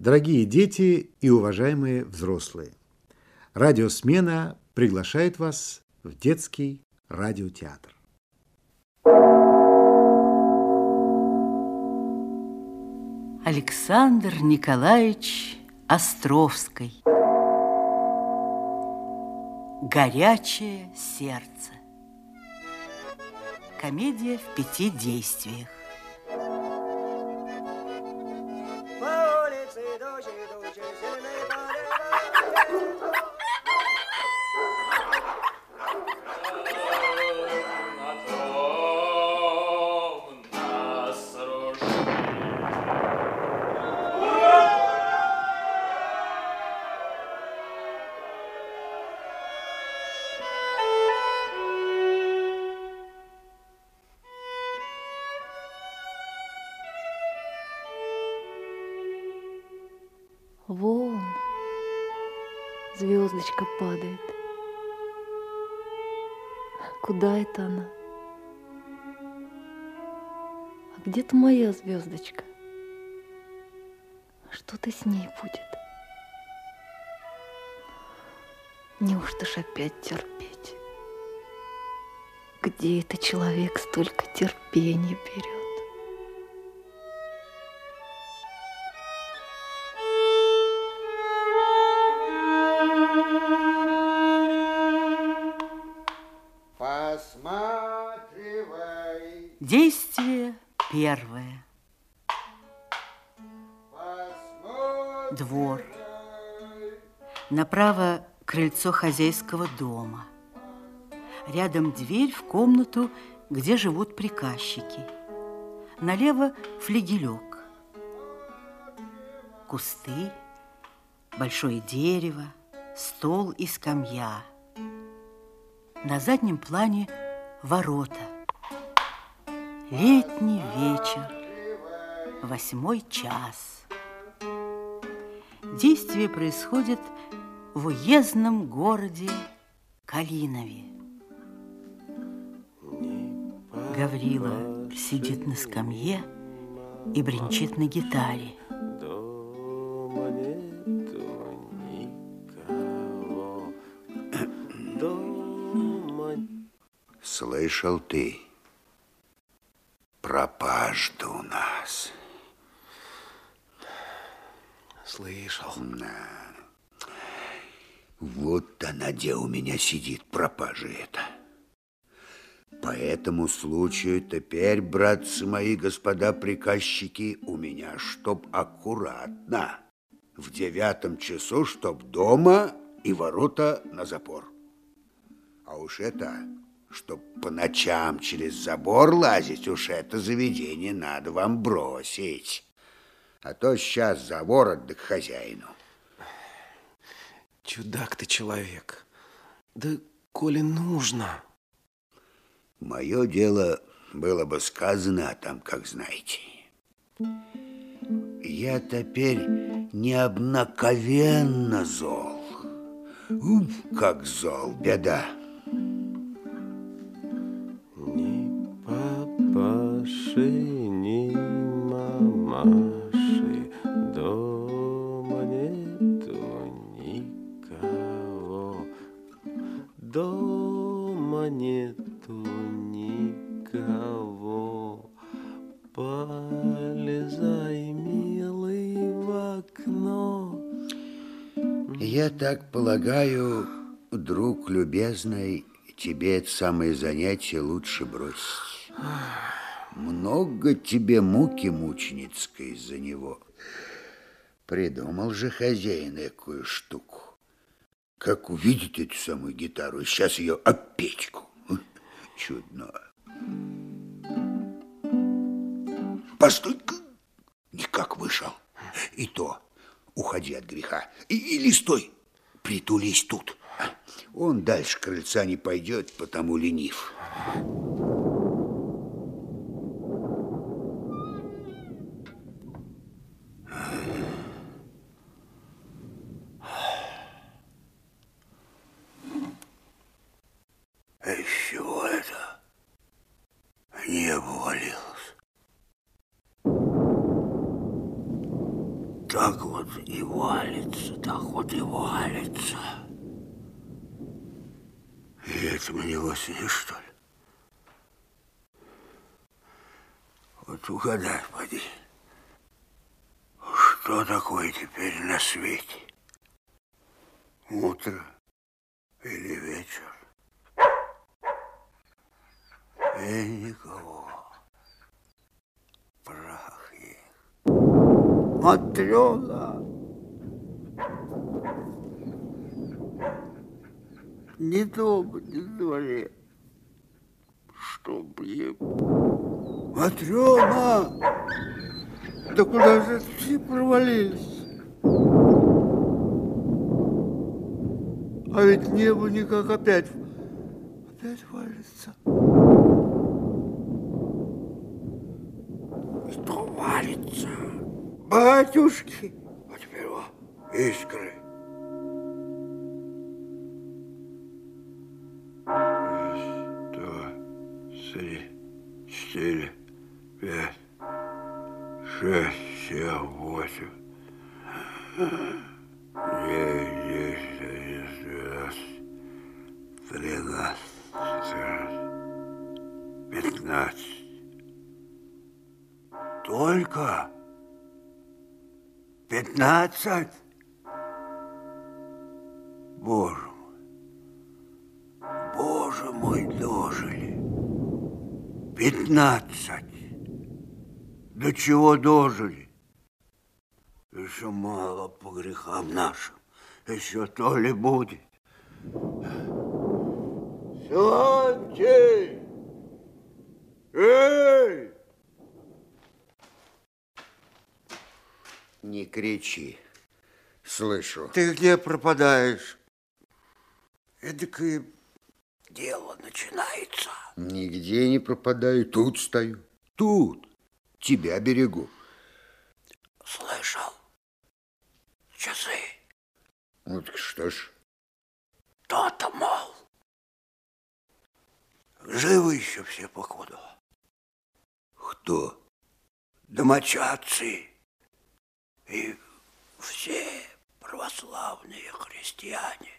Дорогие дети и уважаемые взрослые, радиосмена приглашает вас в детский радиотеатр. Александр Николаевич Островский Горячее сердце. Комедия в пяти действиях Где-то моя звездочка. Что-то с ней будет. Неужто ж опять терпеть? Где это человек столько терпения берет? Направо крыльцо хозяйского дома. Рядом дверь в комнату, где живут приказчики. Налево флигелек. Кусты, большое дерево, стол и скамья. На заднем плане ворота. Летний вечер, восьмой час. Действие происходит в уездном городе Калинове. Гаврила сидит на скамье и бренчит на гитаре. Слышал ты? Пропажда у нас. слышал. Вот она где у меня сидит, пропажа эта. По этому случаю теперь, братцы мои, господа приказчики, у меня чтоб аккуратно. В девятом часу, чтоб дома и ворота на запор. А уж это, чтоб по ночам через забор лазить, уж это заведение надо вам бросить. А то сейчас за ворот да к хозяину. Чудак ты человек. Да коли нужно. Мое дело было бы сказано, а там как знаете. Я теперь необнаковенно зол. Уф, как зол, беда. Ни папаши, нету никого. Полезай, милый, в окно. Я так полагаю, друг любезный, тебе это самое занятие лучше бросить. Много тебе муки мученицкой из-за него. Придумал же хозяин экую штуку. Как увидит эту самую гитару, сейчас ее об печку. Чудно. Постой-ка, никак вышел. И то, уходи от греха. И, или стой, притулись тут. Он дальше крыльца не пойдет, потому ленив. Еще это не валилось. так вот и валится, так вот и валится. И это мне во сне, что ли? Угадай, поди, что такое теперь на свете? Утро или вечер? И никого. Прах их. Матрена! Не дома, в дворе. Чтоб ей... Матрена! Да куда же все провалились? А ведь небо никак опять, опять валится. Что валится? Батюшки! А теперь во, искры. Пятнадцать? Боже мой, боже мой, дожили. Пятнадцать. До чего дожили? Еще мало по грехам нашим. Еще то ли будет. Силантий! Эй! Не кричи. Слышу. Ты где пропадаешь? Эдакое дело начинается. Нигде не пропадаю. Тут стою. Тут. Тебя берегу. Слышал? Часы. Ну так что ж, То-то, мол. Живы еще все покуда. кто? Домочадцы и все православные христиане.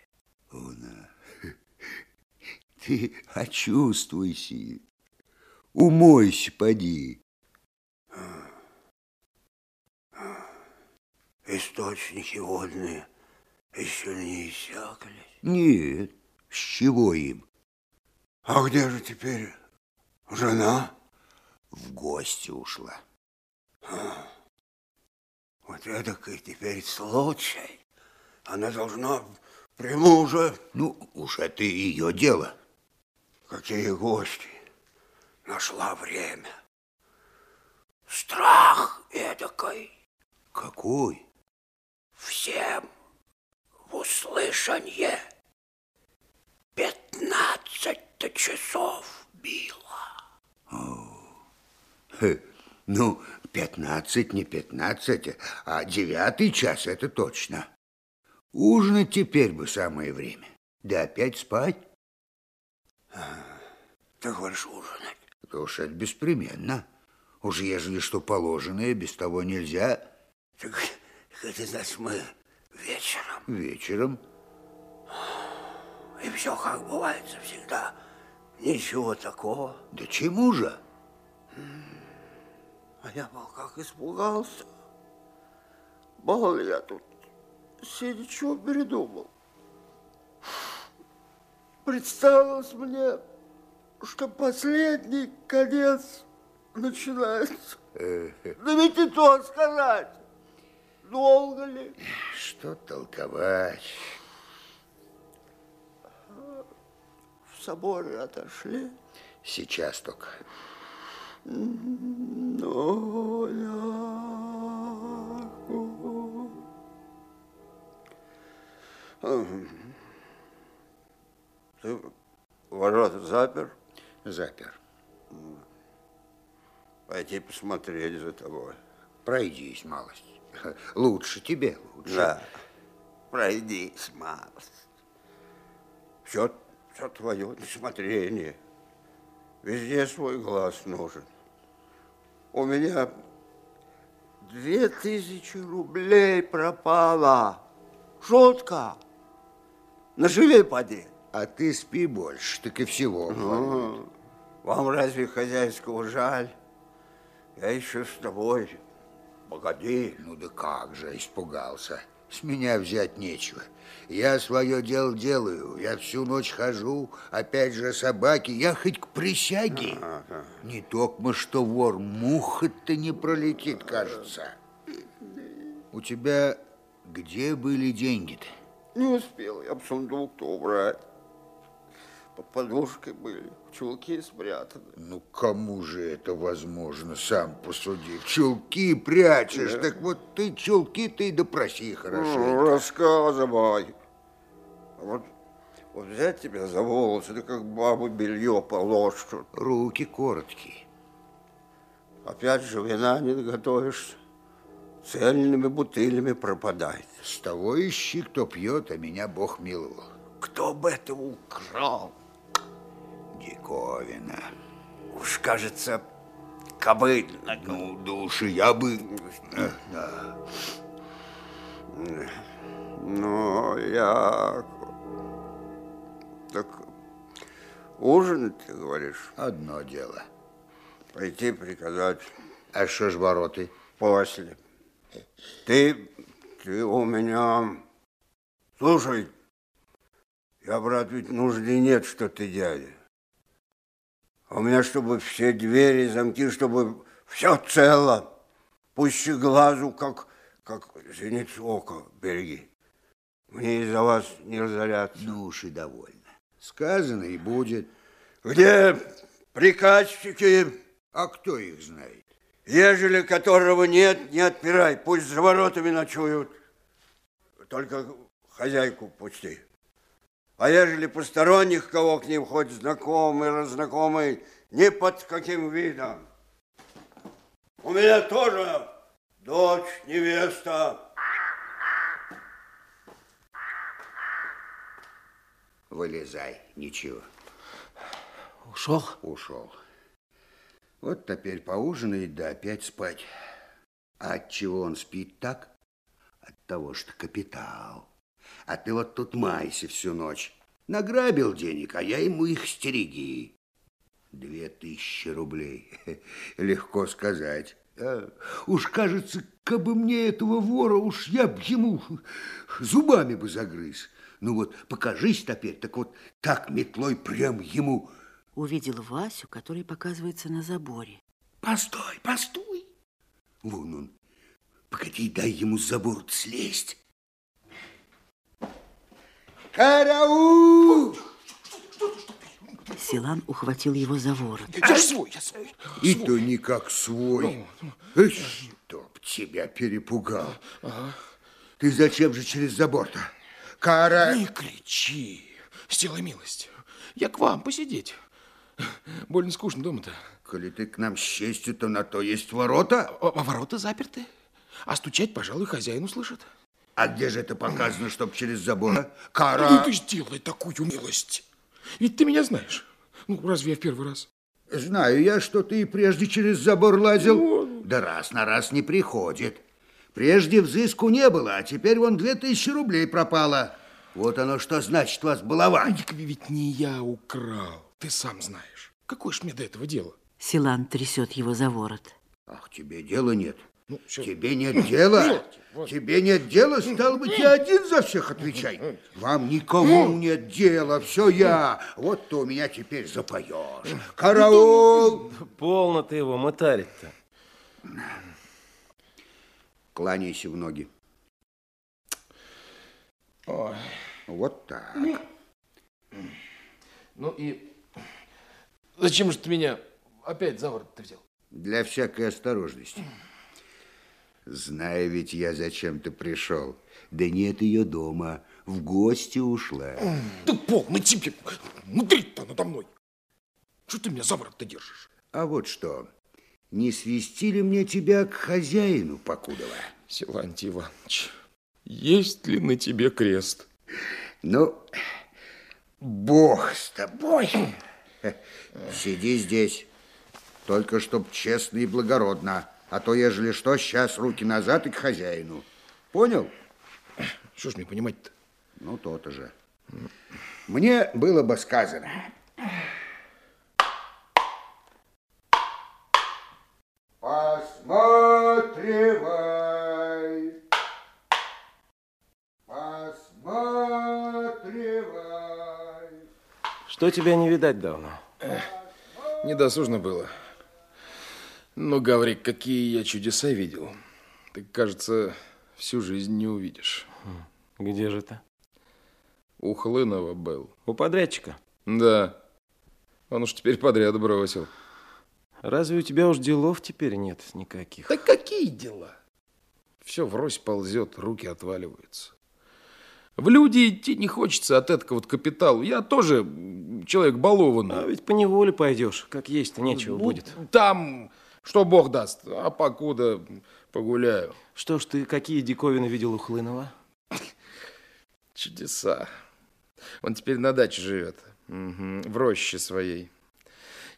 Она. Ты очувствуйся. Умойся, поди. Источники водные еще не иссякли. Нет, с чего им? А где же теперь жена? В гости ушла. Вот эдакой теперь случай. Она должна при муже. Ну, уж это ее дело. Какие гости. Нашла время. Страх эдакой. Какой? Всем в услышанье. Пятнадцать-то часов било. Хе, Ну, пятнадцать, не пятнадцать, а девятый час, это точно. Ужинать теперь бы самое время. Да опять спать? Ты хочешь ужинать? Да уж это беспременно. Уж ежели что положенное, без того нельзя. Так это значит мы вечером. Вечером И все как бывает всегда. Ничего такого. Да чему же? А я был как испугался. Мало ли я тут сидя чего передумал. Представилось мне, что последний конец начинается. Да ведь и то сказать. Долго ли? Что толковать? В соборе отошли. Сейчас только. Ну, ляку. Ты ворота запер? Запер. Пойти посмотреть за тобой. Пройдись, малость. Лучше тебе, лучше. Да, пройдись, малость. Все, все твое несмотрение. Везде свой глаз нужен. У меня две тысячи рублей пропало. Шутка. На живей поди. А ты спи больше, так и всего. Ну, вам разве хозяйского жаль? Я еще с тобой. Погоди. Ну да как же, испугался. С меня взять нечего. Я свое дело делаю. Я всю ночь хожу. Опять же собаки. Я хоть к присяге. Ага. Не только что вор. Муха-то не пролетит, кажется. У тебя где были деньги-то? Не успел я в сундук-то убрать. Под подушкой были, чулки спрятаны. Ну, кому же это возможно, сам посуди. Чулки прячешь, да. так вот ты чулки-то и допроси хорошо. Ну, рассказывай. Вот, вот взять тебя за волосы, да как бабу белье положь. Руки короткие. Опять же вина не готовишься. Цельными бутылями пропадает. С того ищи, кто пьет, а меня Бог миловал. Кто бы это украл? Диковина. Уж, кажется, кобыльно. Ну, души, я бы... Да. Ну, я... Так ужинать, ты говоришь? Одно дело. Пойти приказать. А что ж вороты? После. Ты, ты у меня... Слушай, я, брат, ведь нужды нет, что ты дядя. А у меня, чтобы все двери, замки, чтобы все цело. Пусть глазу, как, как зеницу ока береги. Мне из-за вас не разоряться. Ну уж и довольно. Сказано и будет. Где приказчики? А кто их знает? Ежели которого нет, не отпирай. Пусть за воротами ночуют. Только хозяйку пусти. А ежели посторонних, кого к ним хоть знакомый, разнакомый, ни под каким видом. У меня тоже дочь, невеста. Вылезай, ничего. Ушел? Ушел. Вот теперь поужинает, да опять спать. А от чего он спит так? От того, что капитал. А ты вот тут майся всю ночь. Награбил денег, а я ему их стереги. Две тысячи рублей. Легко сказать. А, уж кажется, как бы мне этого вора, уж я б ему зубами бы загрыз. Ну вот, покажись теперь, так вот так метлой прям ему... Увидел Васю, который показывается на заборе. Постой, постой. Вон он. Погоди, дай ему с забора слезть. Караул! Силан ухватил его за ворот. Я свой, я свой. И то не как свой. Ну, чтоб тебя перепугал. Ага. Ты зачем же через забор-то? Кара... Не кричи. Сделай милость. Я к вам посидеть. Больно скучно дома-то. Коли ты к нам с честью, то на то есть ворота. А, а ворота заперты. А стучать, пожалуй, хозяин услышит. А где же это показано, чтоб через забор? Кара... Ну ты сделай такую милость. Ведь ты меня знаешь. Ну, разве я в первый раз? Знаю я, что ты и прежде через забор лазил. Ну... Да раз на раз не приходит. Прежде взыску не было, а теперь вон две тысячи рублей пропало. Вот оно что значит вас баловать. Ведь не я украл. Ты сам знаешь. Какое ж мне до этого дело? Силан трясет его за ворот. Ах, тебе дела нет. Ну, Тебе нет дела? Тебе нет дела, стал быть, я один за всех отвечай. Вам никому нет дела, все я. Вот ты у меня теперь запоешь. Караул! Полно ты его мотарить-то. Кланяйся в ноги. Ой. Вот так. Ну и зачем же ты меня опять за ворот-то взял? Для всякой осторожности. Знаю ведь я, зачем ты пришел. Да нет ее дома, в гости ушла. Да полно тебе, мудрить-то надо мной. Что ты меня за ворот-то держишь? А вот что, не свести ли мне тебя к хозяину Покудова? Силантий Иванович, есть ли на тебе крест? Ну, бог с тобой. Сиди здесь, только чтоб честно и благородно. А то, ежели что, сейчас руки назад и к хозяину. Понял? Что ж мне понимать-то? Ну, то-то же. Мне было бы сказано. Посматривай. Посматривай. Что тебя не видать давно? Недосужно было. Но, Гаврик, какие я чудеса видел. Ты, кажется, всю жизнь не увидишь. Где же ты? У Хлынова был. У подрядчика. Да. Он уж теперь подряд бросил. Разве у тебя уж делов теперь нет никаких? Да какие дела? Все врозь ползет, руки отваливаются. В люди идти не хочется от этого вот капитала. Я тоже человек балованный. А ведь по неволе пойдешь, как есть-то нечего Ну, будет. Там, что Бог даст, а покуда погуляю. Что ж ты, какие диковины видел у Хлынова? Чудеса. Он теперь на даче живет, в роще своей.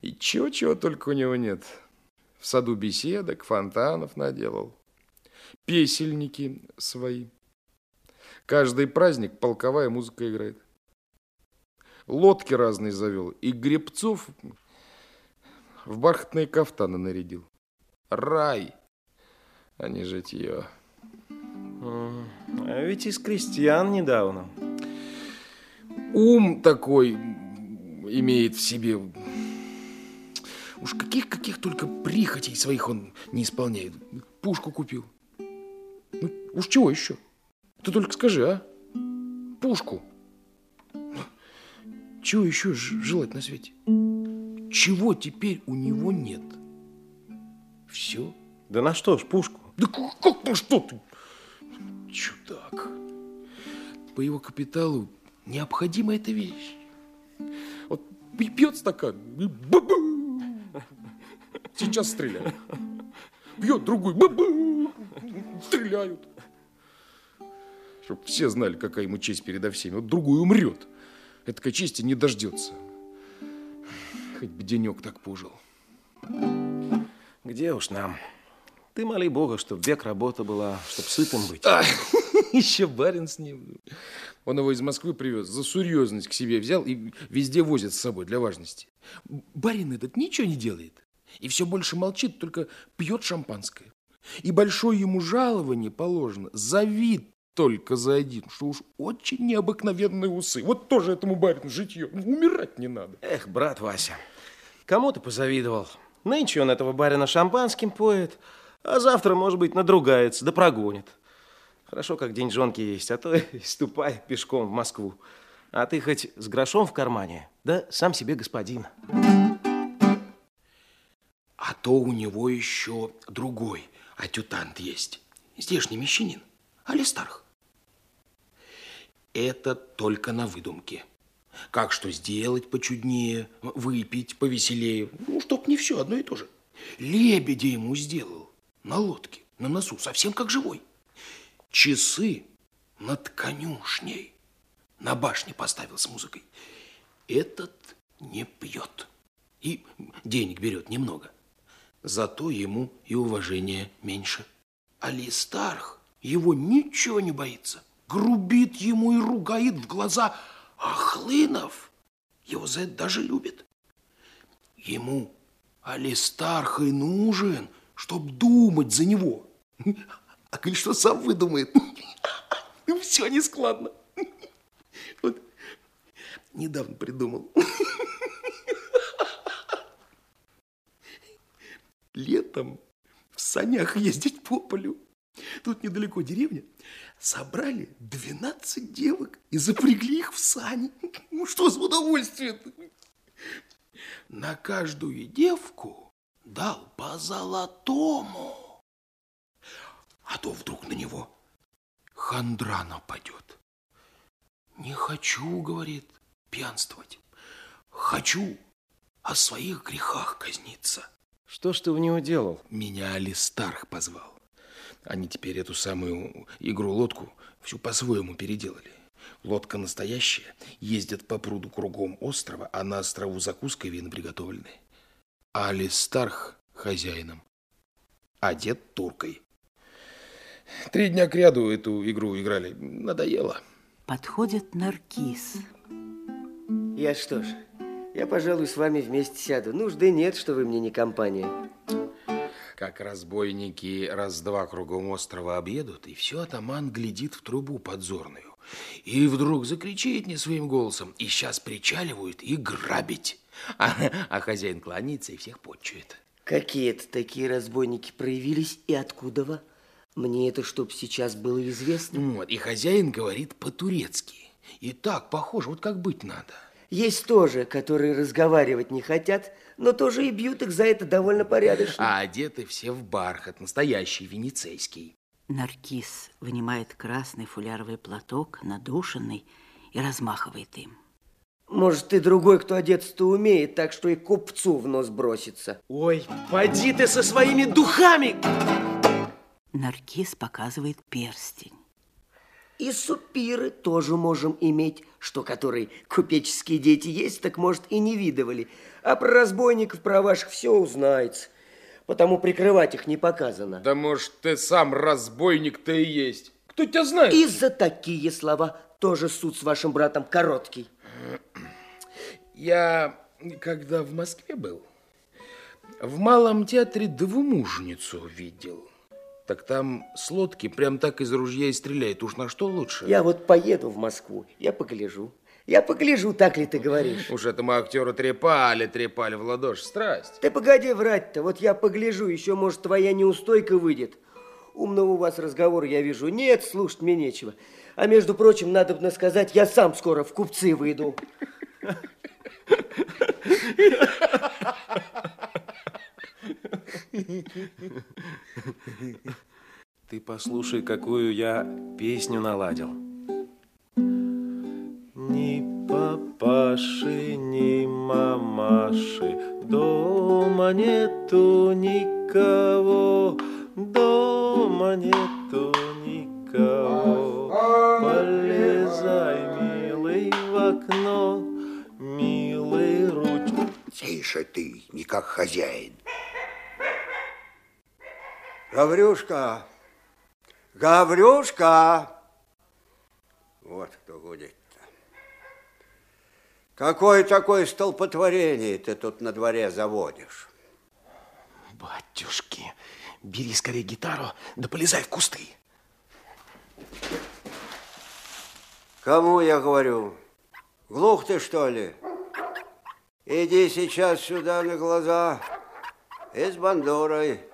И чего-чего только у него нет. В саду беседок, фонтанов наделал. Песельники свои. Каждый праздник полковая музыка играет. Лодки разные завел. И гребцов в бархатные кафтаны нарядил. Рай, а не житье. А ведь из крестьян недавно. ум такой имеет в себе. Уж каких-каких только прихотей своих он не исполняет. Пушку купил. Ну, уж чего еще? Ты только скажи, а? Пушку. Чего еще желать на свете? Чего теперь у него нет? Все. Да на что ж пушку? Да как, как ну что ты? Чудак. По его капиталу необходима эта вещь. Вот пьет стакан, и бу-бу. Сейчас стреляют. Пьет другой, бу-бу. Стреляют. Чтоб все знали, какая ему честь передо всеми. Вот другой умрет. Этой чести не дождется. Хоть бы денек так пожил. Где уж нам? Ты моли Бога, чтоб век работа была, чтоб сытым быть. А, еще барин с ним. Он его из Москвы привез, за серьезность к себе взял и везде возит с собой для важности. Барин этот ничего не делает. И все больше молчит, только пьет шампанское. И большое ему жалование положено за вид только за один, что уж очень необыкновенные усы. Вот тоже этому барину житье. Умирать не надо. Эх, брат Вася, кому ты позавидовал? Нынче он этого барина шампанским поет, а завтра, может быть, надругается, да прогонит. Хорошо, как деньжонки есть, а то и ступай пешком в Москву. А ты хоть с грошом в кармане, да сам себе господин. А то у него еще другой адъютант есть. Здешний мещанин, Алистарх. Это только на выдумке. Как что сделать почуднее, выпить повеселее. Ну, чтоб не все одно и то же. Лебедя ему сделал на лодке, на носу, совсем как живой. Часы над конюшней на башне поставил с музыкой. Этот не пьет и денег берет немного. Зато ему и уважения меньше. Алистарх его ничего не боится. Грубит ему и ругает в глаза. А Хлынов его за это даже любит. Ему Алистарх и нужен, чтоб думать за него. А коль что сам выдумает, все нескладно. Вот недавно придумал. летом в санях ездить по полю. Тут недалеко деревня. Собрали 12 девок и запрягли их в сани. Ну что за удовольствие -то? На каждую девку дал по золотому. А то вдруг на него хандра нападет. Не хочу, говорит, пьянствовать. Хочу о своих грехах казниться. Что ж ты у него делал? Меня Алистарх позвал. Они теперь эту самую игру-лодку всю по-своему переделали. Лодка настоящая, ездят по пруду кругом острова, а на острову закуска и вина приготовлены. А Алистарх хозяином. одет туркой. Три дня к ряду эту игру играли. Надоело. Подходит Наркиз. Я что ж, я, пожалуй, с вами вместе сяду. Нужды нет, что вы мне не компания. Как разбойники раз-два кругом острова объедут, и все атаман глядит в трубу подзорную. И вдруг закричит не своим голосом, и сейчас причаливают и грабить. А, а хозяин кланяется и всех подчует. Какие-то такие разбойники проявились и откуда вы? Мне это чтоб сейчас было известно. Вот, и хозяин говорит по-турецки. И так похоже, вот как быть надо. Есть тоже, которые разговаривать не хотят, но тоже и бьют их за это довольно порядочно. А одеты все в бархат, настоящий венецейский. Наркиз вынимает красный фуляровый платок, надушенный, и размахивает им. Может, и другой, кто одеться-то умеет, так что и купцу в нос бросится. Ой, поди ты со своими духами! Наркиз показывает перстень. И супиры тоже можем иметь, что который купеческие дети есть, так, может, и не видывали. А про разбойников, про ваших все узнается. Потому прикрывать их не показано. Да может, ты сам разбойник-то и есть. Кто тебя знает? И за такие слова тоже суд с вашим братом короткий. Я, когда в Москве был, в Малом театре двумужницу видел. Так там с лодки прям так из ружья и стреляет. Уж на что лучше? Я вот поеду в Москву, я погляжу. Я погляжу, так ли ты говоришь. Уж этому актеру трепали, трепали в ладоши. Страсть. Ты погоди врать-то, вот я погляжу, еще, может, твоя неустойка выйдет. Умного у вас разговора я вижу. Нет, слушать мне нечего. А между прочим, надо бы сказать, я сам скоро в купцы выйду. Ты послушай, какую я песню наладил. Ни папаши, ни мамаши, дома нету никого, дома нету никого. Полезай, милый, в окно, милый, ручку. Тише ты, не как хозяин. Гаврюшка, Гаврюшка! Вот кто гудит-то. Какое такое столпотворение ты тут на дворе заводишь? Батюшки, бери скорее гитару, да полезай в кусты. Кому я говорю? Глух ты, что ли? Иди сейчас сюда на глаза и с бандурой.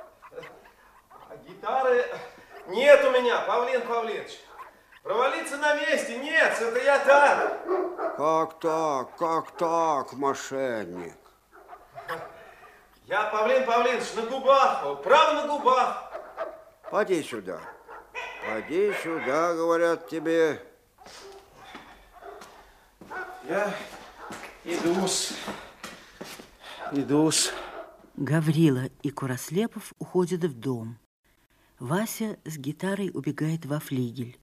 Гитары нет у меня, Павлин Павлинович. Провалиться на месте? Нет, это я так. Как так, как так, мошенник? Я, Павлин Павлинович, на губах, право на губах. Поди сюда. Поди сюда, говорят тебе. Я идус. Идус. Гаврила и Курослепов уходят в дом. Вася с гитарой убегает во флигель.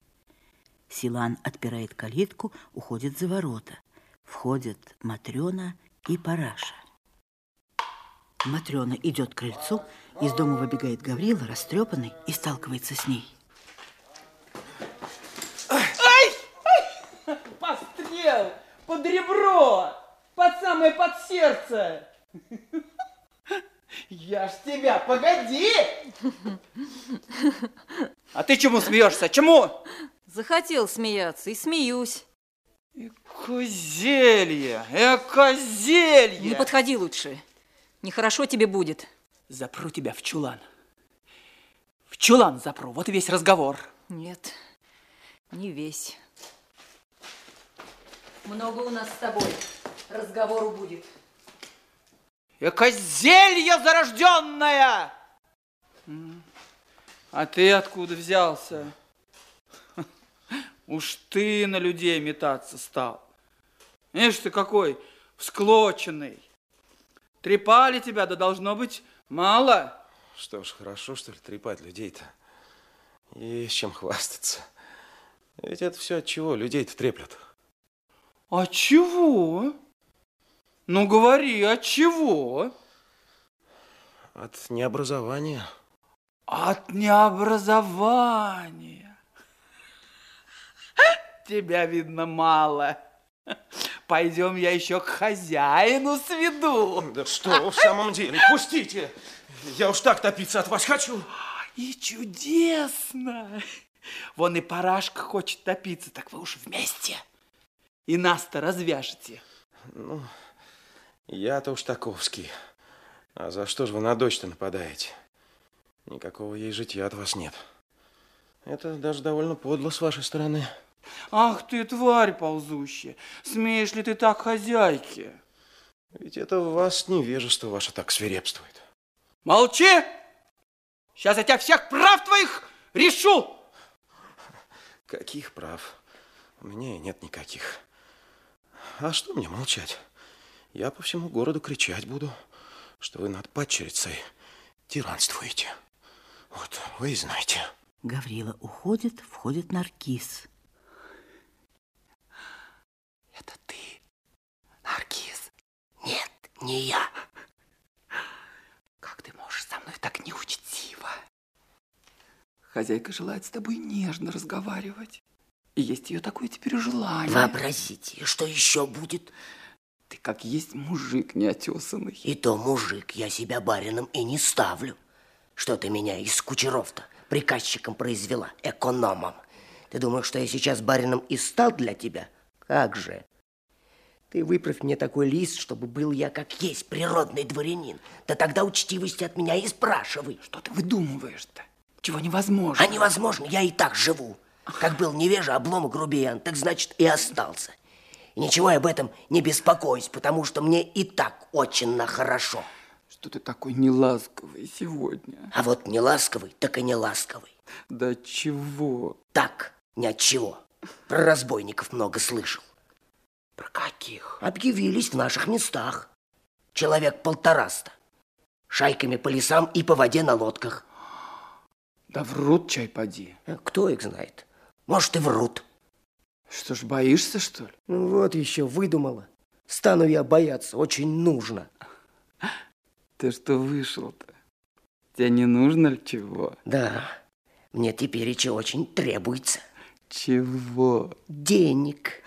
Силан отпирает калитку, уходит за ворота. Входят Матрена и Параша. Матрена идет к крыльцу, из дома выбегает Гаврила, растрепанный, и сталкивается с ней. Пострел! Под ребро! Под самое под сердце! Я ж тебя, погоди! А ты чему смеешься? Чему? Захотел смеяться и смеюсь. Эко зелье! Эко зелье! Не подходи лучше. Нехорошо тебе будет. Запру тебя в чулан. В чулан запру. Вот и весь разговор. Нет, не весь. Много у нас с тобой. Разговору будет. Эко зелье зарожденное! А ты откуда взялся? Уж ты на людей метаться стал. Видишь ты какой всклоченный. Трепали тебя, да должно быть мало. Что ж, хорошо, что ли, трепать людей-то. Есть чем хвастаться. Ведь это все от чего людей-то треплют. От чего? Ну говори, от чего? От необразования. От необразования. Тебя, видно, мало. Пойдем, я еще к хозяину сведу. Да что в самом деле, пустите. Я уж так топиться от вас хочу. И чудесно. Вон и Парашка хочет топиться, так вы уж вместе. И нас-то развяжете. Ну, я-то уж таковский. А за что же вы на дочь-то нападаете? Никакого ей житья от вас нет. Это даже довольно подло с вашей стороны. Ах ты, тварь ползущая, смеешь ли ты так хозяйке? Ведь это у вас невежество ваше так свирепствует. Молчи! Сейчас я тебя всех прав твоих решу! Каких прав? У меня и нет никаких. А что мне молчать? Я по всему городу кричать буду, что вы над падчерицей тиранствуете. Вот, вы и знаете. Гаврила уходит, входит Наркиз. Это ты, Наркиз? Нет, не я. Как ты можешь со мной так неучтиво? Хозяйка желает с тобой нежно разговаривать. И есть ее такое теперь желание. Вообразите, что еще будет? Ты как есть мужик неотесанный. И то мужик, я себя барином и не ставлю. Что ты меня из кучеров-то приказчиком произвела, экономом? Ты думаешь, что я сейчас барином и стал для тебя? Как же? Ты выправь мне такой лист, чтобы был я как есть природный дворянин. Да тогда учтивости от меня и спрашивай. Что ты выдумываешь-то? Чего невозможно? А невозможно, я и так живу. Как был невежа, облом грубиян, так значит и остался. Ничего об этом не беспокойся, потому что мне и так очень на хорошо. Что ты такой неласковый сегодня? А вот не ласковый, так и не ласковый. Да чего? Так, ни от чего. Про разбойников много слышал. Про каких? Объявились в наших местах. Человек полтораста. Шайками по лесам и по воде на лодках. Да врут чай поди. Кто их знает? Может, и врут. Что ж, боишься, что ли? Ну вот еще выдумала. Стану я бояться, очень нужно. Ты что вышел-то? Тебе не нужно ли чего? Да, мне теперь еще очень требуется. Чего? Денег.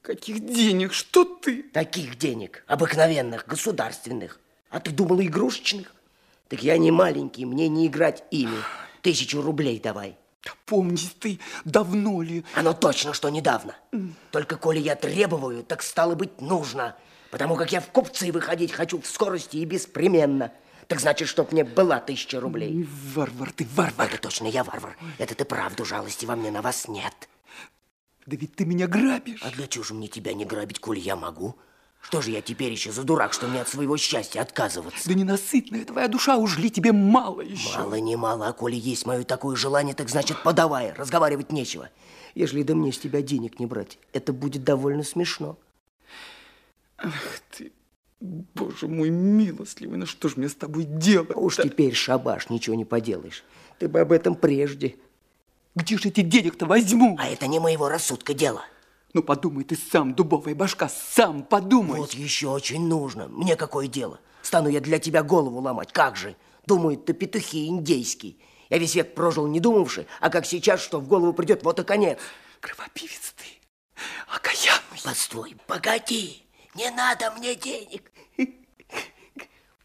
Каких денег? Что ты? Таких денег, обыкновенных, государственных. А ты думала игрушечных? Так я не маленький, мне не играть ими. Тысячу рублей давай. Да помни ты, давно ли? Оно точно, что недавно. Только коли я требую, так стало быть нужно. Потому как я в купцы выходить хочу в скорости и беспременно. Так значит, чтоб мне была тысяча рублей. Варвар, ты варвар. Это точно я варвар. Это ты правду, жалости во мне на вас нет. Да ведь ты меня грабишь. А для чего же мне тебя не грабить, коли я могу? Что же я теперь еще за дурак, что мне от своего счастья отказываться? Да ненасытная твоя душа, уж ли тебе мало еще? Мало не мало, а коли есть мое такое желание, так значит подавай, разговаривать нечего. Ежели да мне с тебя денег не брать, это будет довольно смешно. Ах ты, боже мой милостливый, ну что ж мне с тобой делать? Уж теперь шабаш, ничего не поделаешь. Ты бы об этом прежде. Где же эти денег-то возьму? А это не моего рассудка дело. Ну подумай ты сам, дубовая башка, сам подумай. Вот еще очень нужно. Мне какое дело? Стану я для тебя голову ломать, как же? Думают, ты петухи индейский. Я весь век прожил не думавши, а как сейчас, что в голову придет, вот и конец. Кровопивец ты, окаянный. Постой, погоди, не надо мне денег.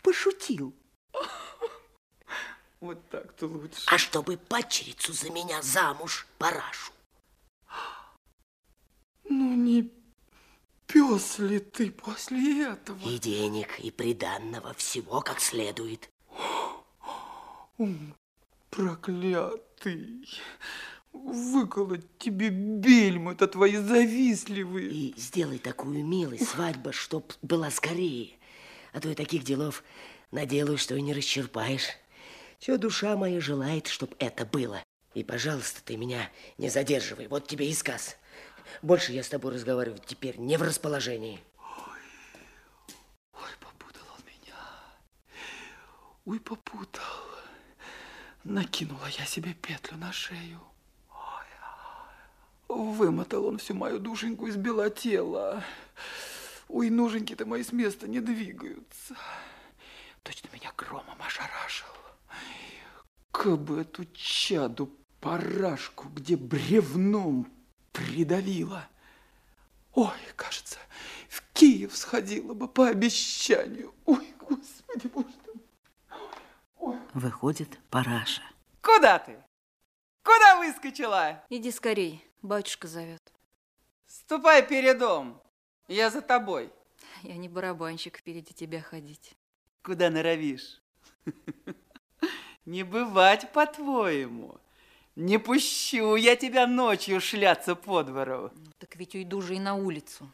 Пошутил. Вот так-то лучше. А чтобы падчерицу за меня замуж парашу. Ну не пес ли ты после этого? И денег, и приданного, всего как следует. Проклятый. Выколоть тебе бельмы-то твои завистливые. И сделай такую милость, свадьба, чтоб была скорее. А то и таких делов наделаю, что и не расчерпаешь. Все душа моя желает, чтоб это было. И, пожалуйста, ты меня не задерживай. Вот тебе и сказ. Больше я с тобой разговаривать теперь не в расположении. Ой, ой, попутал он меня. Ой, попутал. Накинула я себе петлю на шею. Ой, вымотал он всю мою душеньку из бела тела. Ой, ноженьки-то мои с места не двигаются. Точно меня громом ошарашил. Кабы эту чаду парашку, где бревном придавила. Ой, кажется, в Киев сходила бы по обещанию. Ой, Господи, Боже мой. Выходит Параша. Куда ты? Куда выскочила? Иди скорей, батюшка зовет. Ступай перед дом, я за тобой. Я не барабанщик впереди тебя ходить. Куда норовишь? Не бывать, по-твоему. Не пущу я тебя ночью шляться по двору. Так ведь уйду же и на улицу,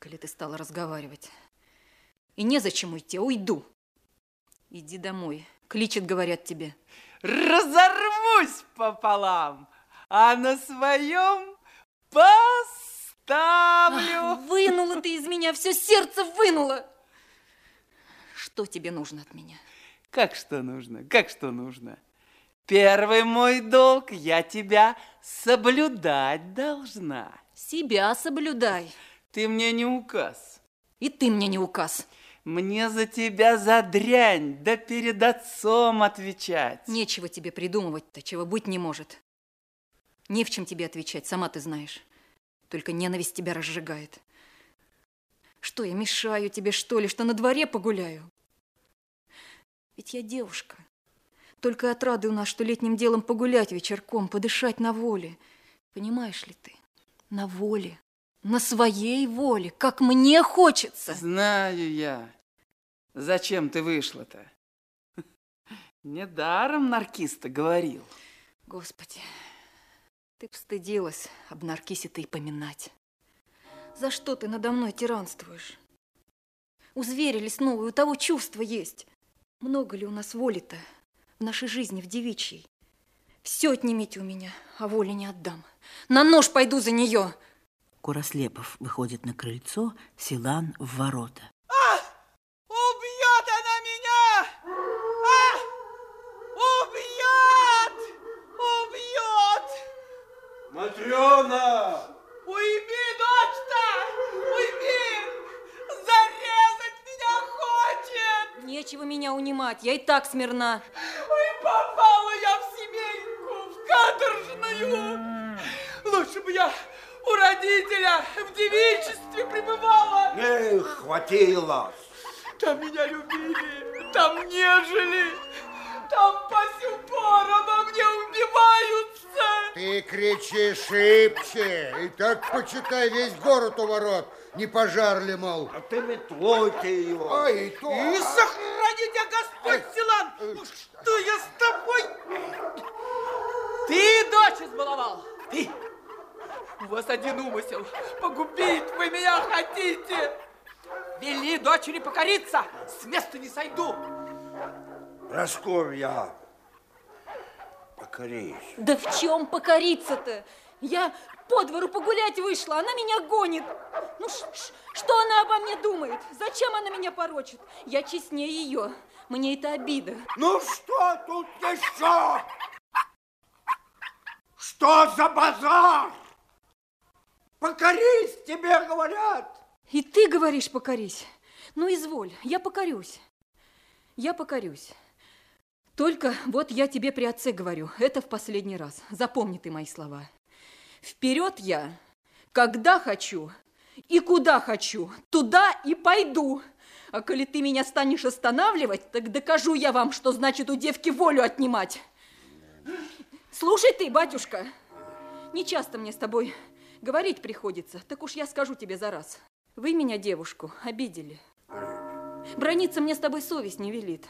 коли ты стала разговаривать. И незачем уйти, а уйду. Иди домой. Кличет, говорят тебе. Разорвусь пополам, а на своем поставлю. Ах, вынула ты из меня, все сердце вынула. Что тебе нужно от меня? Как что нужно? Как что нужно? Первый мой долг, я тебя соблюдать должна. Себя соблюдай. Ты мне не указ. И ты мне не указ. Мне за тебя за дрянь, да перед отцом отвечать. Нечего тебе придумывать-то, чего быть не может. Не в чем тебе отвечать, сама ты знаешь. Только ненависть тебя разжигает. Что, я мешаю тебе, что ли, что на дворе погуляю? Ведь я девушка. Только от рады у нас, что летним делом погулять вечерком, подышать на воле. Понимаешь ли ты? На воле. На своей воле, как мне хочется. Знаю я. Зачем ты вышла-то? Недаром наркиста говорил. Господи, ты б стыдилась об наркисе-то и поминать. За что ты надо мной тиранствуешь? У зверя лесного у того чувства есть. Много ли у нас воли-то в нашей жизни, в девичьей? Все отнимите у меня, а воли не отдам. На нож пойду за нее. Курослепов выходит на крыльцо, Силан в ворота. А! Убьет она меня! А! Убьет! Убьет! Матрена! Уйми, дочь-то! Уйми! Зарезать меня хочет! Нечего меня унимать, я и так смирна. Каторжную! Лучше бы я у родителя в девичестве пребывала. Эх, хватило. Там меня любили, там нежели, там по сю пору обо мне убиваются. Ты кричи шибче, и так, почитай, весь город у ворот. Не пожар ли, мол? А ты метлой-те его. Ой, и то. И сохрани тебя Господь, Силан. Ну что я с тобой? Ты дочь избаловал, ты. У вас один умысел. Погубить вы меня хотите. Вели дочери покориться. С места не сойду. Просковья, покорись. Да в чем покориться-то? Я по двору погулять вышла, она меня гонит. Ну, ш -ш что она обо мне думает? Зачем она меня порочит? Я честнее ее. Мне это обида. Ну, что тут еще? Что за базар? Покорись, тебе говорят. И ты говоришь покорись. Ну, изволь, я покорюсь. Я покорюсь. Только вот я тебе при отце говорю, это в последний раз. Запомни ты мои слова. Вперед я, когда хочу и куда хочу, туда и пойду. А коли ты меня станешь останавливать, так докажу я вам, что значит у девки волю отнимать. Слушай ты, батюшка, не часто мне с тобой говорить приходится, так уж я скажу тебе за раз. Вы меня, девушку, обидели. Брониться мне с тобой совесть не велит,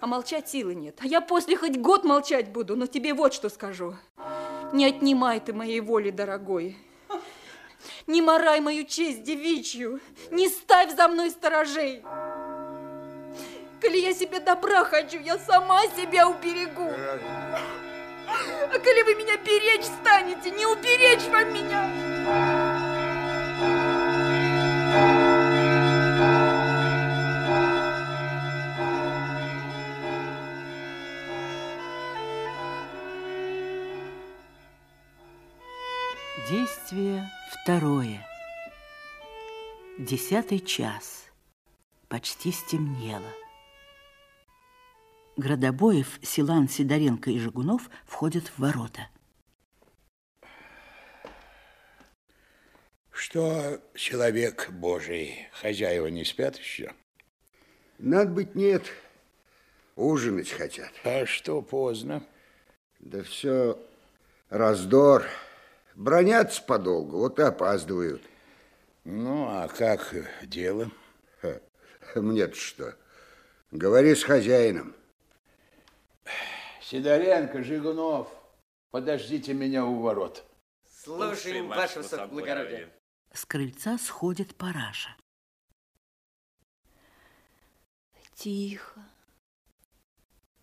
а молчать силы нет. А я после хоть год молчать буду, но тебе вот что скажу. Не отнимай ты моей воли, дорогой. Не морай мою честь девичью, не ставь за мной сторожей. Коли я себе добра хочу, я сама себя уберегу. А коли вы меня беречь станете, не уберечь вам меня. Действие второе. Десятый час. Почти стемнело. Градобоев, Силан, Сидоренко и Жигунов входят в ворота. Что, человек Божий, хозяева не спят еще? Надо быть, нет. Ужинать хотят. А что поздно? Да все раздор. Бронятся подолгу, вот и опаздывают. Ну, а как дело? Мне-то что? Говори с хозяином. Сидоренко, Жигунов, подождите меня у ворот. Слушаем, ваше высокоблагородие. С крыльца сходит параша. Тихо.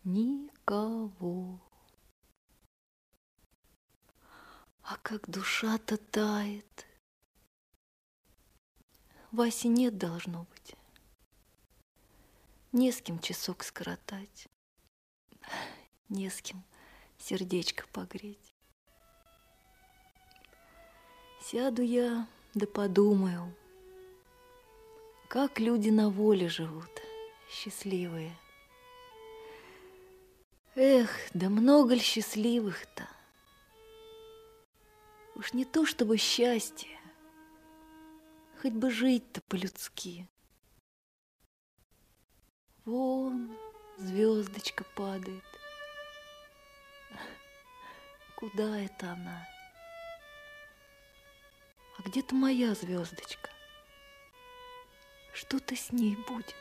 Никого. А как душа-то тает. Васи нет должно быть. Не с кем часок скоротать. Не с кем сердечко погреть. Сяду я, да подумаю, как люди на воле живут, счастливые. Эх, да много ли счастливых-то? Уж не то чтобы счастье, хоть бы жить-то по-людски. Вон звездочка падает. Куда это она? А где-то моя звездочка. Что-то с ней будет.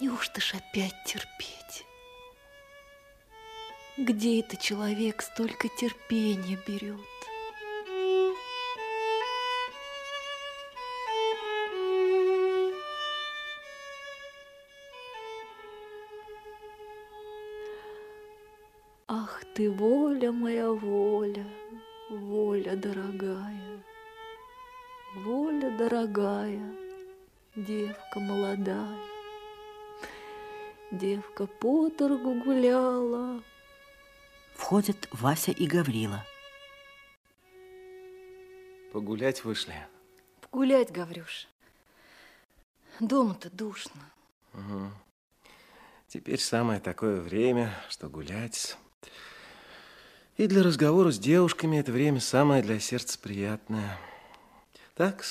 Неужто ж опять терпеть? Где это человек столько терпения берет? Ты, воля моя, воля, воля дорогая, воля дорогая, девка молодая, девка по торгу гуляла. Входят Вася и Гаврила. Погулять вышли. Погулять, Гаврюш. Дома-то душно. Угу. Теперь самое такое время, что гулять. И для разговора с девушками это время самое для сердца приятное. Так,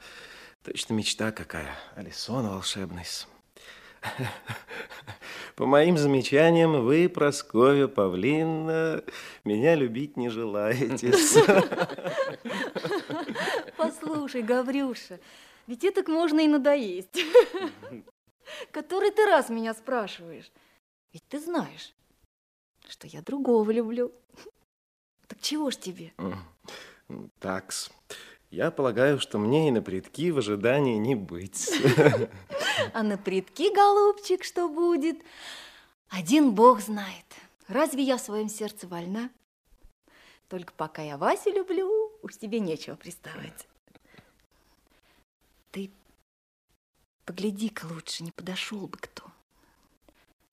точно мечта какая, Алисон волшебный. По моим замечаниям, вы, Прасковья Павлина, меня любить не желаете. Послушай, Гаврюша, ведь это можно и надоесть. Который ты раз меня спрашиваешь? Ведь ты знаешь, что я другого люблю. Так чего ж тебе? Такс. Я полагаю, что мне и на предки в ожидании не быть. А на предки, голубчик, что будет? Один Бог знает. Разве я в своем сердце вольна? Только пока я Васю люблю, уж тебе нечего приставать. Ты погляди-ка лучше, не подошел бы кто.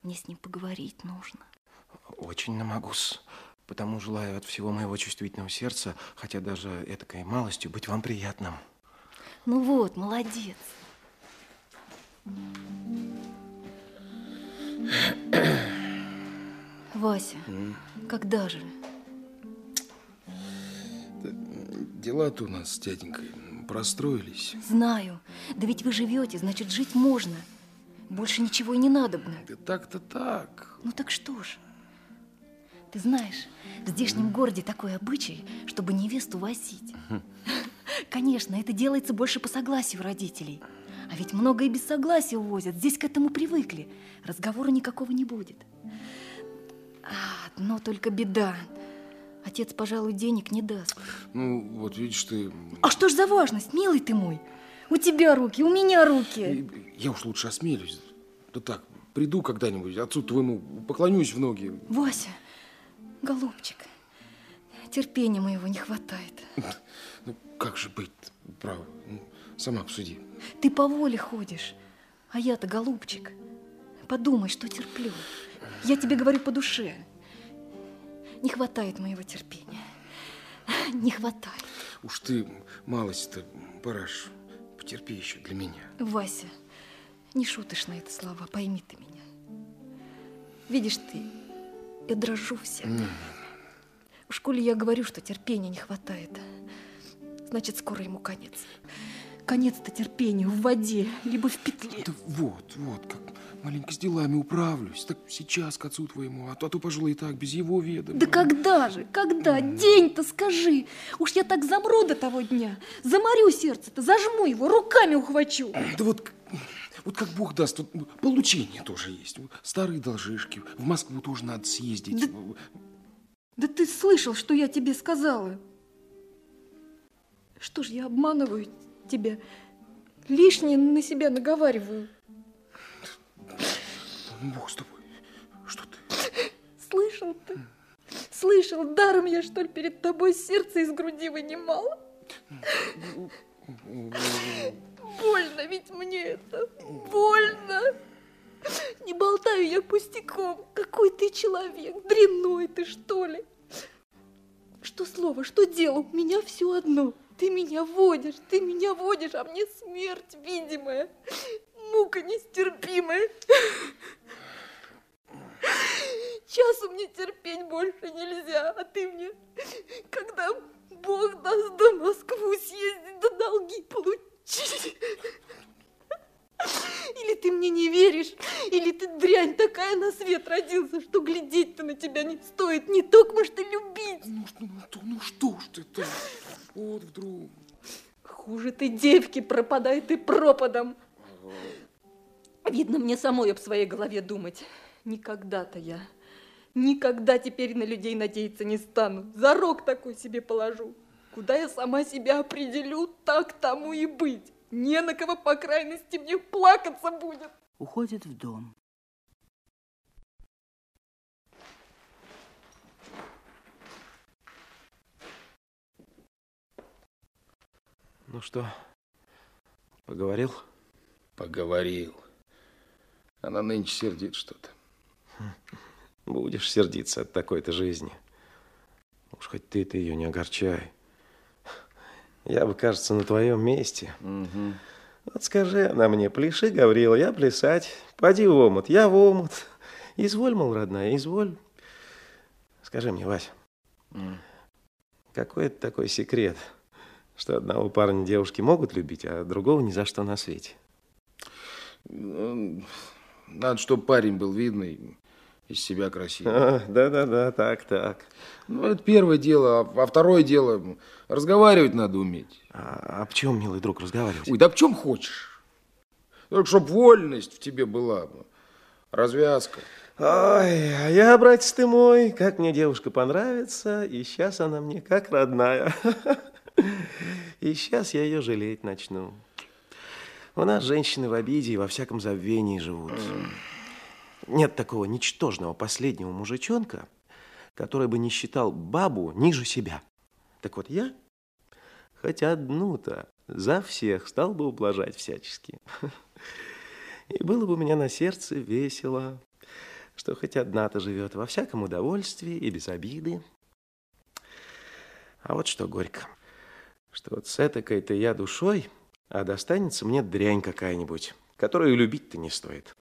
Мне с ним поговорить нужно. Очень намогусь. Потому желаю от всего моего чувствительного сердца, хотя даже этакой малостью, быть вам приятным. Ну вот, молодец. Вася, М? когда же? Дела-то у нас с дяденькой простроились. Знаю. Да ведь вы живете, значит, жить можно. Больше ничего и не надобно. Да так-то так. Ну так что ж. Ты знаешь, в здешнем городе такой обычай, чтобы невесту возить. Конечно, это делается больше по согласию родителей. А ведь много и без согласия увозят. Здесь к этому привыкли. Разговора никакого не будет. А, но только беда. Отец, пожалуй, денег не даст. Ну, вот видишь ты... А что ж за важность, милый ты мой? У тебя руки, у меня руки. Я уж лучше осмелюсь. Да так, приду когда-нибудь, отцу твоему поклонюсь в ноги. Вася, голубчик, терпения моего не хватает. Ну, как же быть, право, ну, сама посуди. Ты по воле ходишь, а я-то, голубчик, подумай, что терплю. Я тебе говорю по душе. Не хватает моего терпения. Не хватает. Уж ты малость-то, параш, потерпи еще для меня. Вася, Не шуточные это слова, пойми ты меня. Видишь ты, я дрожу всем. В школе я говорю, что терпения не хватает. Значит, скоро ему конец. Конец-то терпению в воде, либо в петле. Да вот, вот, как маленько с делами управлюсь. Так сейчас к отцу твоему, а то, а то пожалуй, и так, без его ведома. Да когда же, когда? День-то скажи. Уж я так замру до того дня. Заморю сердце-то, зажму его, руками ухвачу. Да вот, вот как Бог даст, тут получение тоже есть. Старые должишки, в Москву тоже надо съездить. Да, да ты слышал, что я тебе сказала? Что ж, я обманываю тебя, лишнее на себя наговариваю. Бог с тобой, что ты? Слышал ты? Слышал, даром я, что ли, перед тобой сердце из груди вынимала? Больно ведь мне это, больно. Не болтаю я пустяком. Какой ты человек, дрянной ты, что ли? Что слово, что дело, у меня все одно. Ты меня водишь, ты меня водишь, а мне смерть видимая, мука нестерпимая. Часу мне терпеть больше нельзя, а ты мне, когда Бог даст до Москву съездить, да долги получить. Или ты мне не веришь, или ты дрянь такая на свет родился, что глядеть-то на тебя не стоит, не только может и любить. Ну, ну, ну, ну что ж ты так, вот вдруг. Хуже ты девки, пропадай ты пропадом. Видно, мне самой об своей голове думать. Никогда-то я, никогда теперь на людей надеяться не стану. Зарок такой себе положу. Куда я сама себя определю, так тому и быть. Не на кого, по крайности, мне плакаться будет. Уходит в дом. Ну что, поговорил? Поговорил. Она нынче сердит что-то. Будешь сердиться от такой-то жизни. Уж хоть ты-то ее не огорчай. Я бы, кажется, на твоем месте. Угу. Вот скажи она мне, пляши, Гаврила, я плясать. Поди в омут, я в омут. Изволь, мол, родная, изволь. Скажи мне, Вась, mm. какой это такой секрет, что одного парня девушки могут любить, а другого ни за что на свете? Надо, чтобы парень был видный, из себя красивый. Да-да-да, так, так. Ну, это первое дело. А, а второе дело, разговаривать надо уметь. А, а в чем, милый друг, разговаривать? Ой, да в чем хочешь. Только чтоб вольность в тебе была. Развязка. Ой, а я, братец ты мой, как мне девушка понравится, и сейчас она мне как родная. И сейчас я ее жалеть начну. У нас женщины в обиде и во всяком забвении живут. Нет такого ничтожного последнего мужичонка, который бы не считал бабу ниже себя. Так вот я, хоть одну-то, за всех стал бы ублажать всячески. И было бы у меня на сердце весело, что хоть одна-то живет во всяком удовольствии и без обиды. А вот что горько, что вот с этой-то я душой, а достанется мне дрянь какая-нибудь, которую любить-то не стоит.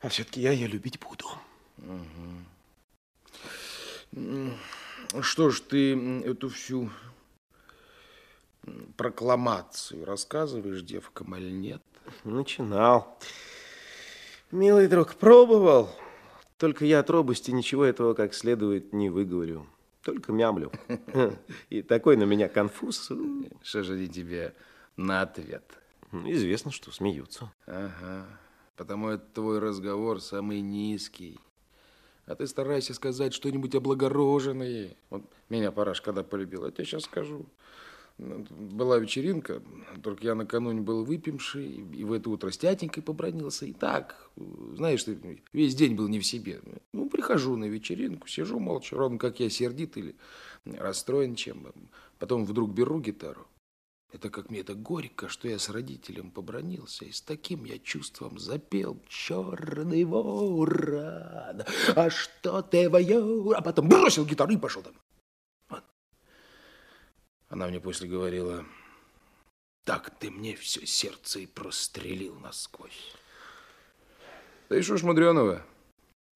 А все-таки я ее любить буду. Угу. Что ж, ты эту всю прокламацию рассказываешь девкам или нет? Начинал. Милый друг, пробовал. Только я от робости ничего этого как следует не выговорю. Только мямлю. И такой на меня конфуз. Что же они тебе на ответ? Известно, что смеются. Ага потому это твой разговор самый низкий. А ты старайся сказать что-нибудь облагороженное. Вот меня Параш когда полюбил, я тебе сейчас скажу. Была вечеринка, только я накануне был выпивший, и в это утро с тятенькой побронился. И так, знаешь, ты весь день был не в себе. Ну, прихожу на вечеринку, сижу молча, ровно как я сердит или расстроен чем. Потом вдруг беру гитару, это как мне это горько, что я с родителем побронился, и с таким я чувством запел «Черный ворон, а что ты воюешь?» А потом бросил гитару и пошел там. Вот. Она мне после говорила, так ты мне все сердце и прострелил насквозь. Да и что ж мудреного.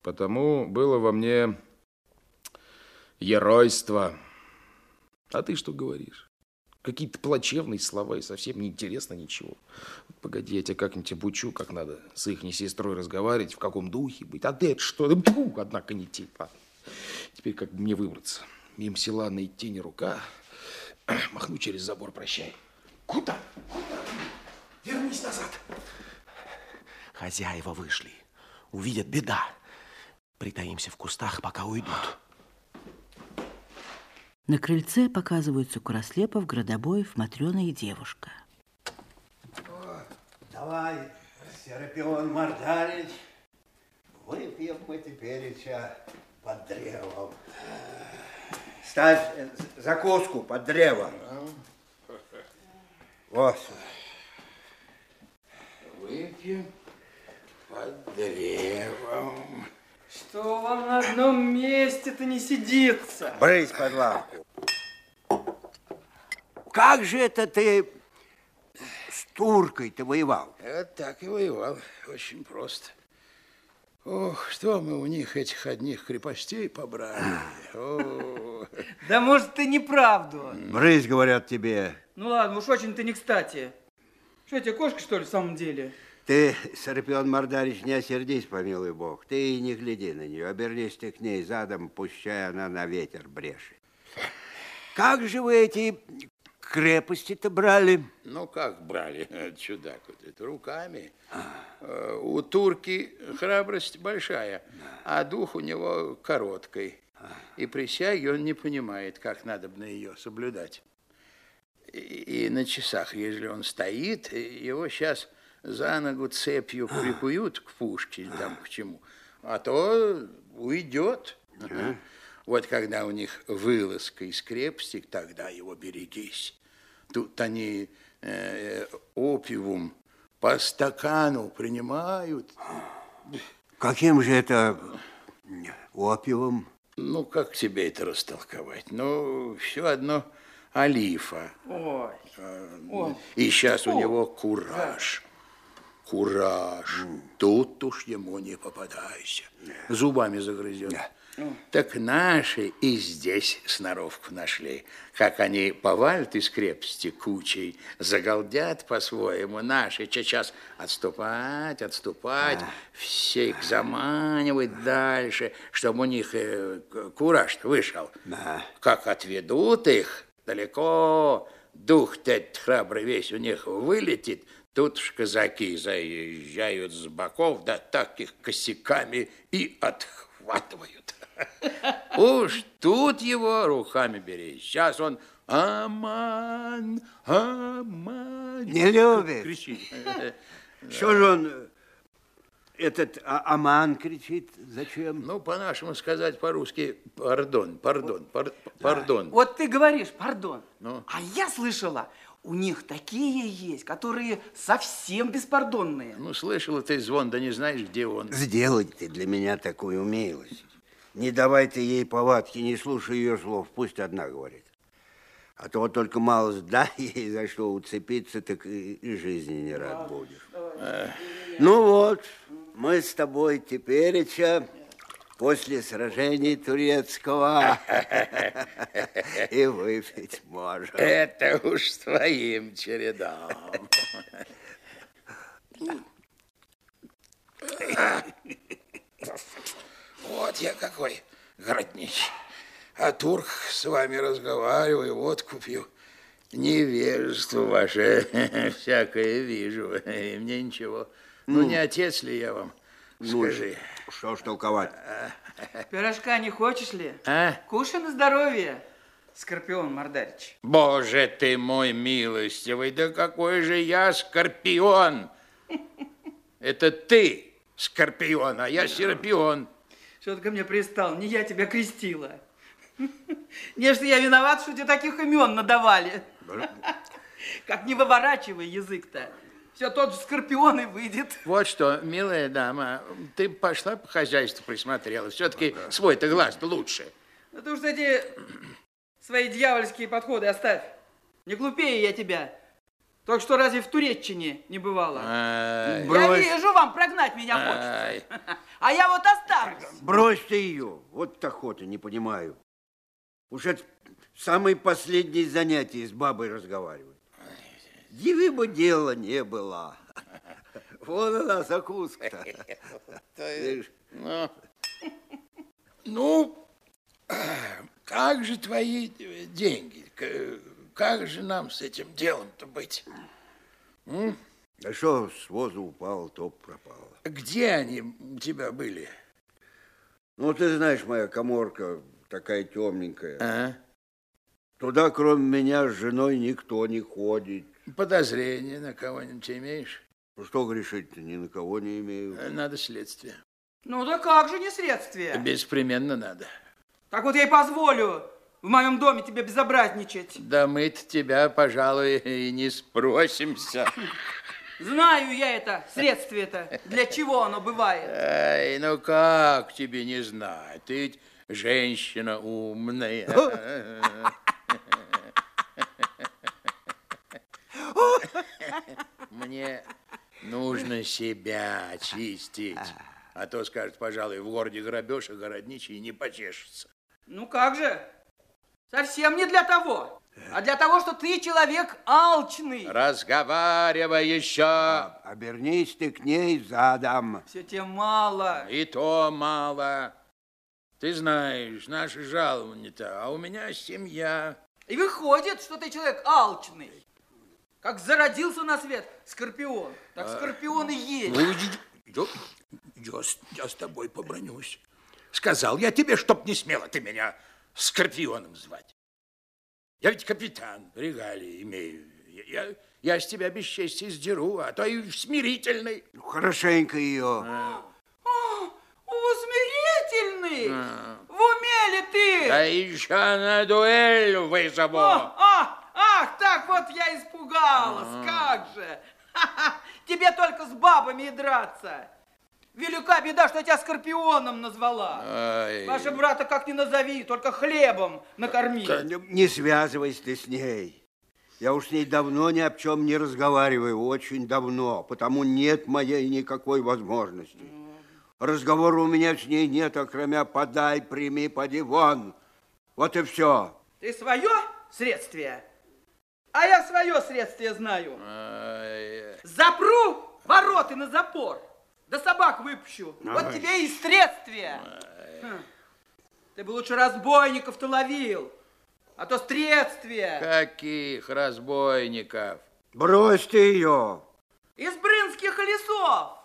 Потому было во мне геройство. А ты что говоришь? Какие-то плачевные слова и совсем не интересно ничего. Погоди, я тебя как-нибудь обучу, как надо с их сестрой разговаривать, в каком духе быть. А ты это что? Фу, однако не те. Теперь как бы мне выбраться? Мимо села на идти не рука. Махну через забор, прощай. Куда? Куда? Вернись назад. Хозяева вышли. Увидят беда. Притаимся в кустах, пока уйдут. На крыльце показываются Курослепов, Градобоев, Матрена и девушка. Давай, Серапион Мордарич, выпьем мы теперь под древом. Ставь э, закуску под древом. Вот. Выпьем под древом. Что вам на одном месте-то не сидится? Брысь под лавку. Как же это ты с туркой-то воевал? Вот так и воевал. Очень просто. Ох, что мы у них этих одних крепостей побрали. Да может, ты неправду. Брысь, говорят тебе. Ну ладно, уж очень ты не кстати. Что, тебе кошка, что ли, в самом деле? Ты, Сарпион Мордарич, не осердись, помилуй бог. Ты не гляди на нее, обернись ты к ней задом, пущая она на ветер брешет. Как же вы эти крепости-то брали? Ну, как брали, чудак вот это, руками. А. У турки храбрость большая, а дух у него короткий. А. И присяги он не понимает, как надо на ее соблюдать. И, и на часах, если он стоит, его сейчас за ногу цепью прикуют к пушке, там к чему, а то уйдет. Вот когда у них вылазка из крепости, тогда его берегись. Тут они э, опиум по стакану принимают. Каким же это опиум? Ну, как тебе это растолковать? Ну, все одно олифа. Ой. Ой. И сейчас Ой. у него кураж. Кураж. Mm. Тут уж ему не попадайся. Зубами загрызет. Yeah. Так наши и здесь сноровку нашли. Как они повалят из крепости кучей, загалдят по-своему. Наши сейчас отступать, отступать, всех заманивать дальше, чтобы у них э, кураж вышел. Как отведут их далеко, дух-то храбрый весь у них вылетит, Тут ж казаки заезжают с боков, да так их косяками и отхватывают. Уж тут его руками бери. Сейчас он Аман, Аман. Не любит. Кричит. Что же он, этот а Аман кричит? Зачем? Ну, по-нашему сказать по-русски, пардон, пардон, пар, пардон. Вот ты говоришь, пардон. Ну? А я слышала, у них такие есть, которые совсем беспардонные. Ну, слышала ты звон, да не знаешь, где он. Сделай ты для меня такую милость. Не давай ты ей повадки, не слушай ее слов, пусть одна говорит. А то вот только мало дай ей за что уцепиться, так и, и жизни не рад будешь. Ну вот, мы с тобой теперь, после сражения турецкого и выпить можем. Это уж с твоим чередом. Вот я какой городничий. А турк с вами разговариваю, водку пью. Невежество ваше всякое вижу, и мне ничего. Ну, ну, не отец ли я вам? Ну, Скажи. Что ж толковать? Пирожка не хочешь ли? А? Кушай на здоровье, Скорпион Мордарич. Боже ты мой милостивый, да какой же я Скорпион! Это ты Скорпион, а я Серпион. Что ты ко мне пристал? Не я тебя крестила. Не, что я виноват, что тебе таких имен надавали. Как не выворачивай язык-то. Все тот же скорпион и выйдет. Вот что, милая дама, ты пошла по хозяйству присмотрела. Все-таки ага. свой-то глаз лучше. Ну ты уж эти свои дьявольские подходы оставь. Не глупее я тебя. Только что разве в Туреччине не бывало? Ай. Я вижу, вам прогнать меня хочется. А я вот останусь. Брось ты ее. Вот охота, не понимаю. Уж это самое последнее занятие с бабой разговаривать. Диви бы дело не было. Вон она, закуска-то. Ну, ну, как же твои деньги? К- Как же нам с этим делом-то быть? М? Да что с воза упал, то пропало. Где они у тебя были? Ну, ты знаешь, моя коморка такая темненькая. А? Туда, кроме меня, с женой никто не ходит. Подозрения на кого-нибудь имеешь? Ну, что грешить-то, ни на кого не имею. Э, Надо следствие. Ну да как же не следствие? Беспременно надо. Так вот я и позволю в моем доме тебе безобразничать. Да мы-то тебя, пожалуй, и не спросимся. Знаю я это, следствие-то, для чего оно бывает. Ай, ну как тебе не знать? Ты ведь женщина умная. Мне нужно себя очистить. А то скажет, пожалуй, в городе грабеж, а городничий не почешется. Ну как же? Совсем не для того, а для того, что ты человек алчный. Разговаривай еще. Обернись ты к ней задом. Все тебе мало. И то мало. Ты знаешь, наши жалования-то, а у меня семья. И выходит, что ты человек алчный. Как зародился на свет скорпион, так скорпион и есть. Ну, я, я с- я с тобой побронюсь. Сказал я тебе, чтоб не смело ты меня скорпионом звать. Я ведь капитан, регалии имею. Я, я, я с тебя бесчестие сдеру, а то и смирительный. Ну, хорошенько ее. О, усмирительный! В уме ли ты? Да еще на дуэль вызову. О, а, ах, так вот я испугалась, как же. Тебе только с бабами и драться. Велика беда, что я тебя скорпионом назвала. Ай. Ваша брата как ни назови, только хлебом накорми. Не связывайся ты с ней. Я уж с ней давно ни об чем не разговариваю, очень давно, потому нет моей никакой возможности. Разговора у меня с ней нет, а кроме подай, прими, поди вон. Вот и все. Ты свое следствие, а я свое следствие знаю. Ай. Запру вороты на запор, да собак выпущу. Вот Ай. тебе и следствие. Хм. Ты бы лучше разбойников-то ловил, а то следствие. Каких разбойников? Брось ты ее. Из брынских лесов.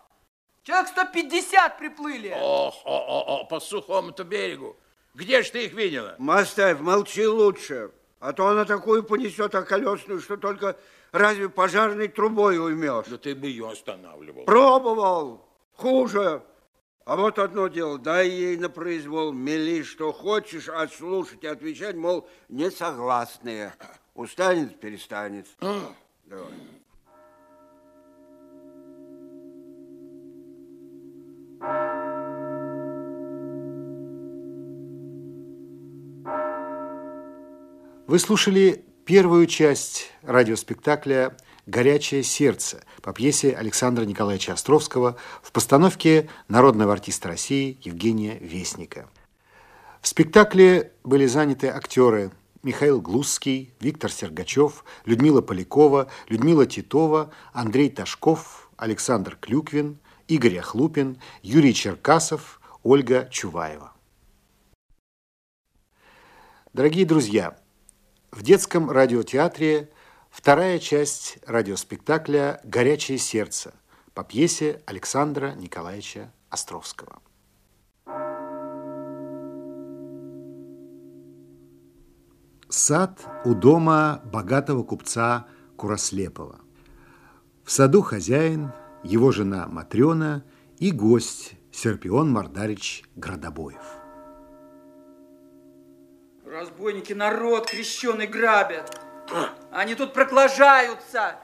Человек 150 приплыли. Ох, о, о, о, по сухому-то берегу. Где ж ты их видела? Маставь, молчи лучше, а то она такую понесет околесную, что только разве пожарной трубой уймешь. Да ты бы ее останавливал. Пробовал, хуже. А вот одно дело, дай ей на произвол, мели что хочешь, а слушать и отвечать, мол, не согласные. Устанет, перестанет. Давай. Вы слушали первую часть радиоспектакля «Горячее сердце» по пьесе Александра Николаевича Островского в постановке народного артиста России Евгения Вестника. В спектакле были заняты актеры Михаил Глузский, Виктор Сергачев, Людмила Полякова, Людмила Титова, Андрей Ташков, Александр Клюквин, Игорь Охлупин, Юрий Черкасов, Ольга Чуваева. Дорогие друзья, в детском радиотеатре вторая часть радиоспектакля «Горячее сердце» по пьесе Александра Николаевича Островского. Сад у дома богатого купца Курослепова. В саду хозяин, его жена Матрена и гость Серпион Мардарич Градобоев. Разбойники народ крещеный грабят. Они тут проклажаются.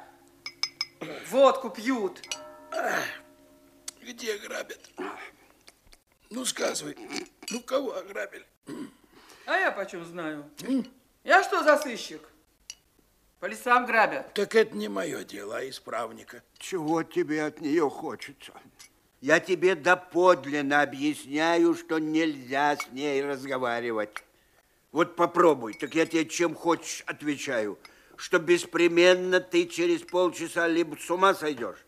Водку пьют. Где грабят? Ну, сказывай, ну кого ограбили? А я почем знаю? Я что за сыщик? По лесам грабят. Так это не мое дело, а исправника. Чего тебе от нее хочется? Я тебе доподлинно объясняю, что нельзя с ней разговаривать. Вот попробуй, так я тебе чем хочешь отвечаю, что беспременно ты через полчаса либо с ума сойдешь,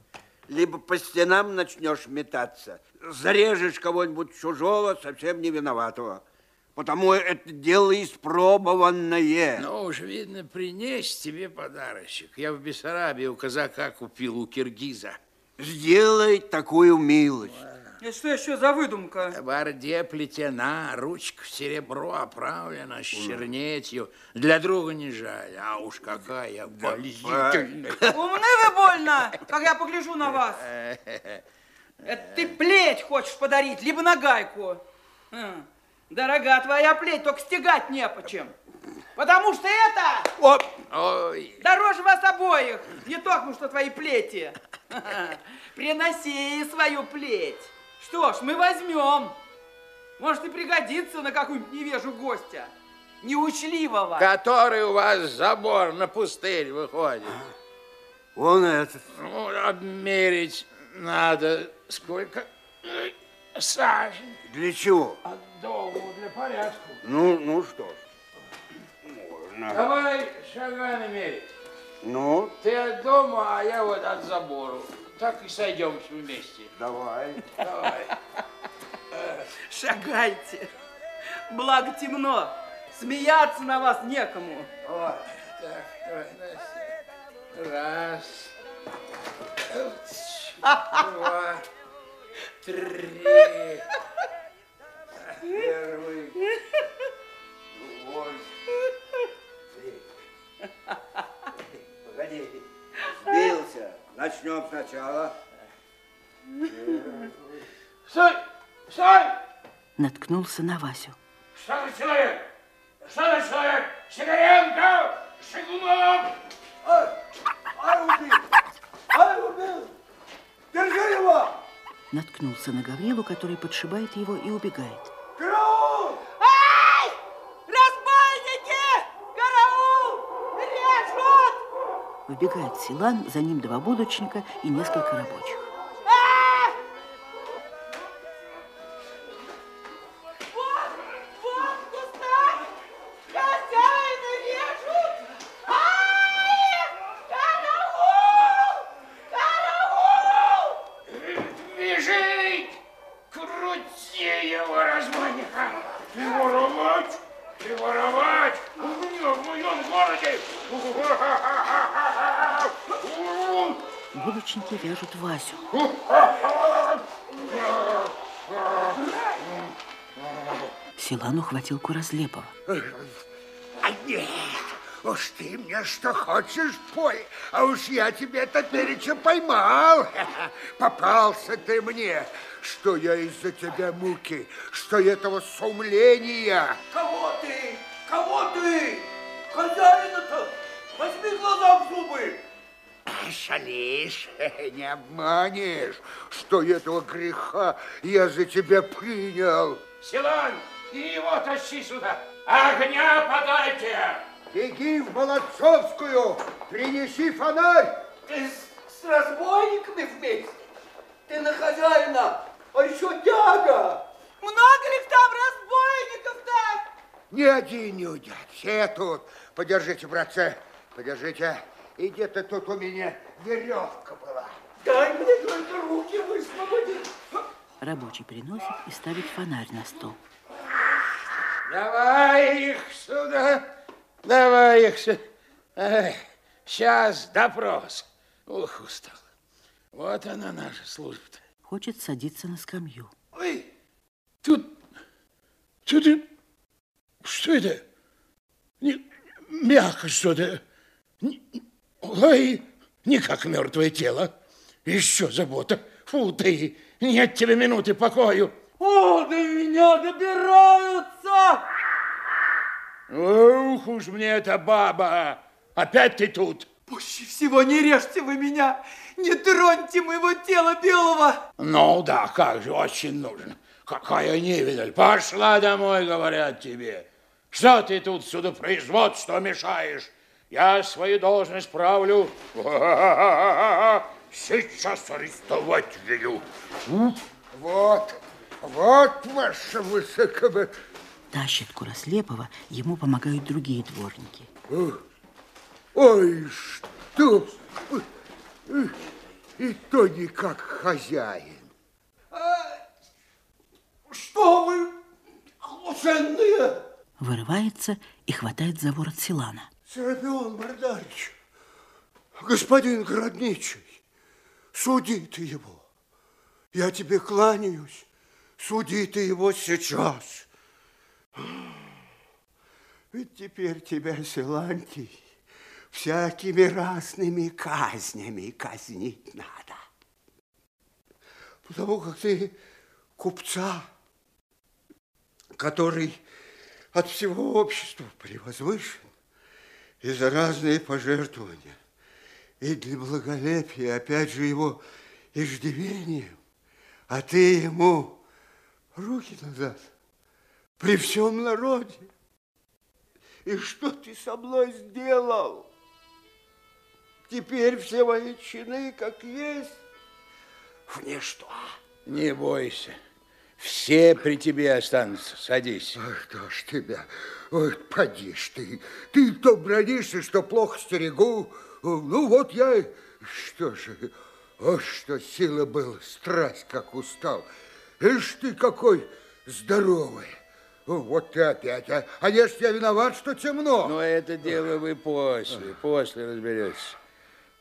либо по стенам начнешь метаться, зарежешь кого-нибудь чужого, совсем не виноватого. Потому это дело испробованное. Ну уж, видно, принес тебе подарочек. Я в Бессарабии у казака купил, у киргиза. Сделай такую милость. Это что еще за выдумка? Борде плетена, ручка в серебро оправлена, с чернетью. Для друга не жаль, а уж какая болезнительная. Умны вы больно, как я погляжу на вас. Это ты плеть хочешь подарить, либо нагайку. Хм. Дорога твоя плеть, только стегать не по чем. Потому что это Оп. Ой. дороже вас обоих. Не только что твои плети. Приноси свою плеть. Что ж, мы возьмем. Может и пригодится на какую-нибудь невежу гостя. Неучливого. Который у вас забор на пустырь выходит. Вон этот. Ну, обмерить надо. Сколько? Ой, Сажень. Для чего? От дому для порядка. Ну, ну что ж. Можно. Давай шагами мерить. Ну, Ты от дома, а я вот от забора. Так и сойдемся вместе. давай. Давай. Шагайте. Благо темно. Смеяться на вас некому. Вот. Так, давай, Настя. Раз. Два. Три. Первый. Другой. Погоди, сбился. Начнем сначала. Стой! Стой! Наткнулся на Васю. Что за человек? Что за человек? Сидоренко! Шигунов! Ай, ай, убил! Ай, убил! Держи его! Наткнулся на Гаврилу, который подшибает его и убегает. Караул! Ай! Разбойники! Караул! Режут! Выбегает Силан, за ним два будочника и несколько рабочих. Силан ухватил Куразлепова. А нет, уж ты мне что хочешь пой, а уж я тебе топереча поймал. Попался ты мне, что я из-за тебя муки, что этого сумления. Кого ты? Кого ты? Хозяина-то! Возьми глаза в зубы! Шалишь, не обманешь, что этого греха я за тебя принял. Силан, и его тащи сюда! Огня подайте! Беги в Молодцовскую, принеси фонарь. Ты с, с разбойниками вместе? Ты на хозяина, а еще тяга! Много ли там разбойников-то? Ни один не уйдет, все тут. Подержите, братцы, подержите. И где-то тут у меня веревка была. Дай мне только руки высвободить. Рабочий приносит и ставит фонарь на стол. Давай их сюда, давай их сюда. Сейчас допрос. Ух, устал. Вот она наша служба-то. Хочет садиться на скамью. Ой, тут, тут, что это? Не, мягко что-то. Ой, не как мертвое тело. Еще забота. Фу ты, нет тебе минуты покою. О, до меня добираются! Ух уж мне эта баба. Опять ты тут. Пуще всего не режьте вы меня, не троньте моего тела белого. Ну да, как же, очень нужно. Какая невидаль. Пошла домой, говорят тебе. Что ты тут сюда производство мешаешь? Я свою должность правлю. Сейчас арестовать велю. Вот, вот, ваше высокобы... Тащит Курослепова, ему помогают другие дворники. Ой, что? И то не как хозяин. Что вы, глушенные? Вырывается и хватает за ворот Силана. Серапион Мордарич, господин Городничий, суди ты его. Я тебе кланяюсь, суди ты его сейчас. Ведь теперь тебя, Силантий, всякими разными казнями казнить надо. Потому как ты купца, который от всего общества превозвышен и за разные пожертвования, и для благолепия, опять же, его иждивением, а ты ему руки назад при всем народе. И что ты со мной сделал? Теперь все мои чины, как есть, в ничто. Не бойся. Все при тебе останутся. Садись. Ой, кто ж тебя? Ой, поди ж ты. Ты то бронишься, что плохо стерегу. Ну, вот я... Что же... О, что сила была, страсть как устал. Ишь ты какой здоровый. Вот ты опять. А, а если я виноват, что темно? Но это дело вы после, после разберетесь.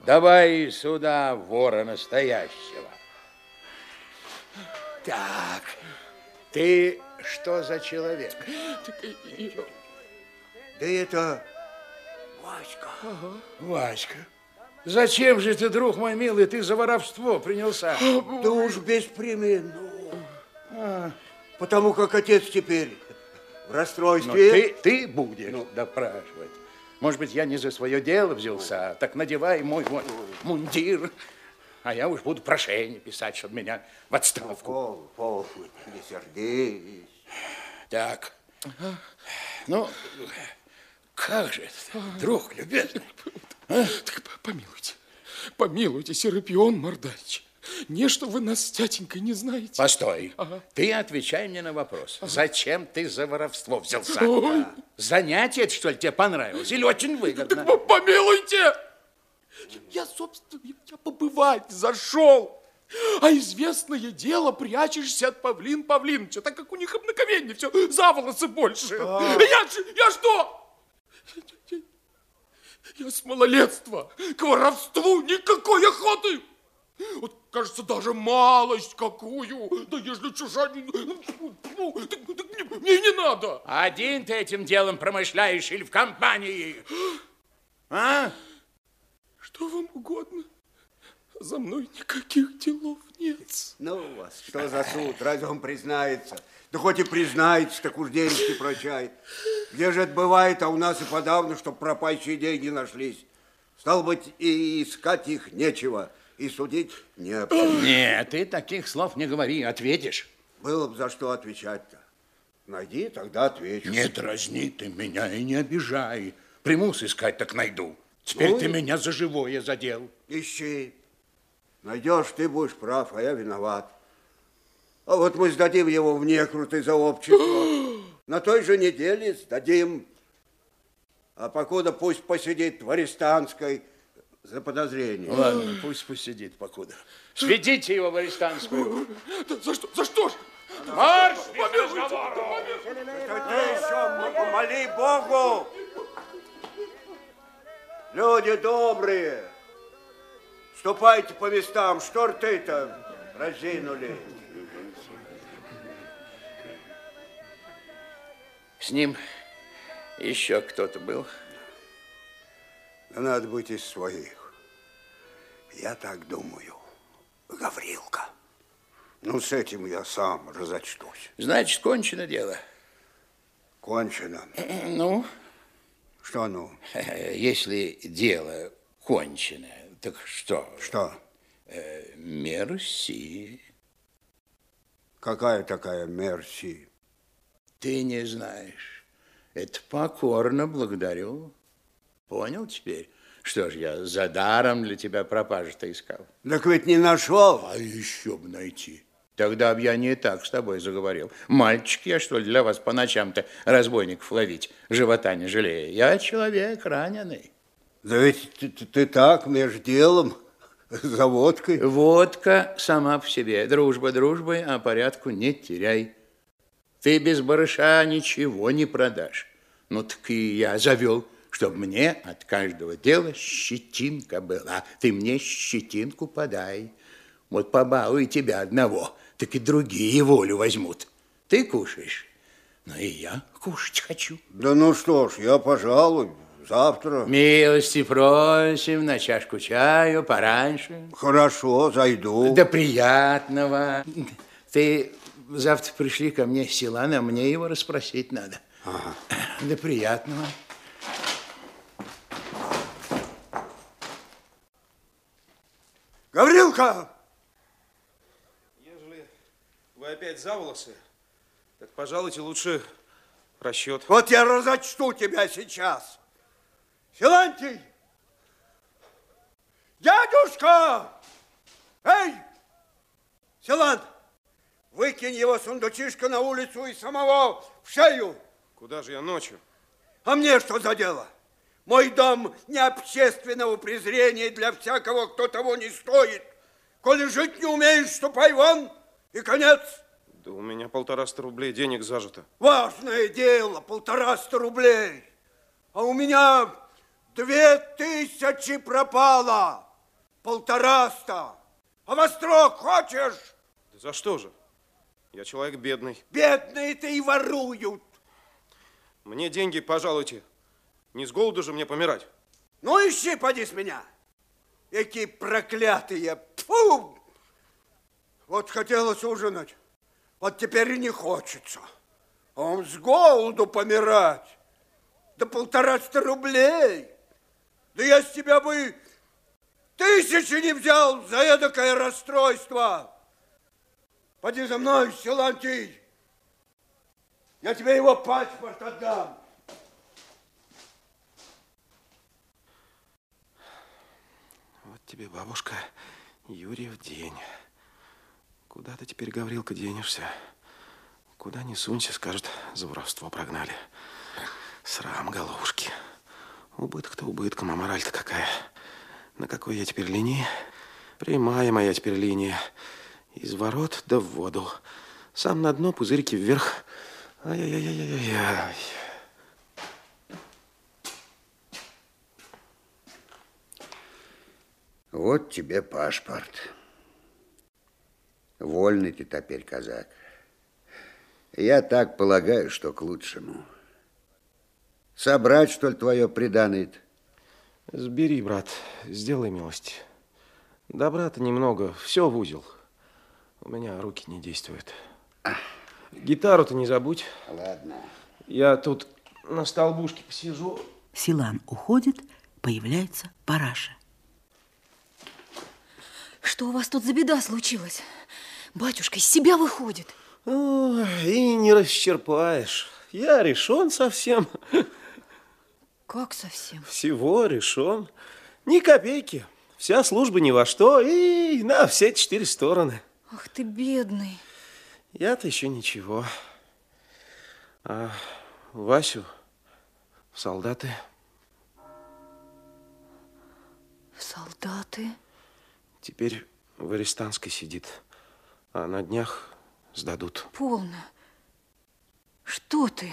Давай сюда вора настоящего. Так, ты что за человек? Да это Васька. Ага. Васька. Зачем же ты, друг мой милый, ты за воровство принялся? Да уж беспременно. А. Потому как отец теперь в расстройстве. Но ты, ты будешь ну. допрашивать. Может быть, я не за свое дело взялся, так надевай мой, мой мундир, а я уж буду прошение писать, чтобы меня в отставку. Пол, пол, не сердись. Так, ага. ну, как же это, друг любезный? А? Так помилуйте, помилуйте, Серапион Мордальевич. Не, что вы нас с тятенькой не знаете. Постой. Ага. Ты отвечай мне на вопрос. Ага. Зачем ты за воровство взялся? Ой. Занятие это, что ли, тебе понравилось? Или очень выгодно? Так, помилуйте! Я, собственно, я побывать зашел. А известное дело, прячешься от Павлин Павлиновича, так как у них обыкновение все за волосы больше. А. Я, я что? Я с малолетства к воровству никакой охоты. Вот, кажется, даже малость какую. Да если чужая... Ну, так, так мне, мне не надо. Один ты этим делом промышляешь или в компании? А? Что вам угодно. За мной никаких делов нет. Ну, у вас что за суд? Разве он признается? Да хоть и признается, так уж денежки прощает. Где же это бывает, а у нас и подавно, что пропащие деньги нашлись. Стало быть, и искать их нечего, и судить не Нет, ты таких слов не говори, ответишь. Было бы за что отвечать-то. Найди, тогда отвечу. Не дразни ты меня и не обижай. Примус искать так найду. Теперь ну, ты меня за живое задел. Ищи. Найдешь, ты будешь прав, а я виноват. А вот мы сдадим его в некруты за общество. На той же неделе сдадим. А покуда пусть посидит в арестантской за подозрение. Ладно, пусть посидит покуда. Сведите его в арестантскую. Да, за что? За что ж? Марш! Помилуйте! Ты еще помоли Богу! Люди добрые, ступайте по местам, что рты-то разинули. С ним еще кто-то был? Надо быть из своих. Я так думаю. Гаврилка. Ну, с этим я сам разочтусь. Значит, кончено дело. Кончено. Ну? Что ну? Если дело кончено, так что? Что? Э, мерси. Какая такая мерси? Ты не знаешь. Это покорно благодарю. Понял теперь? Что ж, я за даром для тебя пропажу-то искал. Так ведь не нашел. А еще бы найти. Тогда б я не так с тобой заговорил. Мальчик я, что ли, для вас по ночам-то разбойников ловить, живота не жалея? Я человек раненый. Да ведь ты, ты, ты так, между делом, за водкой. Водка сама по себе. Дружба дружбой, а порядку не теряй. Ты без барыша ничего не продашь. Ну так и я завел, чтобы мне от каждого дела щетинка была. Ты мне щетинку подай. Вот побалуй тебя одного, так и другие волю возьмут. Ты кушаешь, но и я кушать хочу. Да ну что ж, я, пожалуй, завтра. Милости просим на чашку чаю пораньше. Хорошо, зайду. Да приятного. Ты завтра пришли ко мне с Силана, мне его расспросить надо. Ага. Да приятного. Гаврилка! Ежели вы опять за волосы, так, пожалуйте, лучше расчет. Вот я разочту тебя сейчас. Силантий! Дядюшка! Эй! Силант! Выкинь его сундучишка на улицу и самого в шею. Куда же я ночью? А мне что за дело? Мой дом не общественного презрения для всякого, кто того не стоит. Коли жить не умеешь, ступай вон, и конец. Да у меня полтораста рублей денег зажито. Важное дело, полтораста рублей. А у меня две тысячи пропало. Полтораста. А во строк хочешь? Да за что же? Я человек бедный. Бедные-то и воруют. Мне деньги, пожалуйте. Не с голоду же мне помирать. Ну, ищи, поди с меня. Эти проклятые. Фу! Вот хотелось ужинать. Вот теперь и не хочется. А он с голоду помирать. Да полтораста рублей. Да я с тебя бы тысячи не взял за эдакое расстройство. Поди за мной, Силантий. Я тебе его паспорт отдам. Тебе, бабушка, Юрьев день. Куда ты теперь, Гаврилка, денешься? Куда не сунься, скажет, за воровство прогнали. Срам, головушки. Убыток-то убытком, а мораль-то какая? На какой я теперь линии? Прямая моя теперь линия. Из ворот да в воду. Сам на дно, пузырьки вверх. Ай-яй-яй-яй-яй. Вот тебе паспорт. Вольный ты теперь, казак. Я так полагаю, что к лучшему. Собрать, что ли, твое приданное Сбери, брат, сделай милость. Добра-то немного, все в узел. У меня руки не действуют. Гитару-то не забудь. Ладно. Я тут на столбушке посижу. Силан уходит, появляется Параша. Что у вас тут за беда случилась? Батюшка из себя выходит. Ой, и не расчерпаешь. Я решен совсем. Как совсем? Всего решен. Ни копейки. Вся служба ни во что и на все четыре стороны. Ах ты бедный. Я-то еще ничего. А Васю в солдаты. В солдаты? Теперь в Арестанской сидит. А на днях сдадут. Полно. Что ты?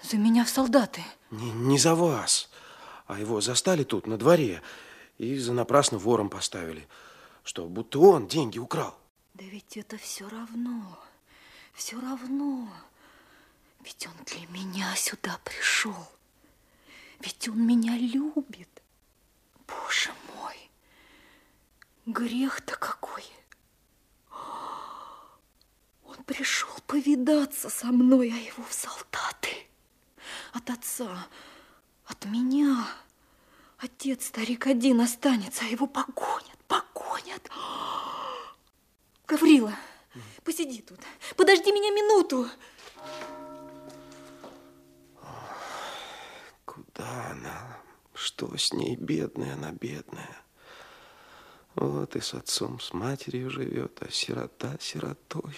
За меня в солдаты? Не, не за вас. А его застали тут, на дворе, и за напрасно вором поставили, что будто он деньги украл. Да ведь это все равно, все равно. Ведь он для меня сюда пришел. Ведь он меня любит. Боже мой, грех-то какой. Он пришел повидаться со мной, а его в солдаты. От отца, от меня. Отец, старик один останется, а его погонят, погонят. Гаврила, посиди тут. Подожди меня минуту. Куда она? Что с ней, бедная она, бедная? Вот и с отцом, с матерью живет, а сирота сиротой.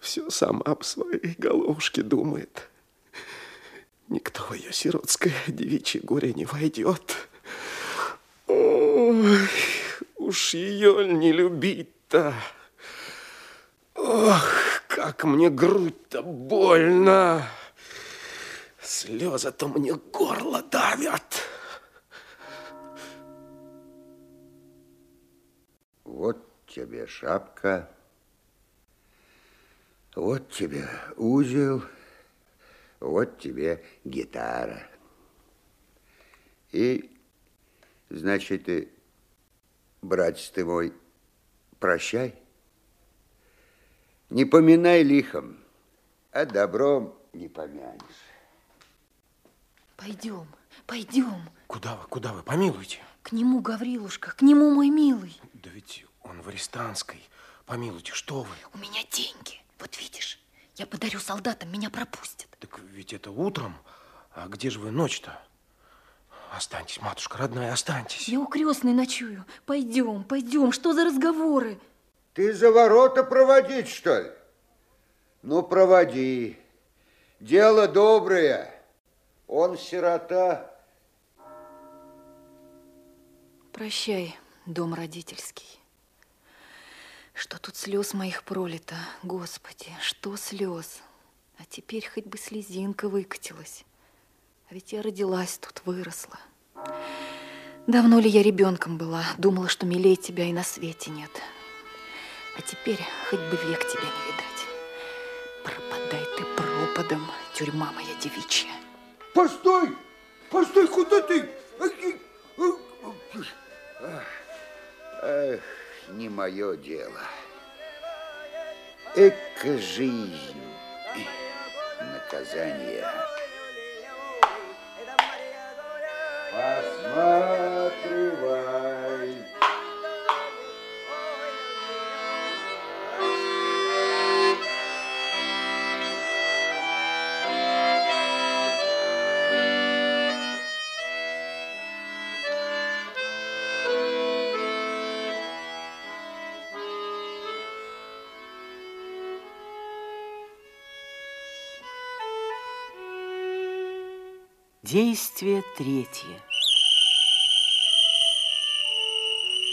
Все сама об своей головушке думает. Никто в ее сиротское девичье горе не войдет. Ой, уж ее не любить-то. Ох, как мне грудь-то больно. Слезы-то мне горло давят. Вот тебе шапка, вот тебе узел, вот тебе гитара. И, значит, ты, братец ты мой, прощай. Не поминай лихом, а добром не помянешь. Пойдем, пойдем. Куда вы, куда вы, помилуйте? К нему, Гаврилушка, к нему, мой милый. Да ведь он в арестанской. Помилуйте, что вы? У меня деньги. Вот видишь, я подарю солдатам, меня пропустят. Так ведь это утром. А где же вы ночь-то? Останьтесь, матушка родная, останьтесь. Я у крестной ночую. Пойдем, пойдем. Что за разговоры? Ты за ворота проводить, что ли? Ну, проводи. Дело доброе. Он сирота. Прощай, дом родительский. Что тут слез моих пролито, Господи, что слез. А теперь хоть бы слезинка выкатилась. А ведь я родилась тут, выросла. Давно ли я ребенком была, думала, что милее тебя и на свете нет. А теперь хоть бы век тебя не видать. Пропадай ты пропадом, тюрьма моя девичья. Постой! Постой, куда ты? Эх, не мое дело. Эка жизнь. Наказание. Посматривай. Действие третье.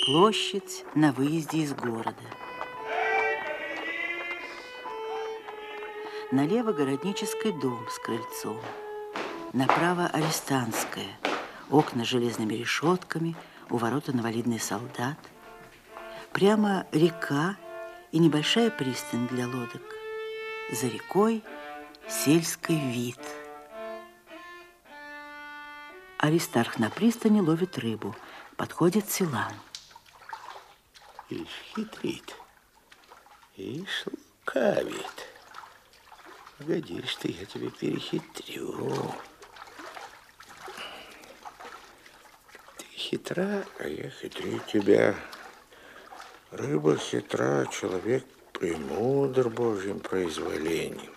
Площадь на выезде из города. Налево городнический дом с крыльцом. Направо арестантская. Окна с железными решетками, у ворот инвалидный солдат. Прямо река и небольшая пристань для лодок. За рекой сельский вид – Аристарх на пристани ловит рыбу. Подходит Силан. Ишь хитрит, ишь лукавит. Погодишь ты, я тебя перехитрю. Ты хитра, а я хитрю тебя. Рыба хитра, человек премудр Божьим произволением.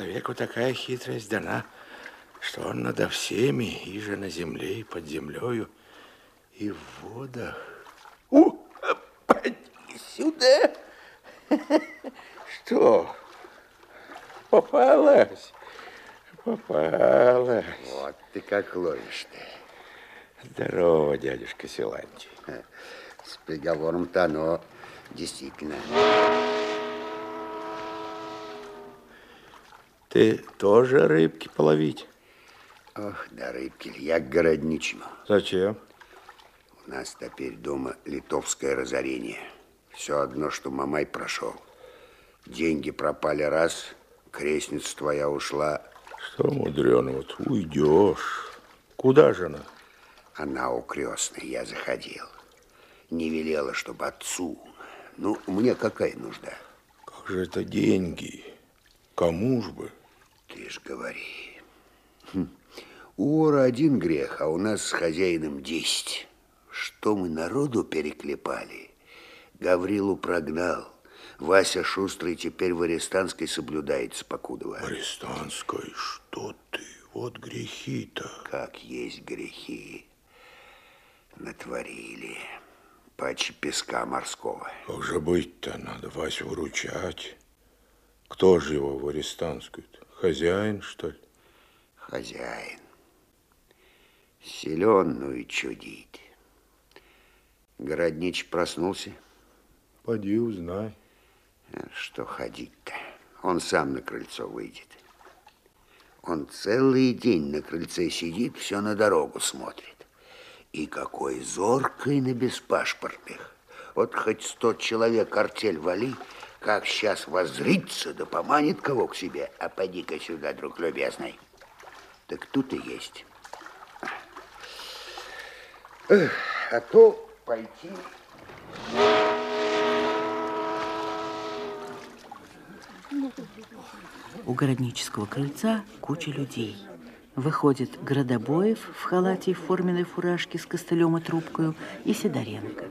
Человеку такая хитрость дана, что он надо всеми, и же на земле, и под землею, и в водах. У, поди сюда. Что? Попалась? Попалась. Вот ты как ловишь-то. Здорово, дядюшка Силантий. С приговором-то оно действительно. Ты тоже рыбки половить? Ох, да рыбки, я к городничему. Зачем? У нас теперь дома литовское разорение. Все одно, что Мамай прошел. Деньги пропали раз, крестница твоя ушла. Что мудреного, ты уйдешь. Куда же она? Она у крестной, я заходил. Не велела, чтобы отцу. Ну, мне какая нужда? Как же это деньги? Кому ж бы? Ты ж говори. Хм. У Ора один грех, а у нас с хозяином десять. Что мы народу переклепали, Гаврилу прогнал. Вася Шустрый теперь в Арестанской соблюдается, покудова. Арестанской? Что ты? Вот грехи-то. Как есть грехи. Натворили. Паче песка морского. Как же быть-то? Надо Васю выручать. Кто же его в Арестанскую -то? Хозяин, что ли? Хозяин. Силен, ну и чудить. Городнич проснулся? Поди узнай. Что ходить-то? Он сам на крыльцо выйдет. Он целый день на крыльце сидит, все на дорогу смотрит. И какой зоркий на беспашпортных. Вот хоть сто человек артель вали, как сейчас воззрится, да поманит кого к себе. А поди-ка сюда, друг любезный. Так тут и есть. Эх, а то пойти... У городнического крыльца куча людей. Выходит Градобоев в халате и в форменной фуражке с костылем и трубкой и Сидоренко.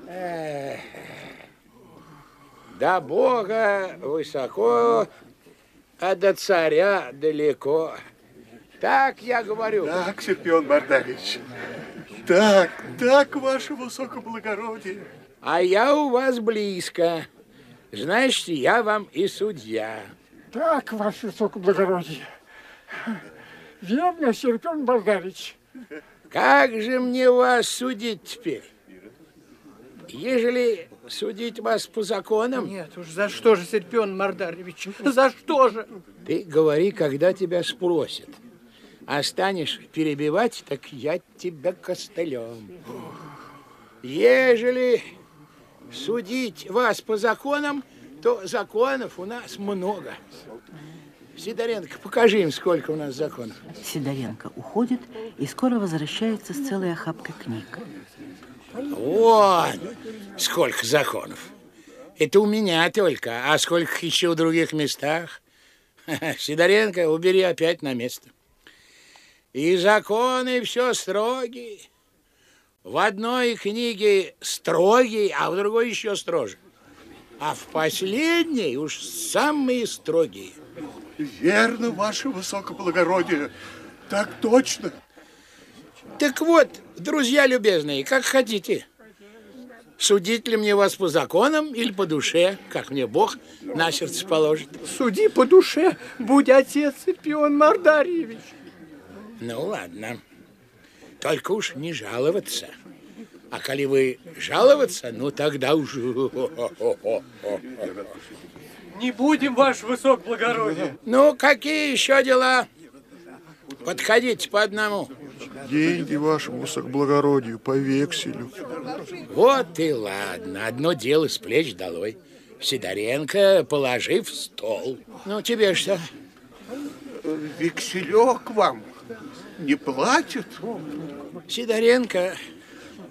До Бога высоко, а до царя далеко. Так я говорю. Так, Серпион Бардалич. Так, так, ваше высокоблагородие. А я у вас близко. Значит, я вам и судья. Так, ваше высокоблагородие. Верно, Серпион Болгарич. Как же мне вас судить теперь? Ежели судить вас по законам... Нет уж, за что же, Серпион Мардарович, за что же? Ты говори, когда тебя спросят. А станешь перебивать, так я тебя костылем. Ежели судить вас по законам, то законов у нас много. Сидоренко, покажи им, сколько у нас законов. Сидоренко уходит и скоро возвращается с целой охапкой книг. Вон, сколько законов. Это у меня только, а сколько еще в других местах. Сидоренко, убери опять на место. И законы все строгие. В одной книге строгий, а в другой еще строже. А в последней уж самые строгие. Верно, ваше высокоблагородие. Так точно. Так вот, друзья любезные, как хотите. Судить ли мне вас по законам или по душе, как мне Бог на сердце положит? Суди по душе, будь отец Серпион Мардарьевич. Ну, ладно. Только уж не жаловаться. А коли вы жаловаться, ну тогда уж... Не будем, ваше высокоблагородие. Ну, какие еще дела? Подходите по одному. Деньги вашему высокоблагородию по векселю. Вот и ладно. Одно дело с плеч долой. Сидоренко, положи в стол. Ну, тебе что? Векселек вам не платят? Сидоренко,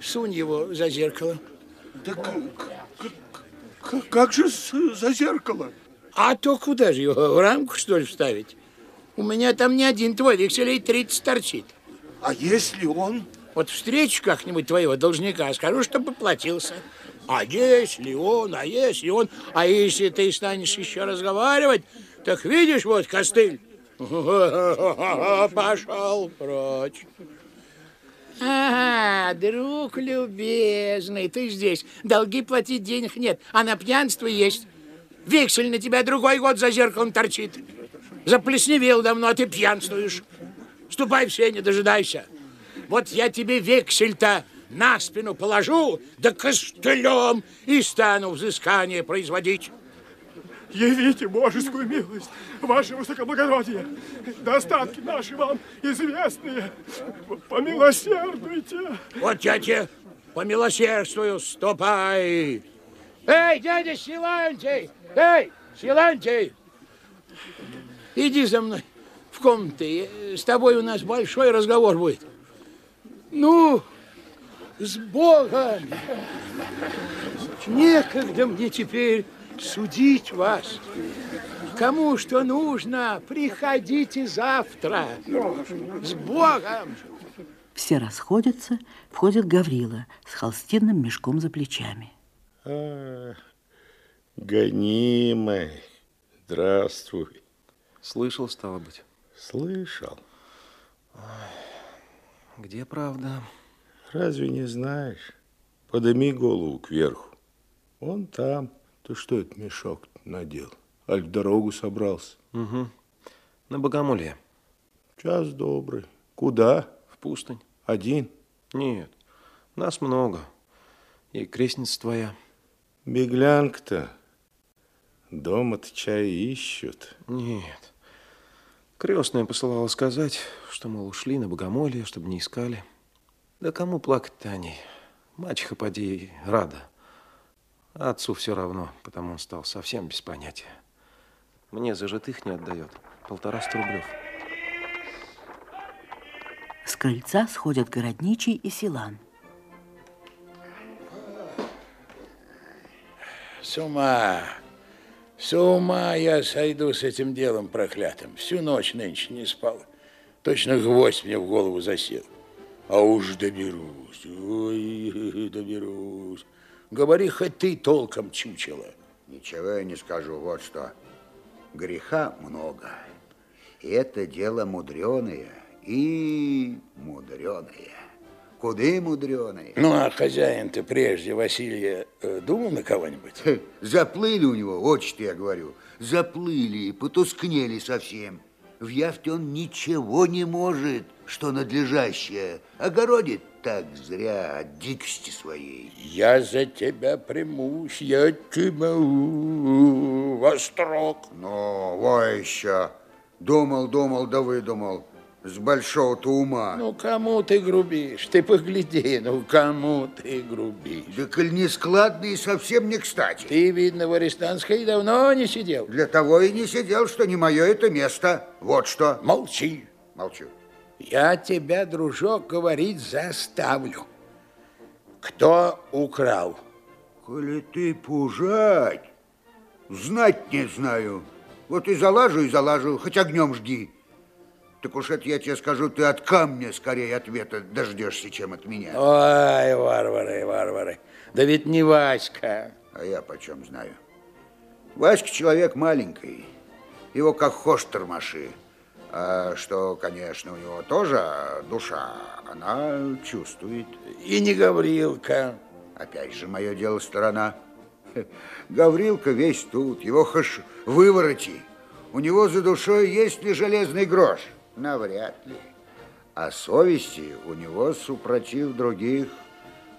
сунь его за зеркало. Так как же за зеркало? А то куда же его, в рамку, что ли, вставить? У меня там не один твой векселей 30 торчит. А если он? Вот встречу как-нибудь твоего должника, скажу, чтобы платился. А если он, а если он, а если ты станешь еще разговаривать, так видишь, вот костыль. Пошел прочь. Ага, друг любезный, ты здесь. Долги платить денег нет, а на пьянство есть. Вексель на тебя другой год за зеркалом торчит. Заплесневел давно, а ты пьянствуешь. Ступай все, не дожидайся. Вот я тебе вексель-то на спину положу, да костылем и стану взыскание производить. Явите божескую милость, ваше высокоблагородие. Достатки наши вам известные. Помилосердуйте. Вот я тебе помилосердствую, ступай. Эй, дядя Силантий! Эй, Силантий! Иди за мной в комнаты. С тобой у нас большой разговор будет. Ну, с Богом! Некогда мне теперь судить вас. Кому что нужно, приходите завтра. С Богом! Все расходятся, входит Гаврила с холстинным мешком за плечами. А, гонимый, здравствуй. Слышал, стало быть? Слышал. Где правда? Разве не знаешь? Подыми голову кверху. Он там. Ты что это мешок надел? Аль в дорогу собрался? Угу. На Богомолье. Час добрый. Куда? В пустынь. Один? Нет, нас много. И крестница твоя. Беглянка-то. Дома-то чай ищут. Нет. Крестная посылала сказать, что, мол, ушли на богомолье, чтобы не искали. Да кому плакать-то о ней? Мачеха, поди, рада. А отцу все равно, потому он стал совсем без понятия. Мне зажитых не отдает. Полтораста рублев. С крыльца сходят городничий и Силан. С ума, с ума я сойду с этим делом проклятым. Всю ночь нынче не спал. Точно гвоздь мне в голову засел. А уж доберусь, ой, доберусь. Говори хоть ты толком чучело. Ничего я не скажу, вот что. Греха много. И это дело мудреное и мудреное. Куды мудреное. Ну, а хозяин-то прежде, Василия, э, думал на кого-нибудь? Заплыли у него, вот что я говорю. Заплыли, потускнели совсем. В яфте он ничего не может, что надлежащее. Огородит так зря от дикости своей. Я за тебя примусь, я тебя во строк. Ну, во еще. Думал, думал, да выдумал. С большого-то ума. Ну, кому ты грубишь? Ты погляди, ну, кому ты грубишь? Да коль нескладный, совсем не кстати. Ты, видно, в арестантской давно не сидел. Для того и не сидел, что не мое это место. Вот что. Молчи. Молчу. Я тебя, дружок, говорить заставлю. Кто украл? Коли ты пужать, знать не знаю. Вот и залажу, и залажу, хоть огнем жги. Так уж это я тебе скажу, ты от камня скорее ответа дождешься, чем от меня. Ой, варвары, варвары. Да ведь не Васька. А я почем знаю. Васька человек маленький. Его как хошь тормоши. А что, конечно, у него тоже душа, она чувствует. И не Гаврилка. Опять же, мое дело сторона. Гаврилка весь тут, его хошь вывороти. У него за душой есть ли железный грош? Навряд ли. А совести у него, супротив других,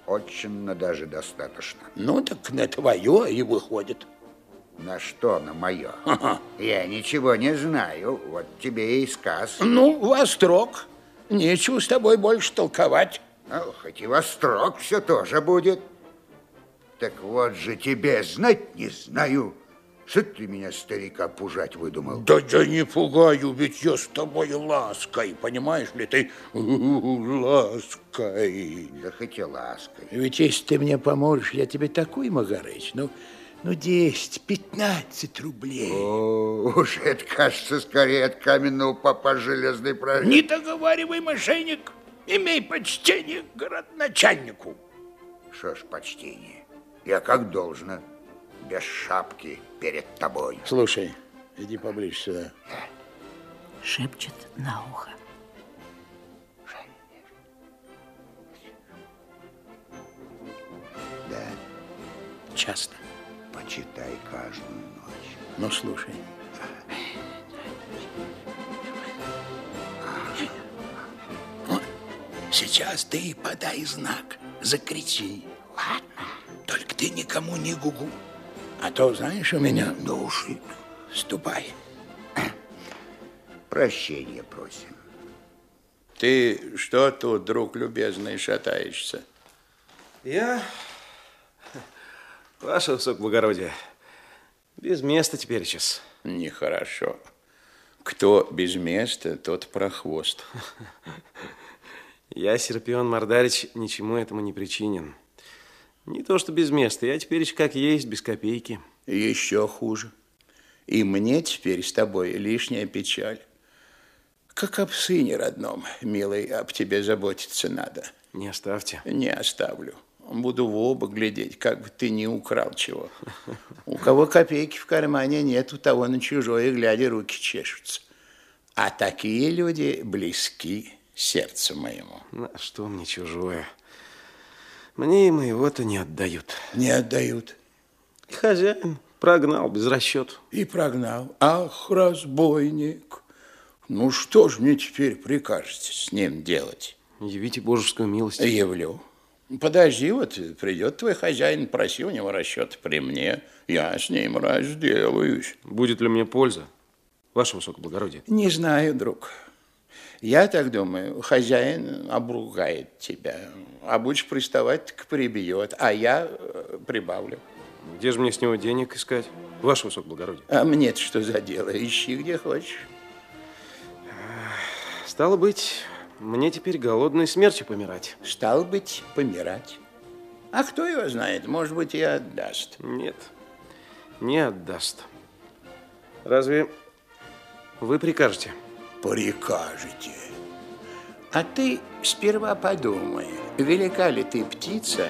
очень даже достаточно. Ну, так на твое и выходит. На что на мое? Я ничего не знаю. Вот тебе и сказ. Ну, вострок. Нечего с тобой больше толковать. Ну, хоть и вострок все тоже будет. Так вот же тебе знать не знаю. Что ты меня, старика, пужать выдумал? Да я не пугаю, ведь я с тобой лаской, понимаешь ли ты? Лаской. Да хоть и лаской. Ведь если ты мне поможешь, я тебе такой магарыч, ну, ну, 10-15 рублей. О, уж это, кажется, скорее от каменного попа железной прорез. Не договаривай, мошенник. Имей почтение к городначальнику. Что ж почтение? Я как должно, без шапки перед тобой. Слушай, иди поближе сюда. Шепчет на ухо. Да, Часто. почитай каждую ночь. Ну, слушай. Сейчас ты подай знак, закричи. Ладно. Только ты никому не гугу. А то, знаешь, у меня душит. Ступай. Прощения просим. Ты что тут, друг любезный, шатаешься? Я, ваше высокоблагородие, без места теперь сейчас. Нехорошо. Кто без места, тот прохвост. Я, Серпион Мордарич, ничему этому не причинен. Не то, что без места. Я теперь как есть, без копейки. Еще хуже. И мне теперь с тобой лишняя печаль. Как об сыне родном, милый, об тебе заботиться надо. Не оставьте. Не оставлю. буду в оба глядеть, как бы ты не украл чего. У кого копейки в кармане нет, у того на чужое, глядя, руки чешутся. А такие люди близки сердцу моему. На что мне чужое? Мне и моего-то не отдают. Не отдают. И хозяин прогнал без расчета. И прогнал. Ах, разбойник. Ну, что ж мне теперь прикажете с ним делать? Явите божескую милость. Явлю. Подожди, вот придет твой хозяин, проси у него расчет при мне. Я с ним разделаюсь. Будет ли мне польза, ваше высокоблагородие? Не знаю, друг. Я так думаю, хозяин обругает тебя, а будешь приставать, так прибьет, а я э, прибавлю. Где же мне с него денег искать, ваше высокоблагородие? А мне что за дело? Ищи где хочешь. Стало быть, мне теперь голодной смертью помирать. Стало быть, помирать. А кто его знает, может быть, и отдаст. Нет, не отдаст. Разве вы прикажете? Прикажете. А ты сперва подумай, велика ли ты птица,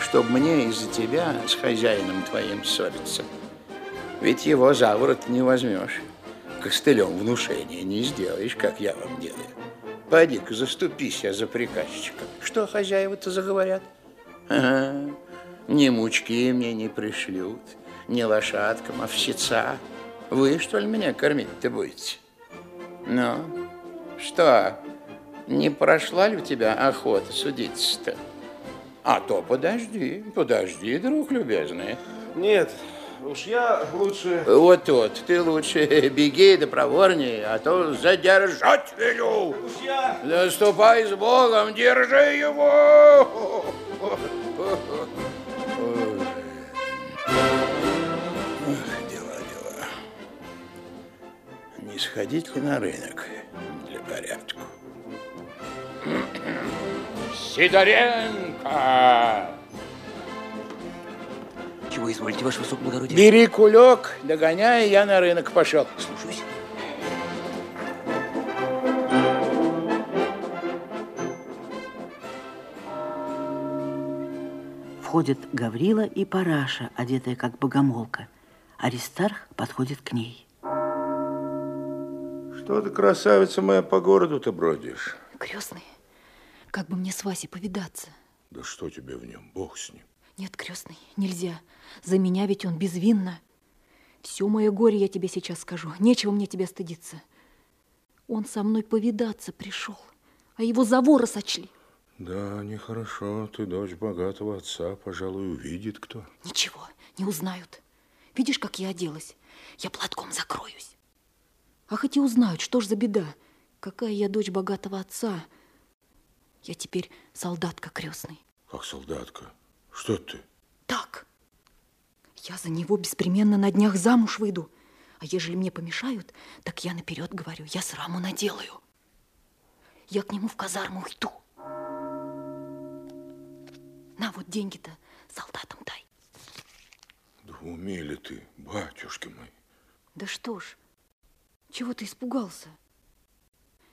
чтобы мне из-за тебя с хозяином твоим ссориться. Ведь его за ворот не возьмешь, костылем внушения не сделаешь, как я вам делаю. Пойди-ка, заступись я за приказчика. Что хозяева-то заговорят? Ага, ни мучки мне не пришлют, ни лошадкам, овсеца. Вы, что ли, меня кормить-то будете? Ну, что, не прошла ли у тебя охота судиться-то? А то подожди, подожди, друг любезный. Нет, уж я лучше... Вот вот, ты лучше беги да проворнее, а то задержать велю. Уж я... Да ступай с Богом, держи его. Ли на рынок для порядку? Сидоренко! Чего изволите, ваше высокоблагородие? Бери кулек, догоняй, я на рынок пошел. Слушаюсь. Входят Гаврила и Параша, одетая как богомолка. Аристарх подходит к ней. Что ты, красавица моя, по городу-то бродишь? Крестный, как бы мне с Васей повидаться? Да что тебе в нем, бог с ним. Нет, крестный, нельзя. За меня ведь он безвинно. Все мое горе я тебе сейчас скажу. Нечего мне тебя стыдиться. Он со мной повидаться пришел, а его за вора сочли. Да, нехорошо. Ты дочь богатого отца. Пожалуй, увидит кто. Ничего, не узнают. Видишь, как я оделась? Я платком закроюсь. А хоть и узнают, что ж за беда. Какая я дочь богатого отца. Я теперь солдатка крестный. Как солдатка? Что ты? Так. Я за него беспременно на днях замуж выйду. А ежели мне помешают, так я наперед говорю, я сраму наделаю. Я к нему в казарму уйду. На вот деньги-то солдатам дай. Да умели ты, батюшки мои. Да что ж, чего ты испугался?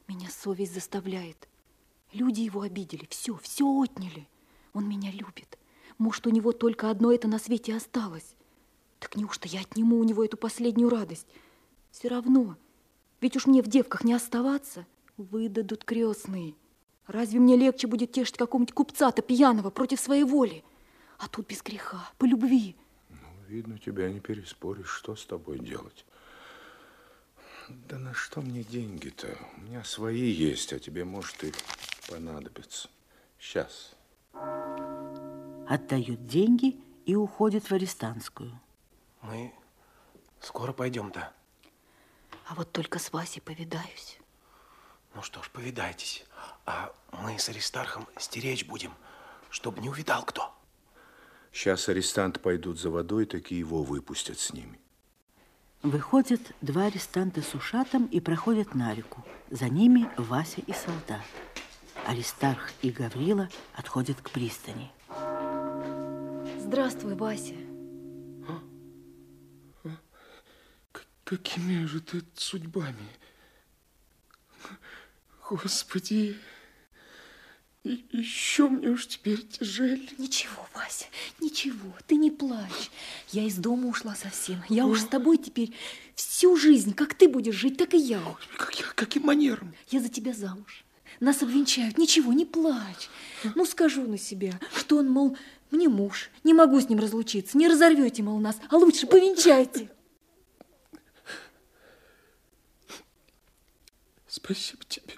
Меня совесть заставляет. Люди его обидели, все, все отняли. Он меня любит. Может, у него только одно это на свете осталось. Так неужто я отниму у него эту последнюю радость? Все равно, ведь уж мне в девках не оставаться. Выдадут крестные. Разве мне легче будет тешить какого-нибудь купца-то пьяного против своей воли? А тут без греха, по любви. Ну, видно, тебя не переспоришь. Что с тобой делать? Да на что мне деньги-то? У меня свои есть, а тебе, может, и понадобится. Сейчас. Отдают деньги и уходят в арестантскую. Мы скоро пойдем-то. А вот только с Васей повидаюсь. Ну что ж, повидайтесь. А мы с Аристархом стеречь будем, чтобы не увидал кто. Сейчас арестанты пойдут за водой, такие его выпустят с ними. Выходят два арестанта с ушатом и проходят на реку. За ними Вася и солдат. Аристарх и Гаврила отходят к пристани. Здравствуй, Вася. Какими же ты судьбами? Господи, И еще мне уж теперь тяжелее. Ничего, Вася, ничего, ты не плачь. Я из дома ушла совсем. Я уж с тобой теперь всю жизнь, как ты будешь жить, так и я. Как, каким манером? Я за тебя замуж. Нас обвенчают. Ничего, не плачь. Ну, скажу на себя, что он, мол, мне муж, не могу с ним разлучиться, не разорвете, мол, нас, а лучше повенчайте. Спасибо тебе.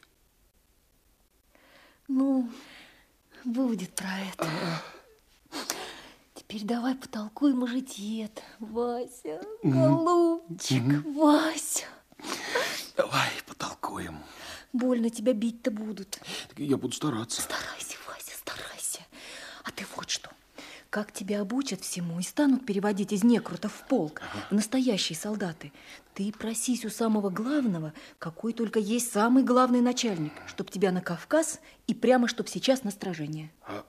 Ну, будет про это. Теперь давай потолкуем о житье Вася, голубчик, Вася. Давай потолкуем. Больно тебя бить-то будут. Я буду стараться. Старайся, Вася, старайся. А ты вот что. Как тебя обучат всему и станут переводить из некрутов в полк, ага. в настоящие солдаты, ты просись у самого главного, какой только есть самый главный начальник, чтоб тебя на Кавказ и прямо чтоб сейчас на сражение. А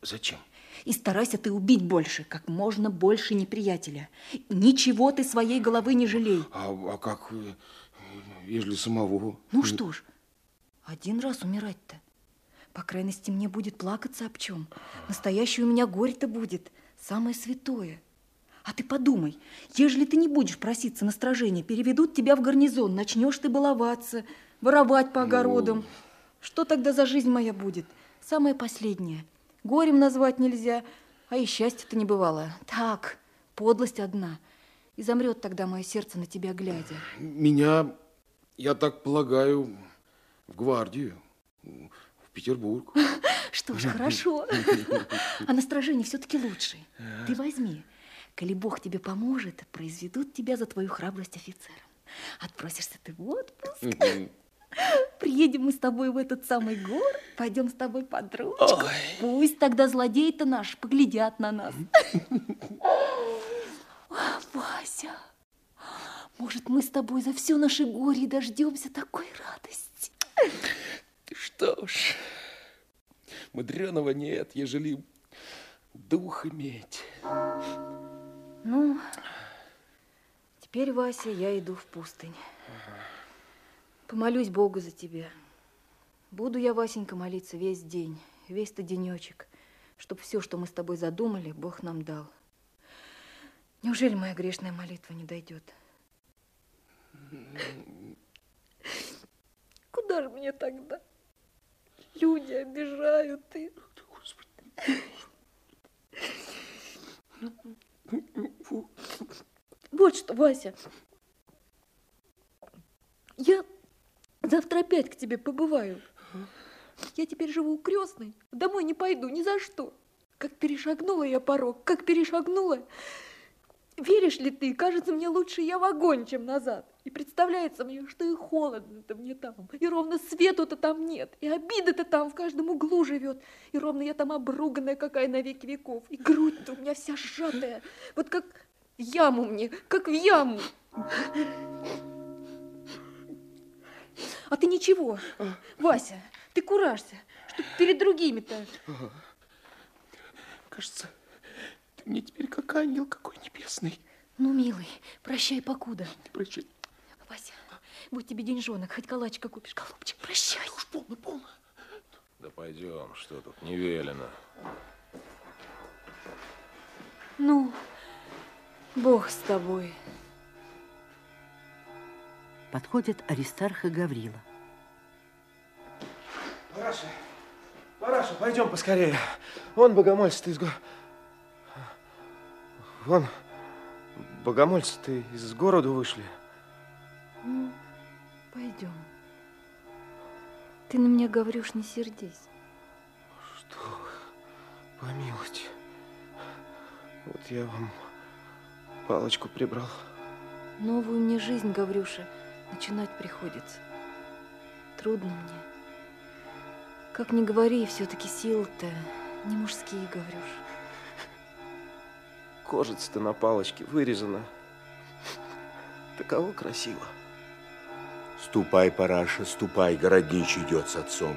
зачем? И старайся ты убить больше, как можно больше неприятеля. Ничего ты своей головы не жалей. А, а как, э, если самого? Ну что ж, один раз умирать-то. По крайности, мне будет плакаться об чем. Настоящее у меня горе-то будет, самое святое. А ты подумай, ежели ты не будешь проситься на стражение, переведут тебя в гарнизон, начнешь ты баловаться, воровать по огородам. Ну... Что тогда за жизнь моя будет? Самое последнее. Горем назвать нельзя, а и счастья-то не бывало. Так, подлость одна. И замрет тогда мое сердце на тебя глядя. Меня, я так полагаю, в гвардию. Петербург. Что ж, хорошо. А на сражении все-таки лучше. Ты возьми. Коли Бог тебе поможет, произведут тебя за твою храбрость офицером. Отпросишься ты в отпуск. Приедем мы с тобой в этот самый гор, пойдем с тобой под ручку. Ой. Пусть тогда злодеи-то наши поглядят на нас. Вася, может, мы с тобой за все наше горе дождемся такой радости. Что ж, мудреного нет, ежели дух иметь. Ну, теперь, Вася, я иду в пустынь. Помолюсь Богу за тебя. Буду я, Васенька, молиться весь день, весь-то денечек, чтоб все, что мы с тобой задумали, Бог нам дал. Неужели моя грешная молитва не дойдет? Куда же мне тогда? Люди обижают их. Вот что, Вася. Я завтра опять к тебе побываю. Я теперь живу у крестной. Домой не пойду ни за что. Как перешагнула я порог, как перешагнула, Веришь ли ты, кажется мне лучше я в огонь, чем назад. И представляется мне, что и холодно-то мне там, и ровно свету-то там нет, и обида-то там в каждом углу живет, и ровно я там обруганная какая на веки веков, и грудь-то у меня вся сжатая, вот как в яму мне, как в яму. А ты ничего, Вася, ты куражься, что перед другими-то. Кажется, мне теперь как ангел какой небесный. Ну, милый, прощай покуда. Прощай. Вася, будь тебе деньжонок, хоть калачика купишь, голубчик, прощай. Да уж полно, полно. Да пойдем, что тут не велено. Ну, Бог с тобой. Подходят Аристарх и Гаврила. Параша, Параша, пойдем поскорее. Вон богомольцы-то из города. Вон, богомольцы-то из города вышли. Ну, пойдем. Ты на меня говоришь, не сердись. Что вы, помилуйте. Вот я вам палочку прибрал. Новую мне жизнь, Гаврюша, начинать приходится. Трудно мне. Как ни говори, все-таки силы-то не мужские, Гаврюша. Кожица-то на палочке вырезана. Таково красиво. Ступай, Параша, ступай, городнич идет с отцом.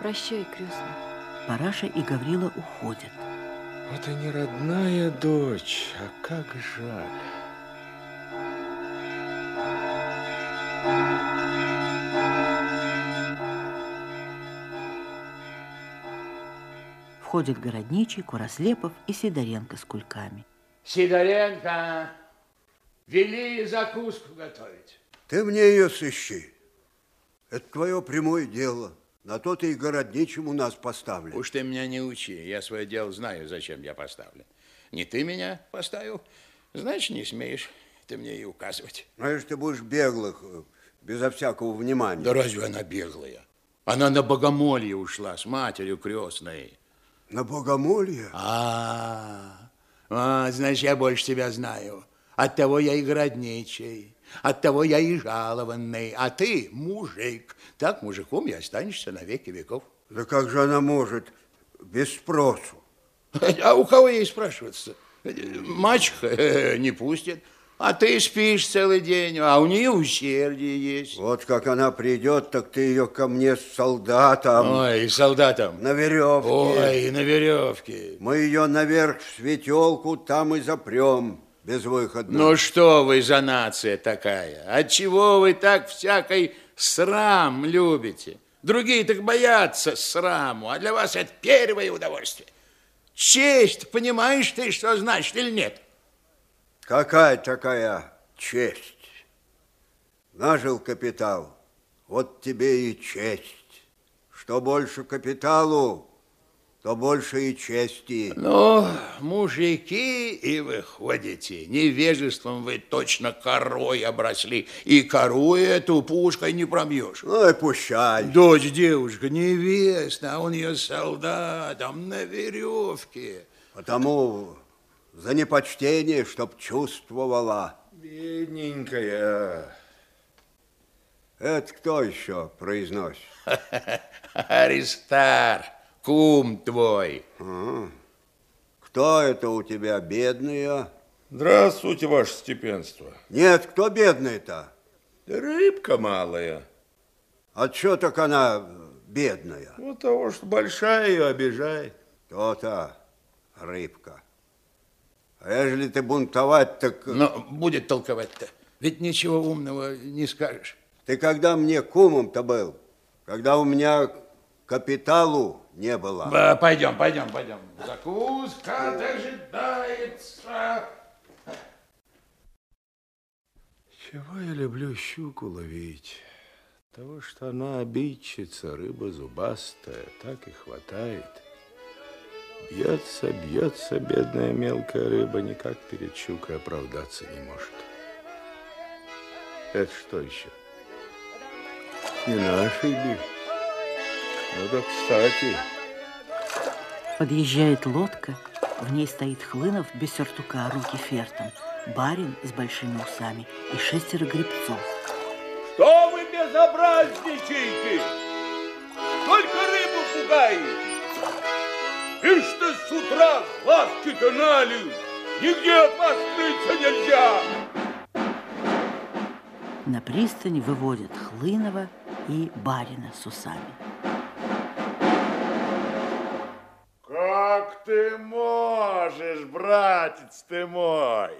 Прощай, крестный. Параша и Гаврила уходят. Это не родная дочь, а как жаль. Входят Городничий, Курослепов и Сидоренко с кульками. Сидоренко, вели закуску готовить. Ты мне ее сыщи. Это твое прямое дело. На то ты и городничим у нас поставлен. Уж ты меня не учи. Я свое дело знаю, зачем я поставлен. Не ты меня поставил, значит, не смеешь ты мне и указывать. Ну, если ты будешь беглых, безо всякого внимания. Да разве она беглая? Она на богомолье ушла с матерью крестной. На богомолье? А, а, значит, я больше тебя знаю. Оттого я и городничий. Оттого я и жалованный, а ты мужик. Так мужиком и останешься на веки веков. Да как же она может без спросу? А у кого ей спрашиваться? Мачеха не пустит. А ты спишь целый день, а у нее усердие есть. Вот как она придет, так ты ее ко мне с солдатом. Ой, солдатом. На веревке. Ой, на веревке. Мы ее наверх в светелку там и запрем безвыходно. Ну что вы за нация такая? Отчего вы так всякой срам любите? Другие так боятся сраму, а для вас это первое удовольствие. Честь, понимаешь ты, что значит или нет? Какая такая честь? Нажил капитал, вот тебе и честь. Что больше капиталу, то больше и чести. Ну, мужики и выходите. Невежеством вы точно корой обросли. И кору эту пушкой не пробьешь. И пущай. Дочь девушка, невеста, а он ее солдатом на веревке. Потому за непочтение, чтоб чувствовала. Бедненькая. Это кто еще произносит? Аристар, кум твой. А, кто это у тебя, бедная? Здравствуйте, ваше степенство. Нет, кто бедный-то? Рыбка малая. А что так она бедная? Вот того, что большая ее обижает. То-то, рыбка. А ежели ты бунтовать, так... Но будет толковать-то. Ведь ничего умного не скажешь. Ты когда мне кумом-то был? Когда у меня капиталу не было. Пойдем, пойдем, пойдем. Закуска дожидается. Чего я люблю щуку ловить? Того, что она обидчица, рыба зубастая, так и хватает. Бьется, бьется бедная мелкая рыба, никак перед щукой оправдаться не может. Это что еще? Не наши ли? Ну да, кстати. Подъезжает лодка, в ней стоит Хлынов без сюртука, руки фертом, барин с большими усами и шестеро гребцов. Что вы безобразничаете? Только рыбу пугаете. И что с утра глазки-то налью, нигде от вас скрыться нельзя. На пристань выводят Хлынова и барина с усами. Как ты можешь, братец ты мой?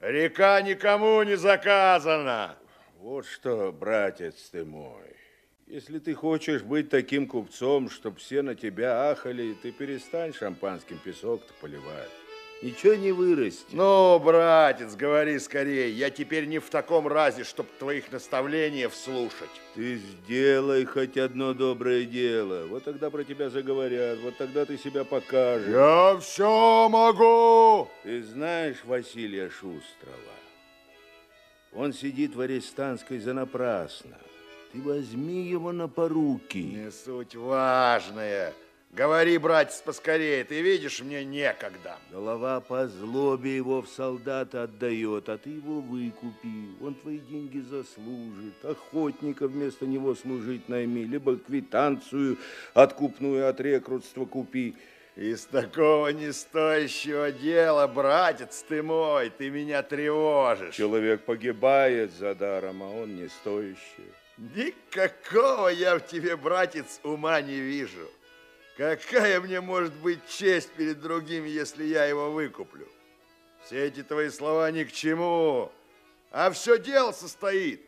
Река никому не заказана. Вот что, братец ты мой, если ты хочешь быть таким купцом, чтоб все на тебя ахали, ты перестань шампанским песок-то поливать. Ничего не вырастет. Ну, братец, говори скорее. Я теперь не в таком разе, чтоб твоих наставления вслушать. Ты сделай хоть одно доброе дело. Вот тогда про тебя заговорят, вот тогда ты себя покажешь. Я все могу. Ты знаешь Василия Шустрова? Он сидит в арестантской за напрасно. Ты возьми его на поруки. Не суть важная. Говори, братец, поскорее, ты видишь, мне некогда. Голова по злобе его в солдата отдает, а ты его выкупи. Он твои деньги заслужит. Охотника вместо него служить найми, либо квитанцию откупную от рекрутства купи. Из такого нестоящего дела, братец ты мой, ты меня тревожишь. Человек погибает за даром, а он не стоящий. Никакого я в тебе, братец, ума не вижу. Какая мне может быть честь перед другими, если я его выкуплю? Все эти твои слова ни к чему. А все дело состоит.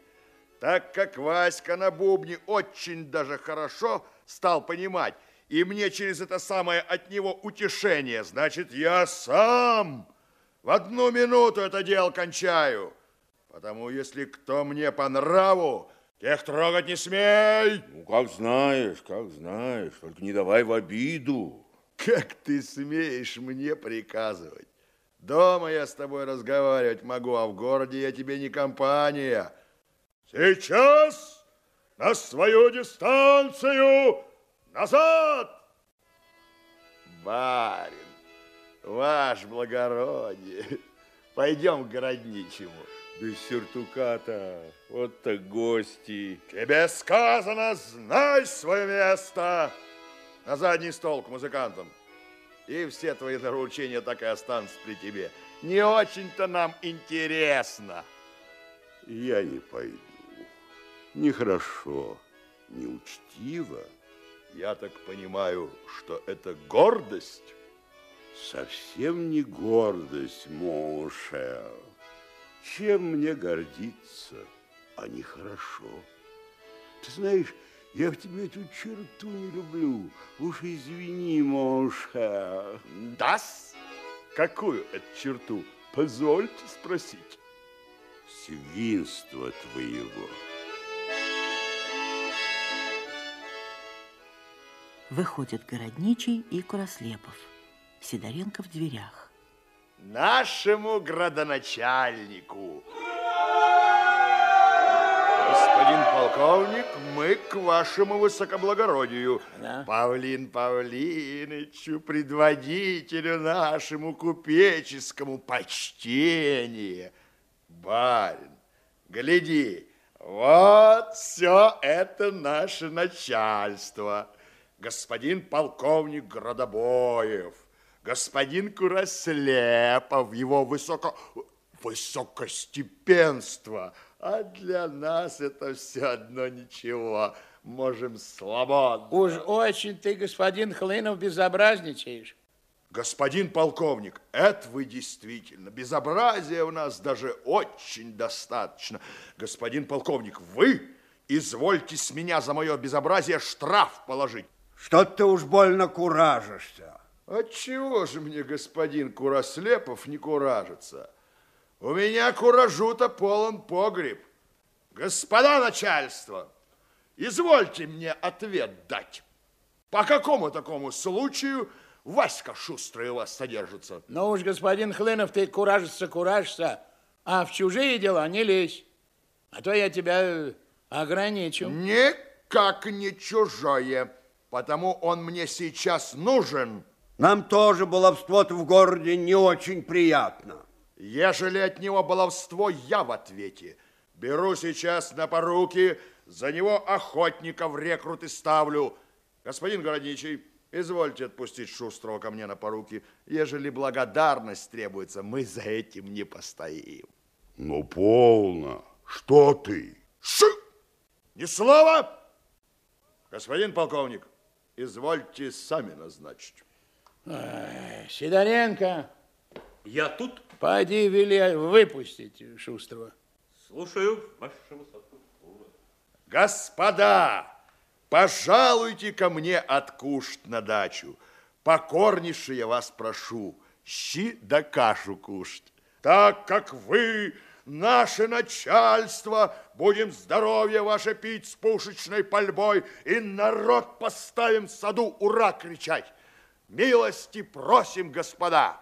Так как Васька на бубне очень даже хорошо стал понимать, и мне через это самое от него утешение, значит, я сам в одну минуту это дело кончаю. Потому если кто мне по нраву, тех трогать не смей. Ну, как знаешь, как знаешь, только не давай в обиду. Как ты смеешь мне приказывать? Дома я с тобой разговаривать могу, а в городе я тебе не компания. Сейчас на свою дистанцию назад! Барин, ваш благородие, пойдем к городничему. Без сюртука-то, вот так гости. Тебе сказано, знай свое место. На задний стол к музыкантам. И все твои наручения так и останутся при тебе. Не очень-то нам интересно. Я не пойду. Нехорошо, неучтиво. Я так понимаю, что это гордость? Совсем не гордость, mon cher. Чем мне гордиться, а нехорошо. Ты знаешь, я в тебе эту черту не люблю. Уж извини, mon cher. Да-с? Какую эту черту? Позвольте спросить. Свинства твоего. Выходят Городничий и Курослепов. Сидоренко в дверях. Нашему градоначальнику. Господин полковник, мы к вашему высокоблагородию. Да? Павлин Павлинычу, предводителю нашему купеческому почтение. Барин, гляди, вот все это наше начальство. Господин полковник Градобоев, господин Курослепов, его высоко... высокостепенство. А для нас это все одно ничего. Можем свободно. Уж очень ты, господин Хлынов, безобразничаешь. Господин полковник, это вы действительно. Безобразия у нас даже очень достаточно. Господин полковник, вы извольте с меня за мое безобразие штраф положить. Что ты уж больно куражишься. Отчего же мне господин Курослепов не куражится? У меня куражу-то полон погреб. Господа начальство, извольте мне ответ дать. По какому такому случаю Васька шустрый у вас содержится? Ну уж, господин Хлынов, ты куражишься, куражишься, а в чужие дела не лезь. А то я тебя ограничу. Никак не чужое, потому он мне сейчас нужен. Нам тоже баловство-то в городе не очень приятно. Ежели от него баловство, я в ответе. Беру сейчас на поруки, за него охотника в рекруты ставлю. Господин Городничий, извольте отпустить Шустрого ко мне на поруки. Ежели благодарность требуется, мы за этим не постоим. Ну, полно. Что ты? Ши! Ни слова! Господин полковник, извольте сами назначить. Ай, Сидоренко, Я тут. поди вели выпустить Шустрого. Слушаю, ваше высокое. Господа, пожалуйте ко мне откушать на дачу. Покорнейше я вас прошу, щи да кашу кушать. Так как вы, наше начальство, будем здоровье ваше пить с пушечной пальбой и народ поставим в саду ура кричать. Милости просим, господа.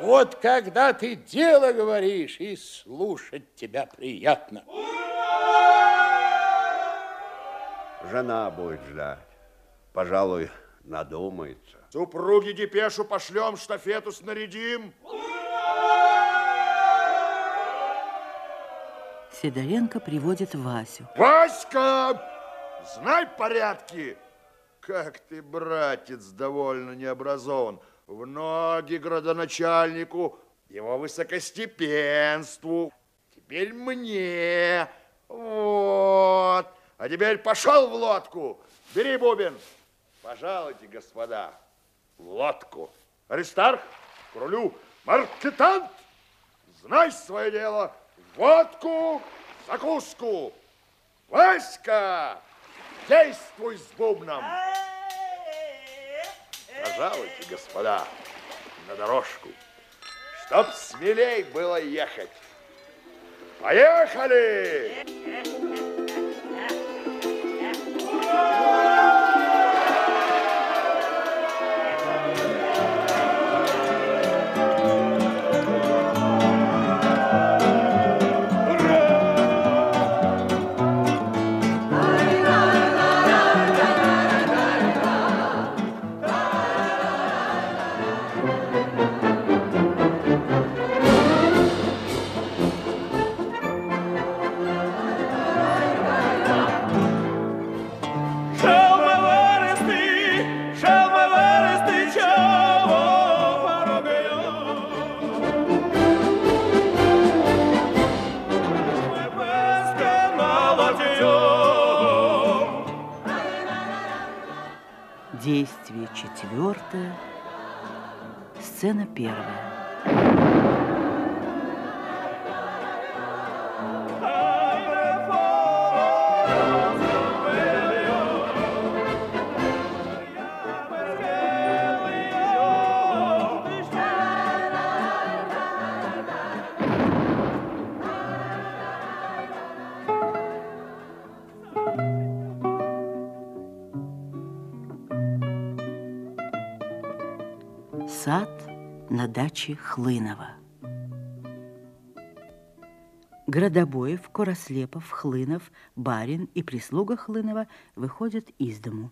Вот когда ты дело говоришь, и слушать тебя приятно. Жена будет ждать. Пожалуй, надумается. Супруги депешу пошлем, штафету снарядим. Сидоренко приводит Васю. Васька, знай порядки. Как ты, братец, довольно необразован. В ноги градоначальнику, его высокостепенству, теперь мне. Вот. А теперь пошел в лодку. Бери бубен. Пожалуйте, господа, в лодку. Аристарх, к рулю. Маркетант, знай свое дело. Водку, закуску. Васька, Действуй с бубном! Пожалуйте, господа, на дорожку, чтоб смелей было ехать. Поехали! Действие четвертое, сцена первая. На даче Хлынова. Градобоев, Корослепов, Хлынов, барин и прислуга Хлынова выходят из дому.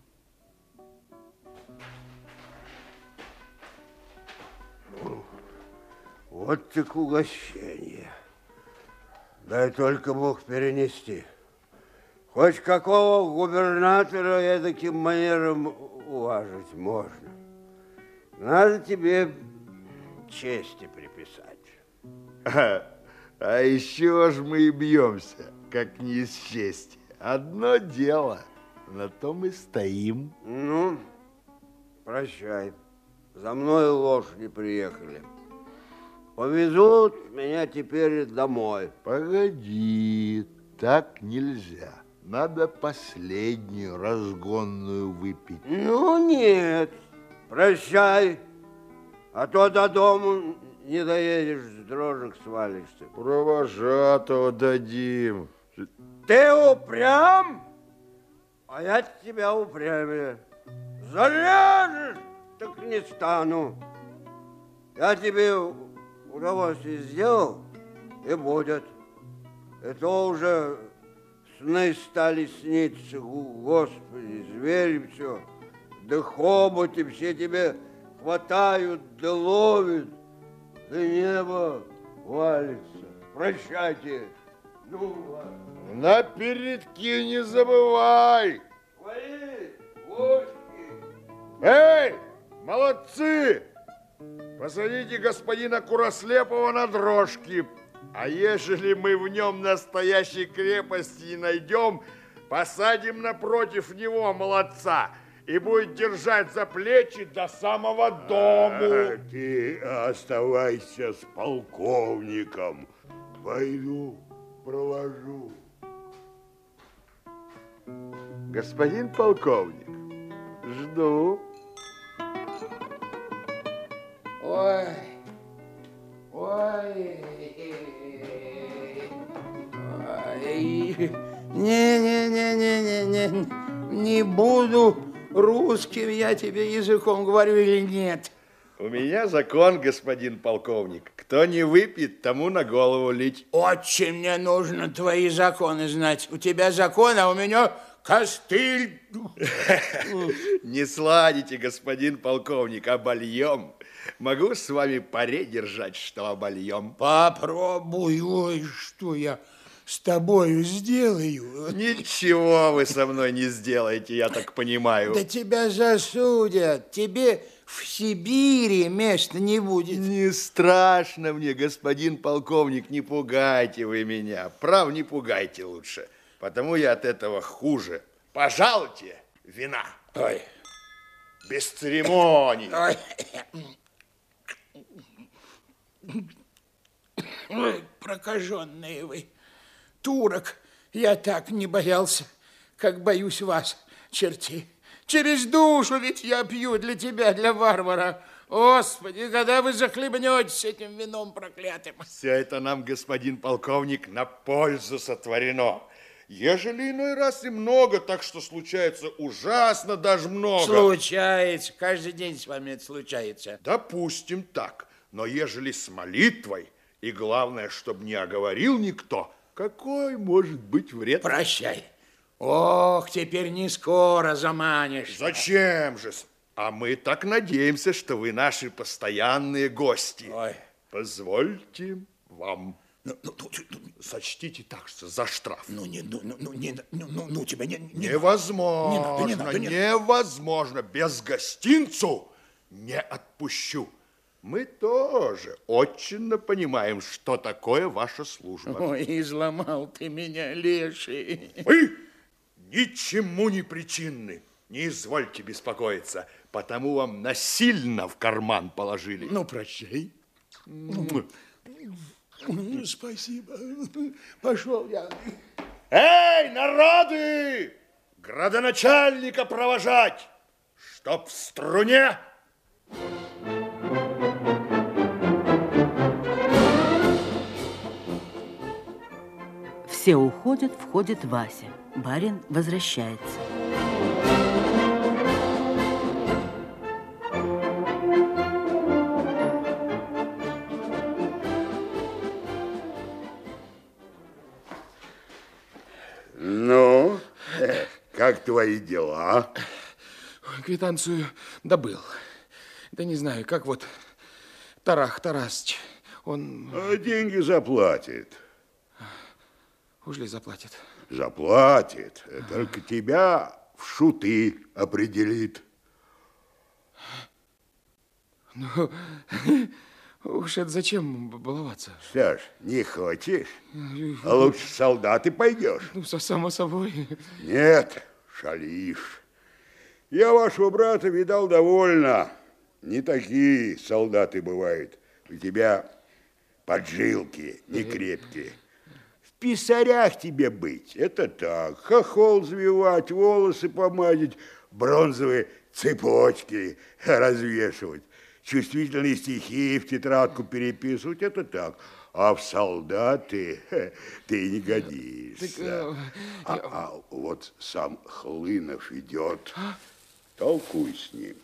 Вот так угощение. Дай только Бог перенести. Хоть какого губернатора я таким манером уважить можно. Надо тебе чести приписать. А, а еще ж мы и бьемся, как не из чести. Одно дело, на том и стоим. Ну, прощай. За мной лошади приехали. Повезут меня теперь домой. Погоди, так нельзя. Надо последнюю разгонную выпить. Ну, нет. Прощай. А то до дому не доедешь, с дрожек свалишься. Провожатого дадим. Ты упрям, а я тебя упрямее. Зарежешь, так не стану. Я тебе удовольствие сделал, и будет. Это уже сны стали сниться, Господи, звери все. Да хоботи все тебе хватают, да ловят, да небо валится. Прощайте. Ну, ладно. На передки не забывай. Свои ложки. Эй, молодцы! Посадите господина Курослепова на дрожки. А ежели мы в нем настоящей крепости не найдем, посадим напротив него молодца и будет держать за плечи до самого дому. А, ты оставайся с полковником. Пойду провожу. Господин полковник, жду. Ой, ой, ой. Не-не-не-не-не-не, не буду русским я тебе языком говорю или нет. У меня закон, господин полковник. Кто не выпьет, тому на голову лить. Очень мне нужно твои законы знать. У тебя закон, а у меня костыль. Не сладите, господин полковник, обольем. Могу с вами паре держать, что обольем. Попробуй, ой, что я с тобою сделаю. Ничего вы со мной не сделаете, я так понимаю. Да тебя засудят, тебе в Сибири места не будет. Не страшно мне, господин полковник, не пугайте вы меня. Прав, не пугайте лучше, потому я от этого хуже. Пожалуйте, вина. Ой. Без церемоний. Ой. Ой, прокаженные вы. Турок я так не боялся, как боюсь вас. черти. Через душу ведь я пью для тебя, для варвара. Господи, когда вы захлебнетесь этим вином проклятым? Все это нам, господин полковник, на пользу сотворено. Ежели иной раз и много, так что случается ужасно даже много. Случается, каждый день с вами это случается. Допустим так, но ежели с молитвой, и главное, чтобы не оговорил никто, какой может быть вред? Прощай. Ох, теперь не скоро заманишь. Зачем же? А мы так надеемся, что вы наши постоянные гости. Ой. Позвольте вам. Ну, ну, ну, сочтите так, что за штраф. Ну, не, ну, ну, не, ну, ну, ну, тебя не, не Невозможно, не надо, не надо, не невозможно. Без гостинцу не отпущу. Мы тоже очень понимаем, что такое ваша служба. Ой, изломал ты меня, леший. Вы ничему не причинны. Не извольте беспокоиться, потому вам насильно в карман положили. Ну, прощай. Спасибо. Пошел я. Эй, народы! Градоначальника провожать, чтоб в струне... Все уходят, входит Вася. Барин возвращается. Ну, как твои дела? Квитанцию добыл. Да не знаю, как вот Тарах Тарасыч, он... А деньги заплатит. Уж ли заплатит? Заплатит. Только тебя в шуты определит. Ну, уж это зачем баловаться? Что ж, не хочешь? А лучше солдаты пойдешь? Ну, само собой. Нет, шалишь. Я вашего брата видал довольно. Не такие солдаты бывают. У тебя поджилки не крепкие. В писарях тебе быть, это так. Хохол завивать, волосы помазать, бронзовые цепочки развешивать, чувствительные стихи в тетрадку переписывать, это так. А в солдаты ты не годишься. Так, э, а, а вот сам Хлынов идет. Толкуй с ним.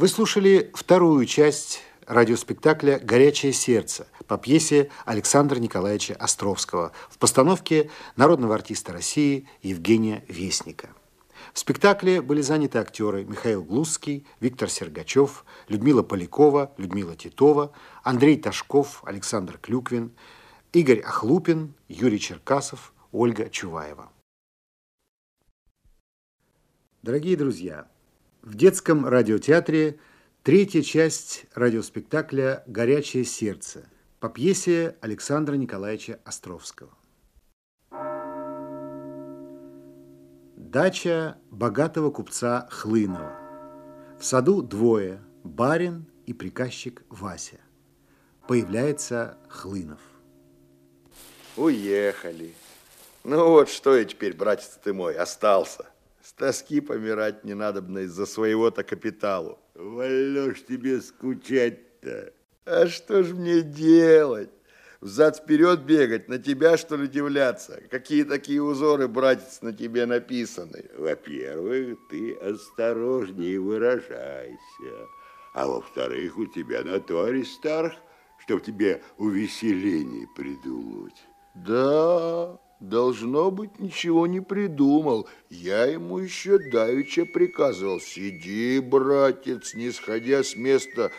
Вы слушали вторую часть радиоспектакля «Горячее сердце» по пьесе Александра Николаевича Островского в постановке народного артиста России Евгения Вестника. В спектакле были заняты актеры Михаил Глузский, Виктор Сергачев, Людмила Полякова, Людмила Титова, Андрей Ташков, Александр Клюквин, Игорь Ахлупин, Юрий Черкасов, Ольга Чуваева. Дорогие друзья, в детском радиотеатре третья часть радиоспектакля «Горячее сердце» по пьесе Александра Николаевича Островского. Дача богатого купца Хлынова. В саду двое – барин и приказчик Вася. Появляется Хлынов. Уехали. Ну вот что я теперь, братец ты мой, остался. С тоски помирать не надобно из-за своего-то капиталу. Валёшь тебе скучать-то. А что ж мне делать? Взад-вперед бегать, на тебя, что ли, удивляться? Какие такие узоры, братец, на тебе написаны? Во-первых, ты осторожнее выражайся. А во-вторых, у тебя на то Аристарх, чтоб тебе увеселение придумать. Да, должно быть, ничего не придумал. Я ему еще давеча приказывал. Сиди, братец, не сходя с места,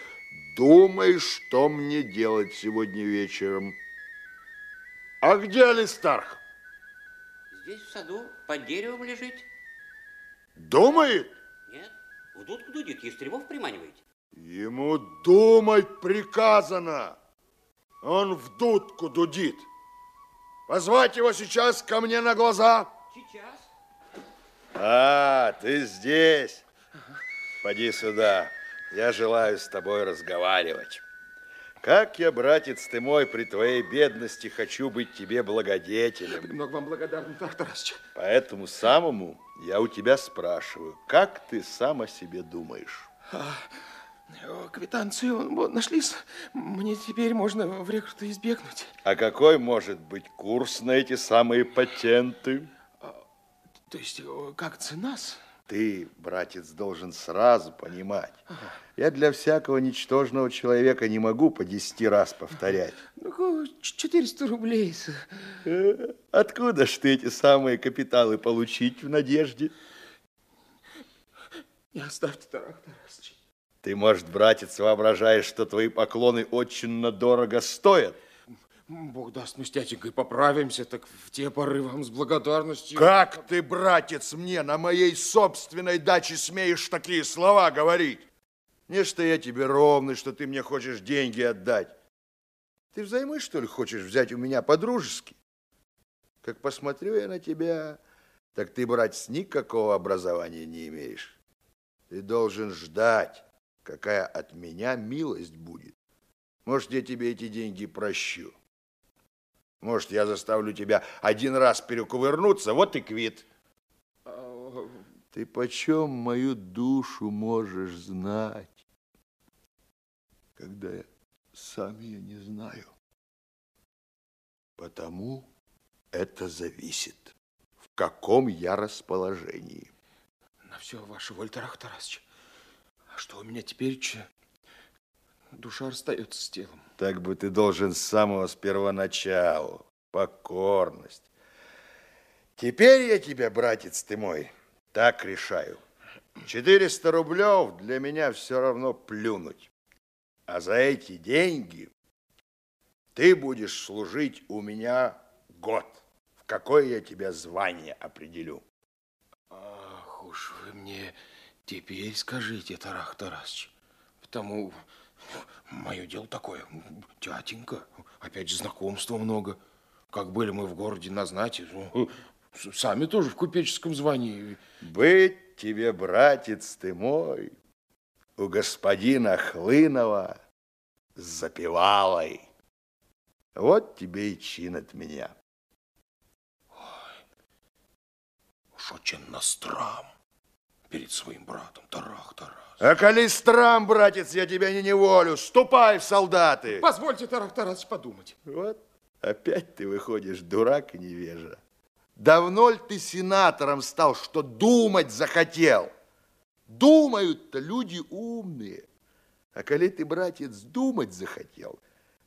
думай, что мне делать сегодня вечером. А где Алистарх? Здесь в саду под деревом лежит. Думает? Нет, в дудку дудит, ястребов приманивает. Ему думать приказано. Он в дудку дудит. Позвать его сейчас ко мне на глаза. Сейчас. А, ты здесь. Поди сюда. Я желаю с тобой разговаривать. Как я, братец ты мой, при твоей бедности хочу быть тебе благодетелем. Много вам благодарен, Тарасович. Поэтому самому я у тебя спрашиваю, как ты сам о себе думаешь? Квитанцию вот, нашли Мне теперь можно в рекруту избегнуть. А какой может быть курс на эти самые патенты? А, то есть, как цена-с? Ты, братец, должен сразу понимать. Я для всякого ничтожного человека не могу по десяти раз повторять. Ну, 400 рублей. Э, откуда ж ты эти самые капиталы получить в надежде? Не оставьте, Тарах Тарасович. Ты, может, братец, воображаешь, что твои поклоны очень дорого стоят? Бог даст, мы с тятенькой поправимся, так в те поры вам с благодарностью... Как ты, братец, мне на моей собственной даче смеешь такие слова говорить? Не, что я тебе ровный, что ты мне хочешь деньги отдать. Ты взаймы, что ли, хочешь взять у меня по-дружески? Как посмотрю я на тебя, так ты, братец, никакого образования не имеешь. Ты должен ждать, какая от меня милость будет. Может, я тебе эти деньги прощу. Может, я заставлю тебя один раз перекувырнуться, вот и квит. Ты почем мою душу можешь знать, когда я сам ее не знаю? Потому это зависит, в каком я расположении. На все ваше, Вольтер Тарасович. А что у меня теперь, че? Душа расстается с телом. Так бы ты должен с самого с первоначала. Покорность. Теперь я тебя, братец ты мой, так решаю. 400 рублев для меня все равно плюнуть. А за эти деньги ты будешь служить у меня год. В какое я тебя звание определю. Ах уж вы мне теперь скажите, Тарах Тарасович. Потому Мое дело такое, тятенька, опять же знакомства много. Как были мы в городе на знати, ну, сами тоже в купеческом звании. Быть тебе, братец ты мой, у господина Хлынова с запевалой. Вот тебе и чин от меня. Ой, уж очень настрам перед своим братом, Тарах-Тарах. А коли страм, братец, я тебя не неволю, ступай в солдаты. Позвольте, Тарас Тарасович, подумать. Вот, опять ты выходишь дурак и невежа. Давно ли ты сенатором стал, что думать захотел? Думают-то люди умные. А коли ты, братец, думать захотел,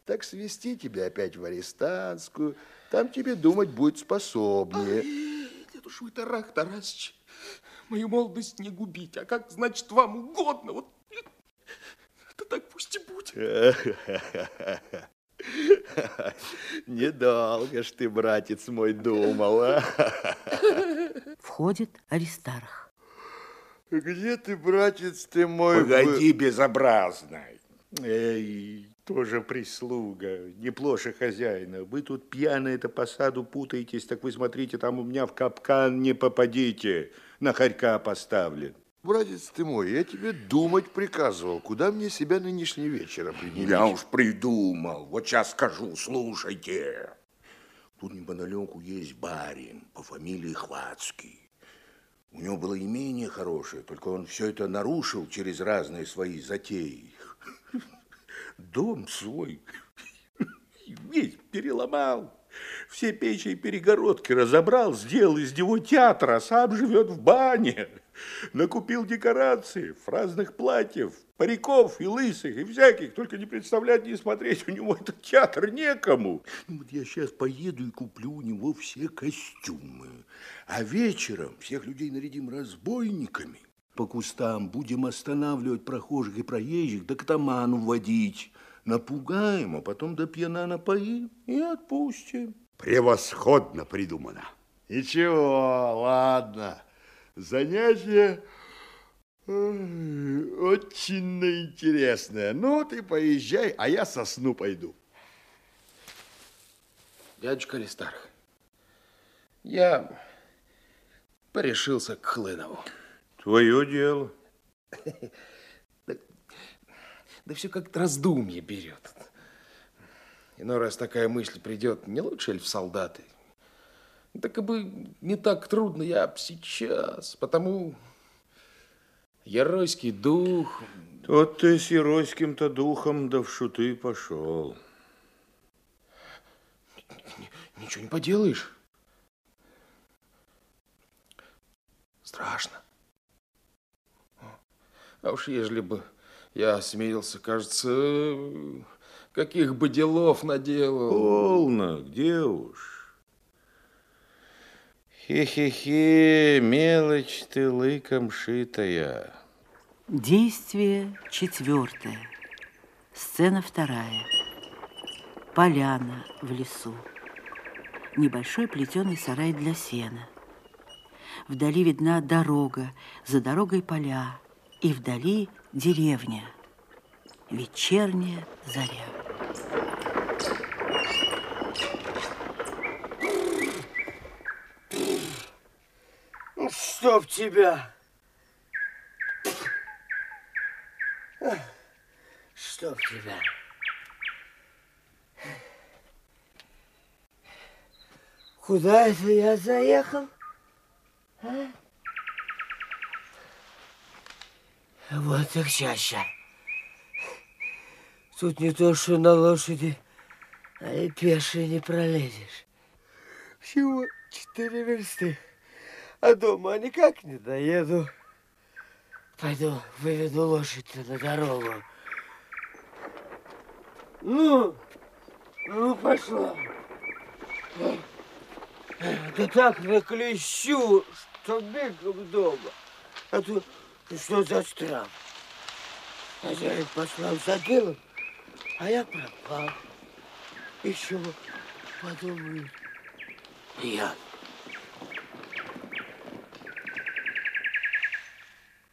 так свести тебя опять в арестантскую, там тебе думать будет способнее. Ай, дедушка, Тарах Тарасович, мою молодость не губить, а как, значит, вам угодно. Вот, это так пусть и будет. Недолго ж ты, братец мой, думал, а? Входит Аристарх. Где ты, братец ты мой? Погоди, безобразный. Эй, тоже прислуга, не плоше хозяина. Вы тут пьяные-то по саду путаетесь, так вы смотрите, там у меня в капкан не попадите на хорька поставлен. Братец ты мой, я тебе думать приказывал, куда мне себя нынешний вечер определить. Я уж придумал, вот сейчас скажу, слушайте. Тут неподалеку есть барин по фамилии Хватский. У него было имение хорошее, только он все это нарушил через разные свои затеи. Дом свой весь переломал. Все печи и перегородки разобрал, сделал из него театр, а сам живет в бане. Накупил декорации, разных платьев, париков и лысых, и всяких, только не представлять, не смотреть, у него этот театр некому. Ну, вот я сейчас поеду и куплю у него все костюмы, а вечером всех людей нарядим разбойниками. По кустам будем останавливать прохожих и проезжих, да к таману водить. Напугаем, а потом до пьяна напоим и отпустим. Превосходно придумано. Ничего, ладно. Занятие очень интересное. Ну, ты поезжай, а я со сну пойду. Дядюшка Аристарх, я порешился к Хлынову. Твое дело. Да, да все как-то раздумье берет. Иной раз такая мысль придет, не лучше ли в солдаты? Так и бы не так трудно я б сейчас, потому Яройский дух... Вот ты с Яройским-то духом да в шуты пошел. Ничего не поделаешь. Страшно. А уж ежели бы я осмелился, кажется, каких бы делов наделал. Полно, где уж. Хе-хе-хе, мелочь ты лыком шитая. Действие четвертое. Сцена вторая. Поляна в лесу. Небольшой плетеный сарай для сена. Вдали видна дорога, за дорогой поля, и вдали деревня. Вечерняя заря. Ну, чтоб тебя! Чтоб тебя! Куда это я заехал? А? Вот так чаще. Тут не то, что на лошади, а и пешие не пролезешь. Всего четыре версты, а дома никак не доеду. Пойду выведу лошадь на дорогу. Ну, ну пошла. Да так наклещу, что бегом дома. А то что за страх? Хозяин послал за делом, а я пропал. Еще подумаю, я.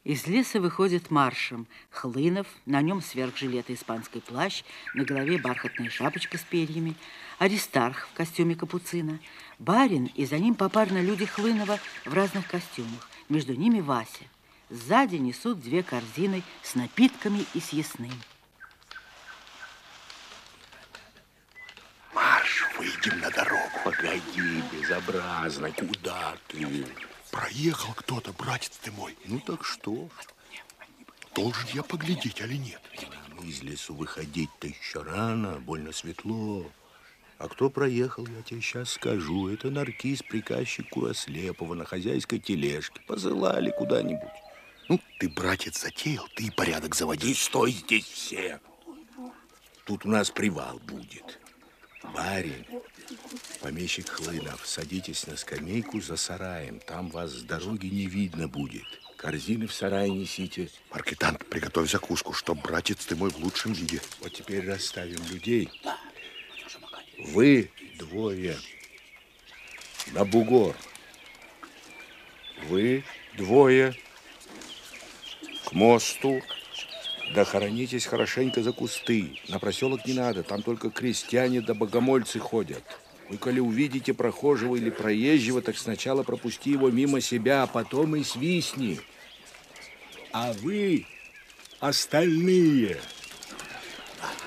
Из леса выходит маршем Хлынов, на нем сверх жилета испанский плащ, на голове бархатная шапочка с перьями, Аристарх в костюме капуцина, барин, и за ним попарно люди Хлынова в разных костюмах, между ними Вася. Сзади несут две корзины с напитками и съестным. Марш, выйдем на дорогу. Погоди, безобразно, куда ты? Проехал кто-то, братец ты мой. Ну так что? Должен я поглядеть или нет? Из лесу выходить-то еще рано, больно светло. А кто проехал, я тебе сейчас скажу. Это наркиз, приказчик Курослепова на хозяйской тележке. Посылали куда-нибудь. Ну, ты, братец, затеял, ты и порядок заводи. И стой здесь все. Тут у нас привал будет. Барин, помещик Хлынов, садитесь на скамейку за сараем. Там вас с дороги не видно будет. Корзины в сарай несите. Маркетант, приготовь закуску, чтоб братец ты мой в лучшем виде. Вот теперь расставим людей. Вы двое на бугор. Вы двое мосту. Да хоронитесь хорошенько за кусты. На проселок не надо, там только крестьяне да богомольцы ходят. Вы, коли увидите прохожего или проезжего, так сначала пропусти его мимо себя, а потом и свистни. А вы, остальные,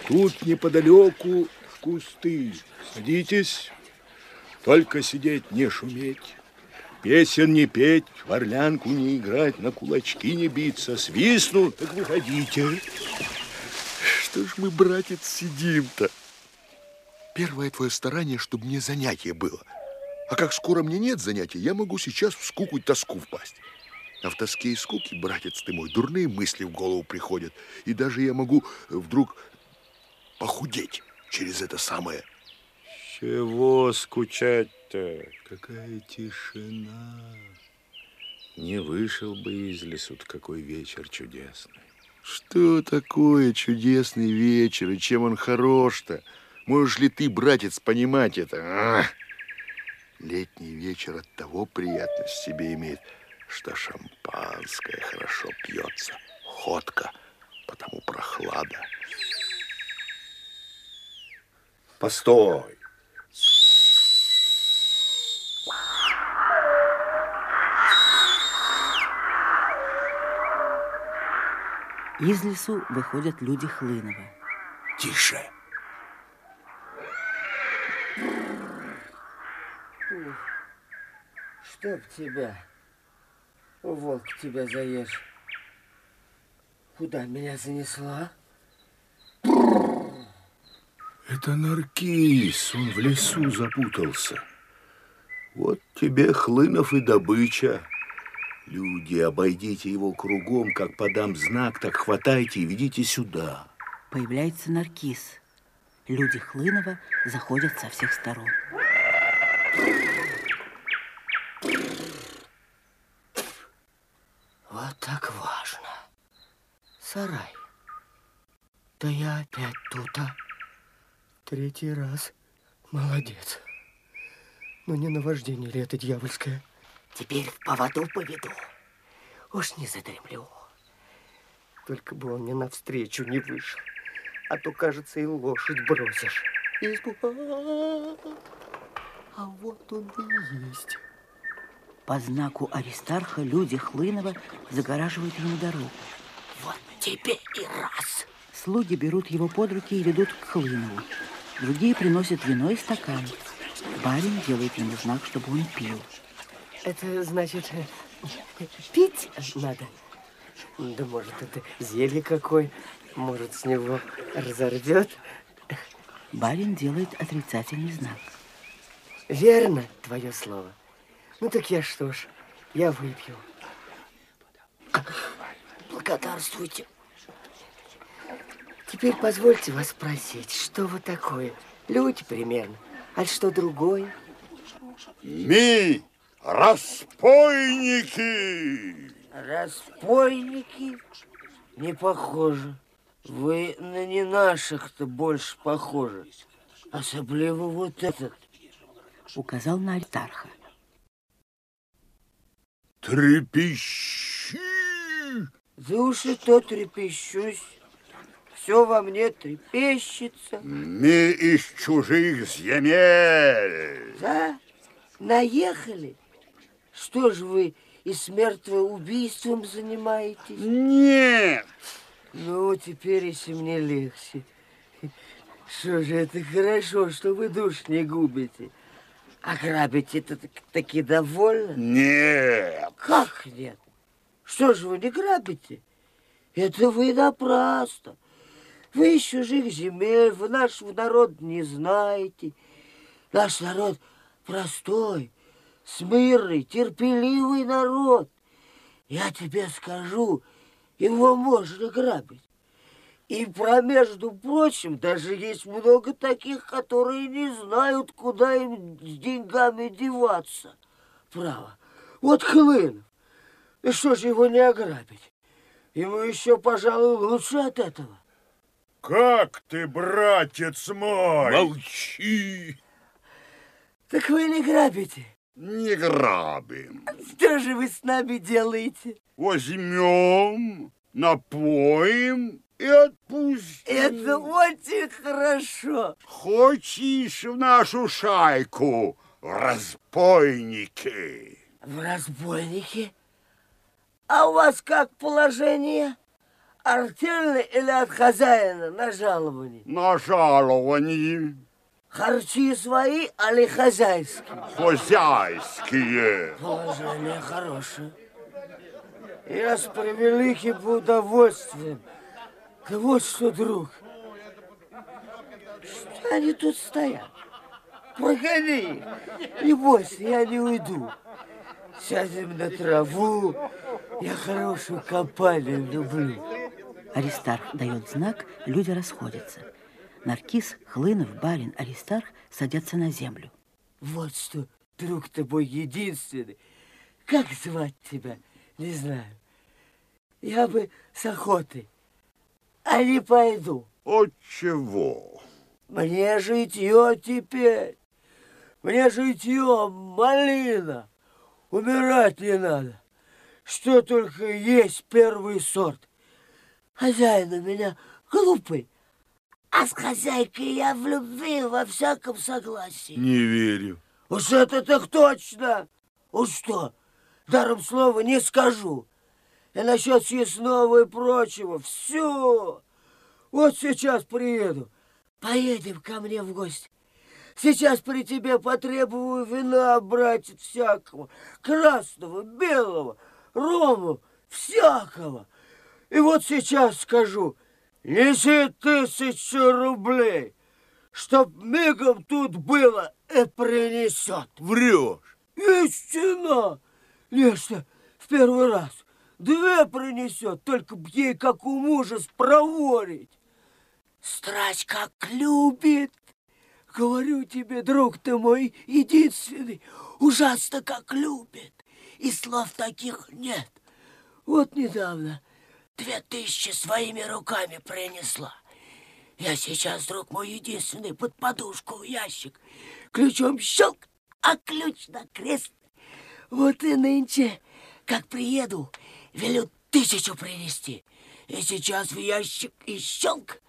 тут неподалеку кусты. Садитесь, только сидеть не шуметь. Песен не петь, в орлянку не играть, на кулачки не биться. Свистнут, так выходите. Что ж мы, братец, сидим-то? Первое твое старание, чтобы мне занятие было. А как скоро мне нет занятия, я могу сейчас в скуку и тоску впасть. А в тоске и скуке, братец ты мой, дурные мысли в голову приходят. И даже я могу вдруг похудеть через это самое. Чего скучать-то? Какая тишина. Не вышел бы из лесу какой вечер чудесный. Что такое чудесный вечер и чем он хорош-то? Можешь ли ты, братец, понимать это? А? Летний вечер от того приятность себе имеет, что шампанское хорошо пьется, ходка, потому прохлада. Постой. Из лесу выходят люди Хлынова. Тише. Чтоб тебя, волк тебя заешь. Куда меня занесла? Это Наркис, он в лесу запутался. Вот тебе Хлынов и добыча. Люди, обойдите его кругом, как подам знак, так хватайте и ведите сюда. Появляется Наркис. Люди Хлынова заходят со всех сторон. Вот так важно. Сарай. Да я опять тут, а? Третий раз. Молодец. Но не наваждение ли это дьявольское? Теперь в поводу поведу. Уж не задремлю. Только бы он мне навстречу не вышел. А то, кажется, и лошадь бросишь. Испуга. А вот он и есть. По знаку Аристарха люди Хлынова загораживают ему дорогу. Вот тебе и раз. Слуги берут его под руки и ведут к Хлынову. Другие приносят вино и стакан. Барин делает ему знак, чтобы он пил. Это значит, пить надо? Да может, это зелье какое, может, с него разорвет. Барин делает отрицательный знак. Верно твое слово. Ну так я что ж, я выпью. Благодарствуйте. Теперь позвольте вас спросить, что вы такое? Люди примерно, а что другое? Мы распойники! Распойники? Не похоже. Вы на не наших-то больше похожи. Особливо вот этот. Указал на Альтарха. Трепещи! За уши то трепещусь. Все во мне трепещется. Мы из чужих земель. Да? Наехали? Что же вы и смертоубийством занимаетесь? Нет. Ну, теперь если мне легче. Что же это хорошо, что вы душ не губите. А грабить это таки довольно? Нет. Как нет? Что же вы не грабите? Это вы напрасно. Вы из чужих земель, вы нашего народа не знаете. Наш народ простой, смирный, терпеливый народ. Я тебе скажу, его можно грабить. И про, между прочим, даже есть много таких, которые не знают, куда им с деньгами деваться. Право. Вот Хлынов. И что же его не ограбить? Ему еще, пожалуй, лучше от этого. Как ты, братец мой? Молчи. Так вы не грабите? Не грабим. Что же вы с нами делаете? Возьмем, напоим и отпустим. Это очень хорошо. Хочешь в нашу шайку, разбойники? В разбойники? А у вас как положение? Артельное или от хозяина на жалование? На жалование. Харчи свои, али хозяйские? Хозяйские. Положение хорошее. Я с превеликим удовольствием. Да вот что, друг. Что они тут стоят? Прогони. Не бойся, я не уйду. Сядем на траву. Я хорошую компанию люблю. Аристарх дает знак, люди расходятся. Наркис, Хлынов, Барин, Аристарх садятся на землю. Вот что, друг ты мой единственный. Как звать тебя? Не знаю. Я бы с охотой, а не пойду. От чего? Мне житье теперь. Мне житье малина. Умирать не надо. Что только есть первый сорт. Хозяин у меня глупый. А с хозяйкой я в любви во всяком согласии. Не верю. Уж это так точно. Уж что, даром слова не скажу. и насчет съестного и прочего. Все. Вот сейчас приеду. Поедем ко мне в гости. Сейчас при тебе потребую вина, братец, всякого. Красного, белого, рому, всякого. И вот сейчас скажу, неси тысячу рублей, чтоб мигом тут было и принесет. Врешь. Истина! Нечто в первый раз. Две принесет, только б ей, как у мужа, спроворить. Страсть как любит. Говорю тебе, друг ты мой, единственный, ужасно как любит. И слов таких нет. Вот недавно две тысячи своими руками принесла. Я сейчас, друг мой единственный, под подушку в ящик. Ключом щелк, а ключ на крест. Вот и нынче, как приеду, велю тысячу принести. И сейчас в ящик и щелк.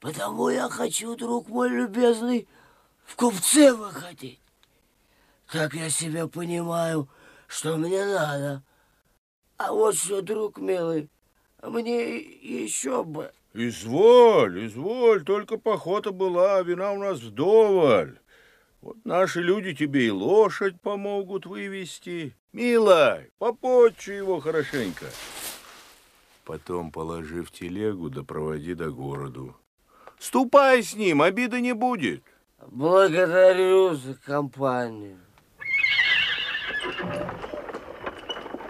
Потому я хочу, друг мой любезный, в купце выходить. Так я себя понимаю, что мне надо. А вот что, друг милый, мне еще бы... Изволь, изволь, только похота была, вина у нас вдоволь. Вот наши люди тебе и лошадь помогут вывести. Милай, попотчи его хорошенько. Потом положи в телегу да проводи до городу. Ступай с ним, обиды не будет. Благодарю за компанию.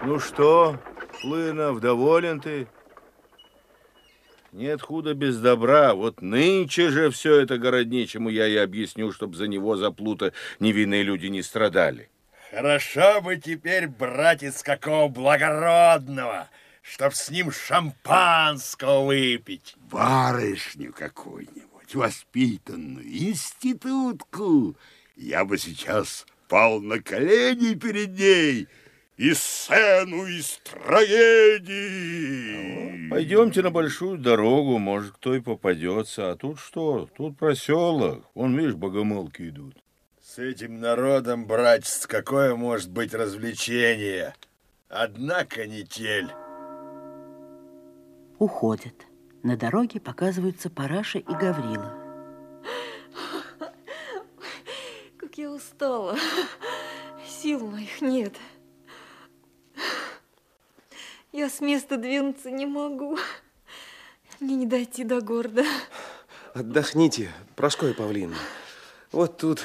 Ну что, Лынов, доволен ты? Нет худа без добра. Вот нынче же все это городничему я и объясню, чтобы за него заплута невинные люди не страдали. Хорошо бы теперь, братец, какого благородного, чтоб с ним шампанского выпить. Барышню какую-нибудь, воспитанную, институтку. Я бы сейчас пал на колени перед ней и сцену из трагедии. Пойдемте на большую дорогу, может, кто и попадется. А тут что? Тут проселок. Вон, видишь, богомолки идут. С этим народом, братец, какое может быть развлечение? Одна канитель. Уходят. На дороге показываются Параша и Гаврила. Как я устала. Сил моих нет. Я с места двинуться не могу. Мне не дойти до города. Отдохните, Проскоя Павловна. Вот тут,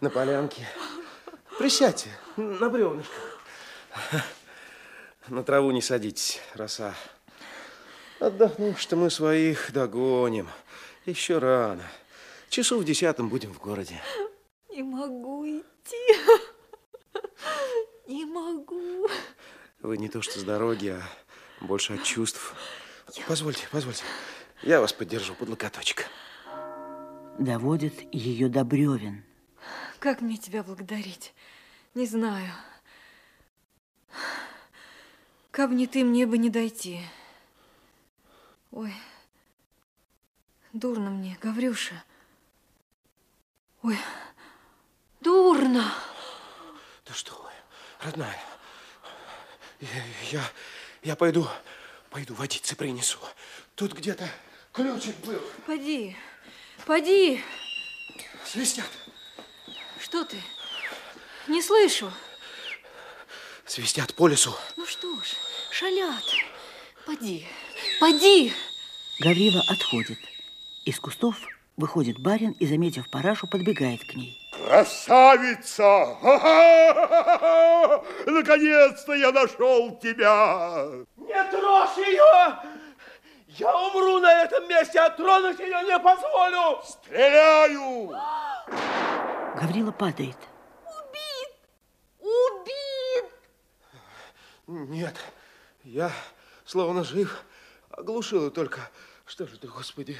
на полянке. Присядьте на бревнышко. На траву не садитесь, роса. Отдохнем, что мы своих догоним. Еще рано. Часу в десятом будем в городе. Не могу идти. Не могу. Вы не то что с дороги, а больше от чувств. Позвольте, позвольте. Я вас поддержу под локоточек. Доводят ее до бревен. Как мне тебя благодарить? Не знаю. Как не ты, мне бы не дойти. Ой, дурно мне, Гаврюша. Ой, дурно. Да что вы, родная, я, я, пойду, пойду водицы принесу. Тут где-то ключик был. Поди, поди. Свистят. Что ты? Не слышу. Свистят по лесу. Ну что ж, шалят. Поди, поди. Гаврила отходит. Из кустов выходит барин и, заметив парашу, подбегает к ней. Красавица! Наконец-то я нашел тебя! Не трожь ее! Я умру на этом месте, а тронуть ее не позволю! Стреляю! Гаврила падает. Убит! Нет, я словно жив. Оглушила только. Что же ты, Господи?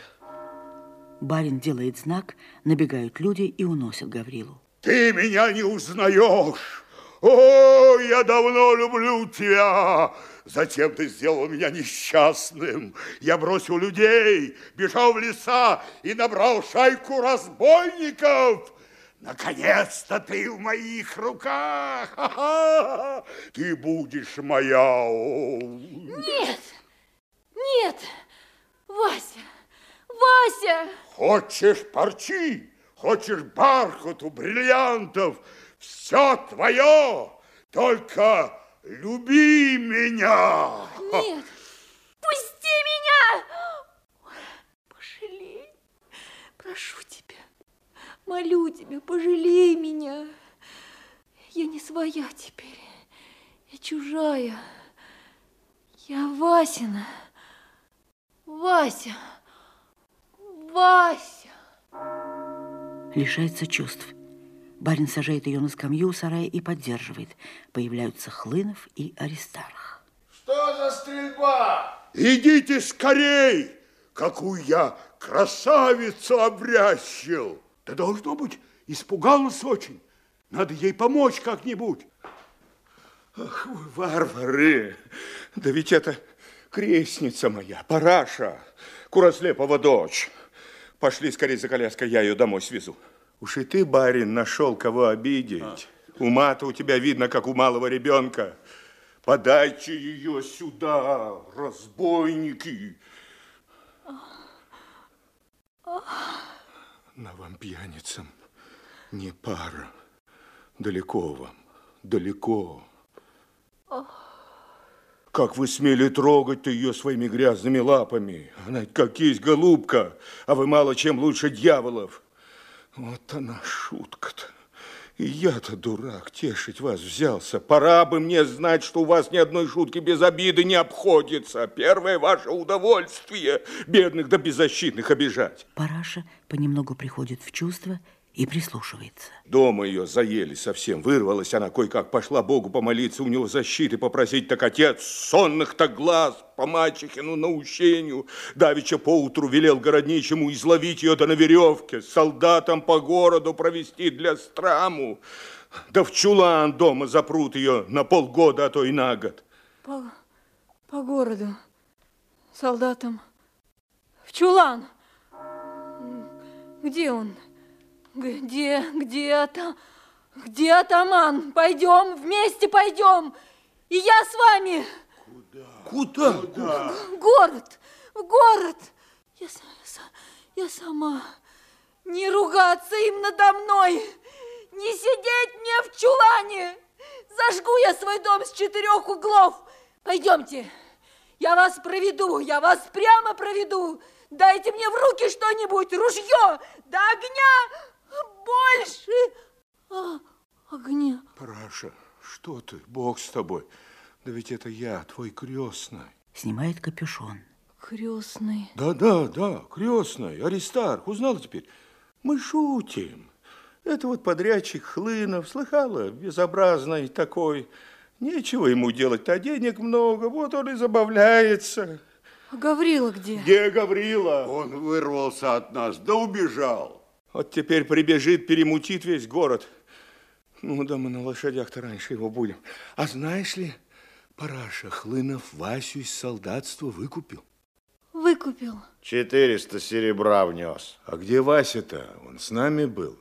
Барин делает знак, набегают люди и уносят Гаврилу. Ты меня не узнаешь! О, я давно люблю тебя! Затем ты сделал меня несчастным. Я бросил людей, бежал в леса и набрал шайку разбойников. Наконец-то ты в моих руках! Ха-ха! Ты будешь моя! Нет! Нет! Вася! Вася! Хочешь парчи, хочешь бархату, бриллиантов, все твое, только люби меня! Нет! Пусти меня! Пожалей, прошу тебя. Молю тебя, пожалей меня. Я не своя теперь. Я чужая. Я Васина. Вася. Вася. Лишается чувств. Барин сажает ее на скамью у сарая и поддерживает. Появляются Хлынов и Аристарх. Что за стрельба? Идите скорей! Какую я красавицу обрящил! Да должно быть, испугалась очень. Надо ей помочь как-нибудь. Ах, вы варвары! Да ведь это крестница моя, Параша, Курослепова дочь. Пошли скорее за коляской, я ее домой свезу. Уж и ты, барин, нашел кого обидеть. А. Ума-то у тебя видно, как у малого ребенка. Подайте ее сюда, разбойники. На вам, пьяницам, не пара. Далеко вам, далеко. Как вы смели трогать-то ее своими грязными лапами? Она как есть голубка, а вы мало чем лучше дьяволов. Вот она шутка-то. И я-то, дурак, тешить вас взялся. Пора бы мне знать, что у вас ни одной шутки без обиды не обходится. Первое ваше удовольствие бедных да беззащитных обижать. Параша понемногу приходит в чувство прислушивается. Дома ее заели совсем, вырвалась она, кое-как пошла Богу помолиться, у него защиты попросить, так отец сонных-то глаз по мачехину наущению. Давича поутру велел городничему изловить ее да на веревке, солдатам по городу провести для страму. Да в чулан дома запрут ее на полгода, а то и на год. По, по городу, солдатам, в чулан. Где он? Где, где это? Где атаман? Пойдем, вместе пойдем. И я с вами. Куда? Куда? В город, в город. Я, я, я сама. Не ругаться им надо мной. Не сидеть мне в чулане. Зажгу я свой дом с четырех углов. Пойдемте. Я вас проведу, я вас прямо проведу. Дайте мне в руки что-нибудь, ружье, до огня больше а, огня. Параша, что ты? Бог с тобой. Да ведь это я, твой крестный. Снимает капюшон. Крестный. Да, да, да, крестный. Аристарх, узнал теперь? Мы шутим. Это вот подрядчик Хлынов, слыхала, безобразный такой. Нечего ему делать, а денег много, вот он и забавляется. А Гаврила где? Где Гаврила? Он вырвался от нас, да убежал. Вот теперь прибежит, перемутит весь город. Ну, да мы на лошадях-то раньше его будем. А знаешь ли, Параша Хлынов Васю из солдатства выкупил. Выкупил. Четыреста серебра внес. А где Вася-то? Он с нами был.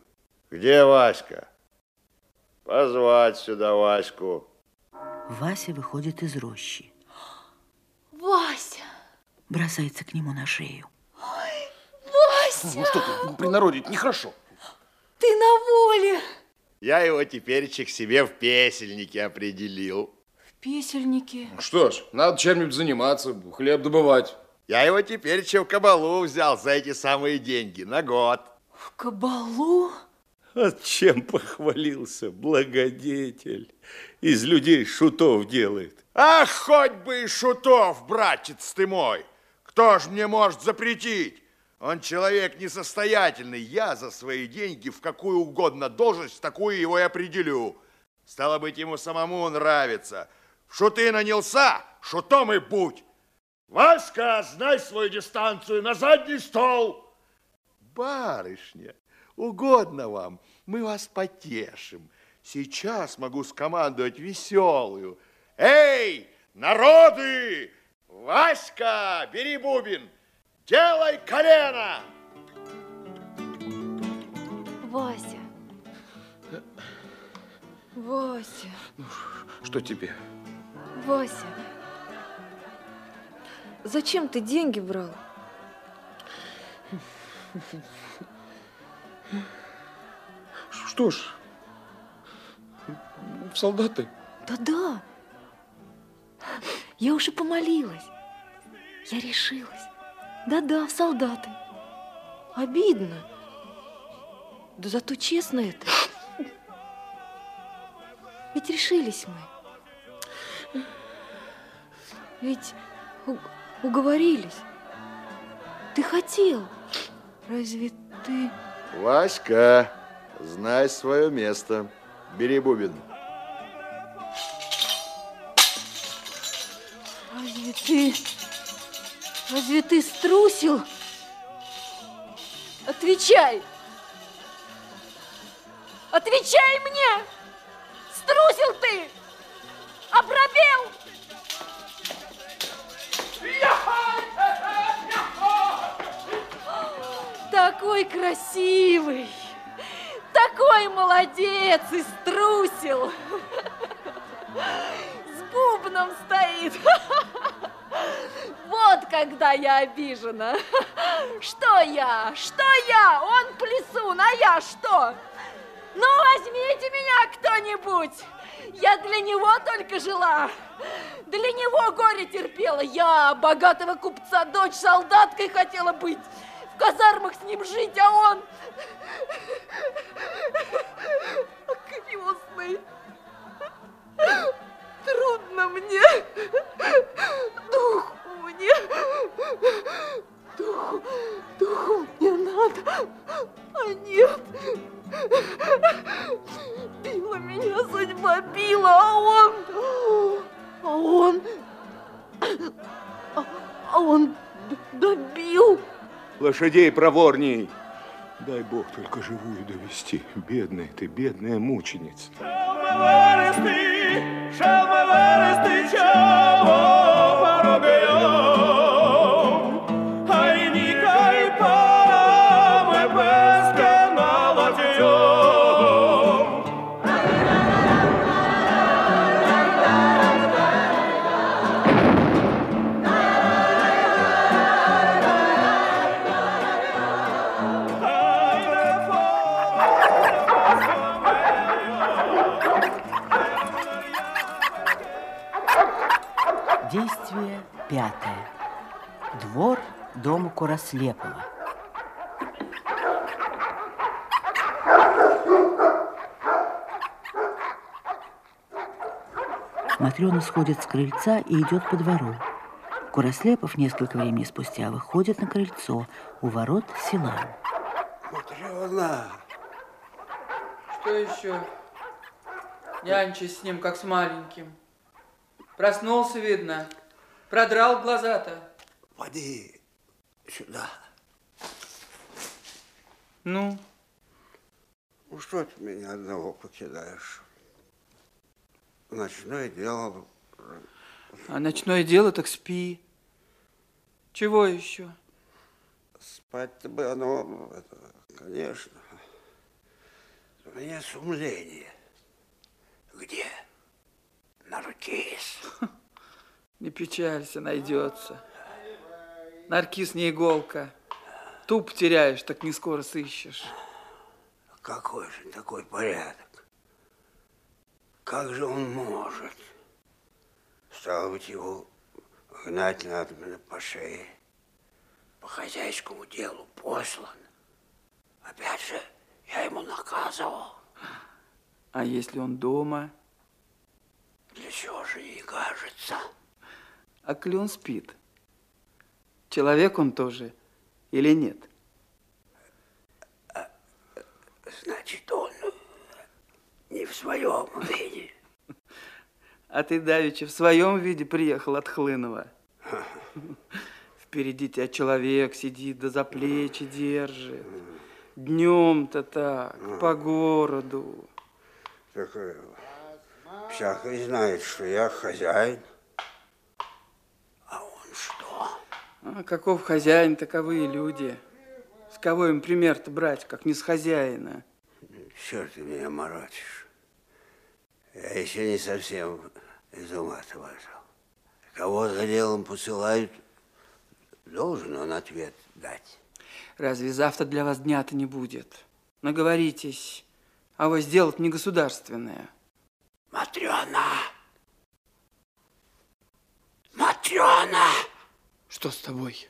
Где Васька? Позвать сюда Ваську. Вася выходит из рощи. Вася! Бросается к нему на шею. Вася! Ну что ты, при народе нехорошо. Ты на воле. Я его теперь к себе в песельнике определил. В песельнике? Ну что ж, надо чем-нибудь заниматься, хлеб добывать. Я его теперь в кабалу взял за эти самые деньги на год. В кабалу? От чем похвалился благодетель? Из людей шутов делает. Ах, хоть бы и шутов, братец ты мой! Кто ж мне может запретить? Он человек несостоятельный. Я за свои деньги в какую угодно должность, такую его и определю. Стало быть, ему самому нравится. Шуты нанялся, шутом и будь. Васька, знай свою дистанцию, на задний стол. Барышня, угодно вам, мы вас потешим. Сейчас могу скомандовать веселую. Эй, народы! Васька, бери бубен, Делай колено! Вася, Вася. Что тебе? Вася. Зачем ты деньги брал? Что ж, в солдаты. Да-да. Я уже помолилась. Я решилась. Да-да, в солдаты. Обидно. Да зато честно это. Ведь решились мы. Ведь уговорились. Ты хотел. Разве ты... Васька, знай свое место. Бери бубен. Разве ты... Разве ты струсил? Отвечай! Отвечай мне! Струсил ты! Обрабел! Такой красивый! Такой молодец и струсил! С бубном стоит! Когда я обижена! Что я? Что я? Он плесун, а я что? Ну, возьмите меня кто-нибудь! Я для него только жила. Для него горе терпела. Я, богатого купца, дочь солдаткой хотела быть. В казармах с ним жить, а он... Крестный. Трудно мне. Духу мне. Духу, духу мне надо. А нет. Била меня судьба, била, а он... А он... А, он добил. Лошадей проворней. Дай Бог только живую довести. Бедная ты, бедная мученица. Shall my Пятое. Дома Курослепова. Матрена сходит с крыльца и идет по двору. Курослепов несколько времени спустя выходит на крыльцо у ворот села. Матрена! Что еще? Нянчись с ним, как с маленьким. Проснулся, видно. Продрал глаза-то. Поди сюда. Ну? Ну, что ты меня одного покидаешь? Ночное дело. А ночное дело так спи. Чего еще? Спать-то бы оно, это, конечно. У меня сумление. Где? Наркиз. Не печалься, найдется. Наркиз не иголка. Туп теряешь, так не скоро сыщешь. Какой же такой порядок? Как же он может? Стало быть, его гнать надо по шее. По хозяйскому делу послан. Опять же, я ему наказывал. А если он дома? Для чего же не кажется? А клен спит. Человек он тоже или нет? Значит, он не в своем виде. А ты, Давича, в своем виде приехал от Хлынова. Впереди тебя человек сидит, да за плечи держит. Днем-то так, по городу. Так всякий знает, что я хозяин. А каков хозяин, таковы и люди. С кого им пример-то брать, как не с хозяина? Черт ты меня морочишь. Я еще не совсем из ума-то вышел. Кого за делом посылают, должен он ответ дать. Разве завтра для вас дня-то не будет? Наговоритесь, а вы сделать не государственное. Матрена! Матрена! Что с тобой?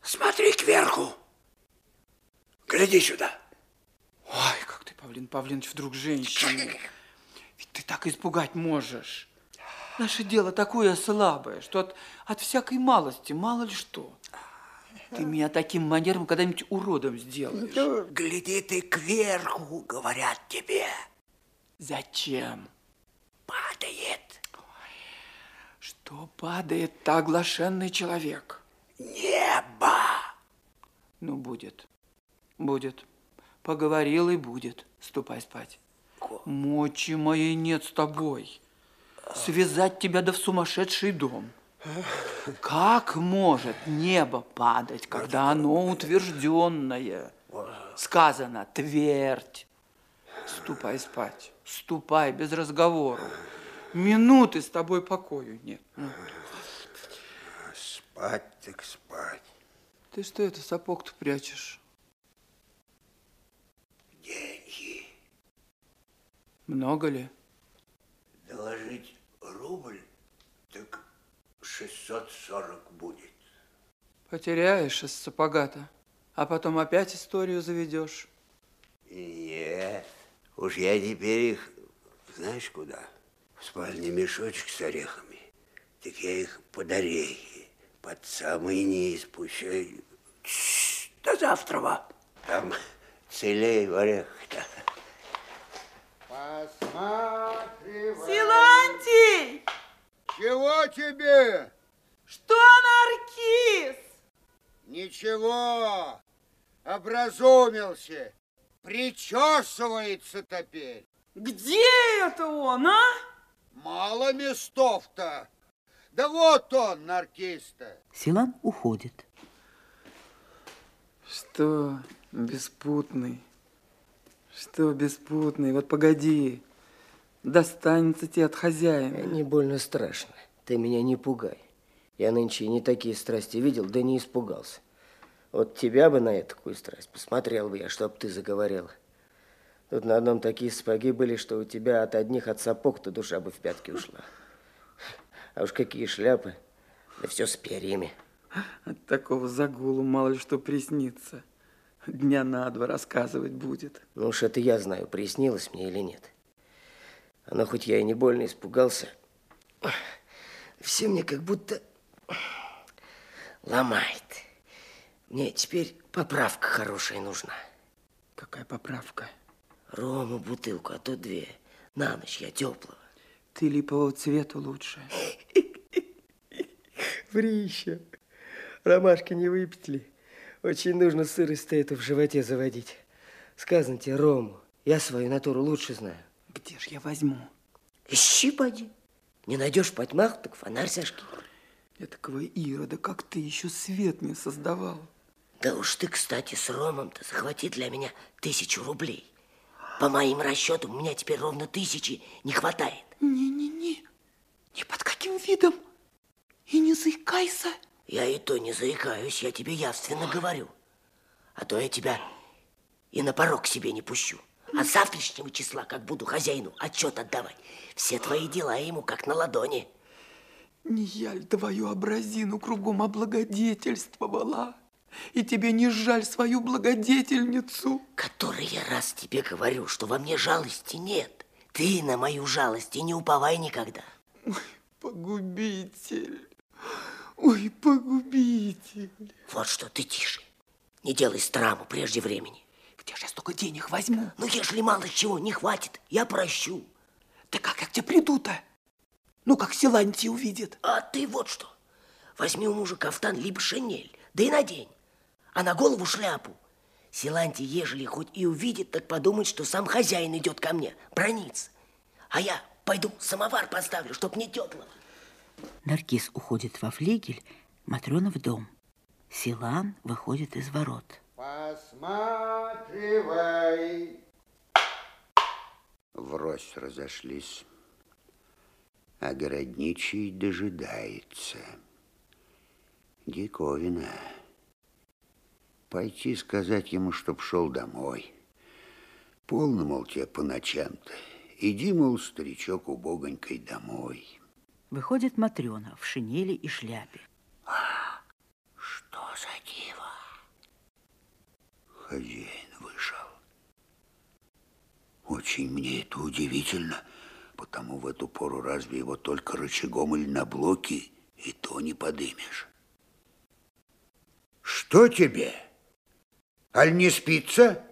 Смотри кверху. Гляди сюда. Ой, как ты, Павлин Павлинович, вдруг женщина. Ведь ты так испугать можешь. Наше дело такое слабое, что от, от всякой малости мало ли что. Ты меня таким манером когда-нибудь уродом сделаешь. Ну, гляди ты кверху, говорят тебе. Зачем? Падает. Что падает-то оглашенный человек? Небо. Ну, будет. Будет. Поговорил и будет. Ступай спать. Мочи моей нет с тобой. Связать тебя да в сумасшедший дом. Как может небо падать, когда оно утвержденное? Сказано, твердь. Ступай спать. Ступай без разговора. Минуты с тобой покою нет. Ну. Спать так спать. Ты что это сапог-то прячешь? Деньги. Много ли? Доложить рубль, так 640 будет. Потеряешь из сапога-то, а потом опять историю заведешь. Нет, уж я теперь их, знаешь куда? В спальне мешочек с орехами. Так я их под орехи, под самый низ пущаю. До завтра. Там целей в орехах-то. Посматривай. Силантий! Чего тебе? Что, Наркиз? Ничего, образумился. Причесывается теперь. Где это он, а? Мало местов-то. Да вот он, наркиста. Силан уходит. Что, беспутный? Что, беспутный? Вот погоди. Достанется тебе от хозяина. Не больно страшно. Ты меня не пугай. Я нынче не такие страсти видел, да не испугался. Вот тебя бы на эту такую страсть посмотрел бы я, чтоб ты заговорил. Тут на одном такие сапоги были, что у тебя от одних от сапог-то душа бы в пятки ушла. А уж какие шляпы, да все с перьями. От такого загулу мало ли что приснится. Дня на два рассказывать будет. Ну уж это я знаю, приснилось мне или нет. Но хоть я и не больно испугался, все мне как будто ломает. Мне теперь поправка хорошая нужна. Какая поправка? Рому бутылку, а то две. На ночь я теплого. Ты липового цвета лучше. Ври еще. Ромашки не выпить? Очень нужно сырость эту в животе заводить. Сказано тебе, Рому, я свою натуру лучше знаю. Где ж я возьму? Ищи, поди. Не найдешь потьмах, так фонарь сожги. Этакого Ирода, как ты еще свет не создавал. Да уж ты, кстати, с Ромом-то захвати для меня тысячу рублей. По моим расчетам, у меня теперь ровно тысячи не хватает. Не-не-не, ни под каким видом. И не заикайся. Я и то не заикаюсь, я тебе явственно говорю. А то я тебя и на порог себе не пущу. А с завтрашнего числа, как буду хозяину отчет отдавать, все твои дела ему как на ладони. Не я ли твою образину кругом облагодетельствовала? И тебе не жаль свою благодетельницу? Который я раз тебе говорю, что во мне жалости нет. Ты на мою жалость и не уповай никогда. Ой, погубитель. Ой, погубитель. Вот что, ты тише. Не делай страму прежде времени. Где же я столько денег возьму? Ну, ежели мало чего не хватит, я прощу. Да как я к тебе приду-то? Ну, как Силантий увидит. А ты вот что. Возьми у мужа кафтан либо шинель, да и надень. А на голову шляпу. Силантий, ежели хоть и увидит, так подумает, что сам хозяин идет ко мне, бронится. А я пойду самовар поставлю, чтоб не теплого. Наркиз уходит во флигель, Матрена в дом. Силан выходит из ворот. Посматривай. врозь разошлись, а городничий дожидается. Диковина. Пойти сказать ему, чтоб шел домой. Полно, мол, тебе по ночам-то. Иди, мол, старичок убогонькой домой. Выходит Матрена в шинели и шляпе. А, что за диво? Хозяин вышел. Очень мне это удивительно, потому в эту пору разве его только рычагом или на блоке и то не подымешь. Что тебе? Аль не спится?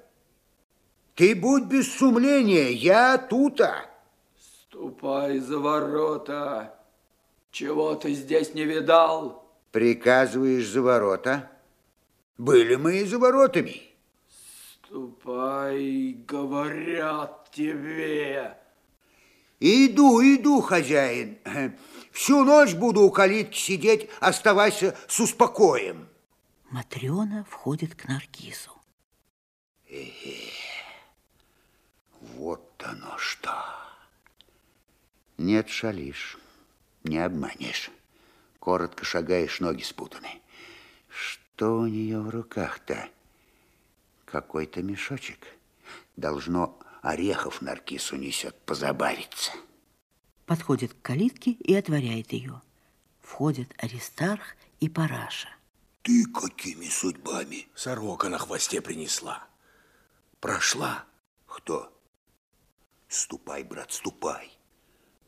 Ты будь без сумления, я тута. Ступай за ворота. Чего ты здесь не видал? Приказываешь за ворота? Были мы и за воротами. Ступай, говорят тебе. Иду, иду, хозяин. Всю ночь буду у калитки сидеть, оставайся с успокоем. Матрена входит к Наркису. Эхе, вот оно что. Нет, шалишь, не обманешь. Коротко шагаешь, ноги спутаны. Что у нее в руках-то? Какой-то мешочек. Должно орехов Наркису несет позабавиться. Подходит к калитке и отворяет ее. Входят Аристарх и Параша. Ты какими судьбами? Сорока на хвосте принесла. Прошла. Кто? Ступай, брат, ступай.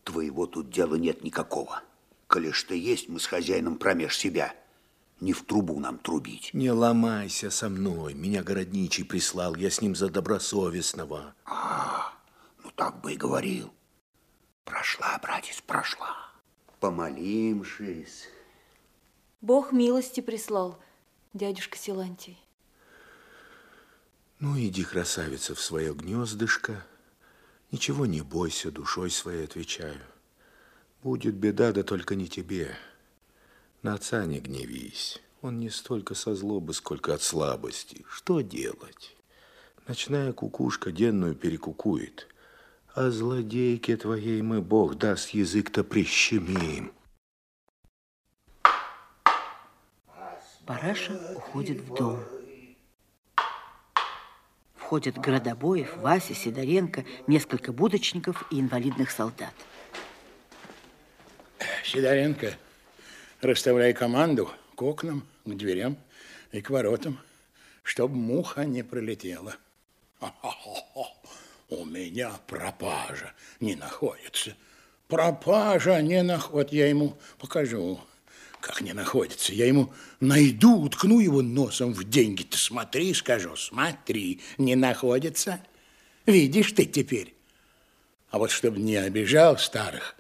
Твоего тут дела нет никакого. Коли что есть, мы с хозяином промеж себя. Не в трубу нам трубить. Не ломайся со мной. Меня городничий прислал. Я с ним за добросовестного. А, ну так бы и говорил. Прошла, братец, прошла. Помолимшись. Бог милости прислал, дядюшка Силантий. Ну, иди, красавица, в свое гнездышко. Ничего не бойся, душой своей отвечаю. Будет беда, да только не тебе. На отца не гневись. Он не столько со злобы, сколько от слабости. Что делать? Ночная кукушка денную перекукует. А злодейке твоей мы, Бог даст, язык-то прищемим. Параша уходит в дом. Входят Градобоев, Вася, Сидоренко, несколько будочников и инвалидных солдат. Сидоренко, расставляй команду к окнам, к дверям и к воротам, чтобы муха не пролетела. У меня пропажа не находится. Пропажа не находится. Вот я ему покажу. Как не находится? Я ему найду, уткну его носом в деньги. Ты смотри, скажу, смотри, не находится. Видишь ты теперь. А вот чтобы не обижал старых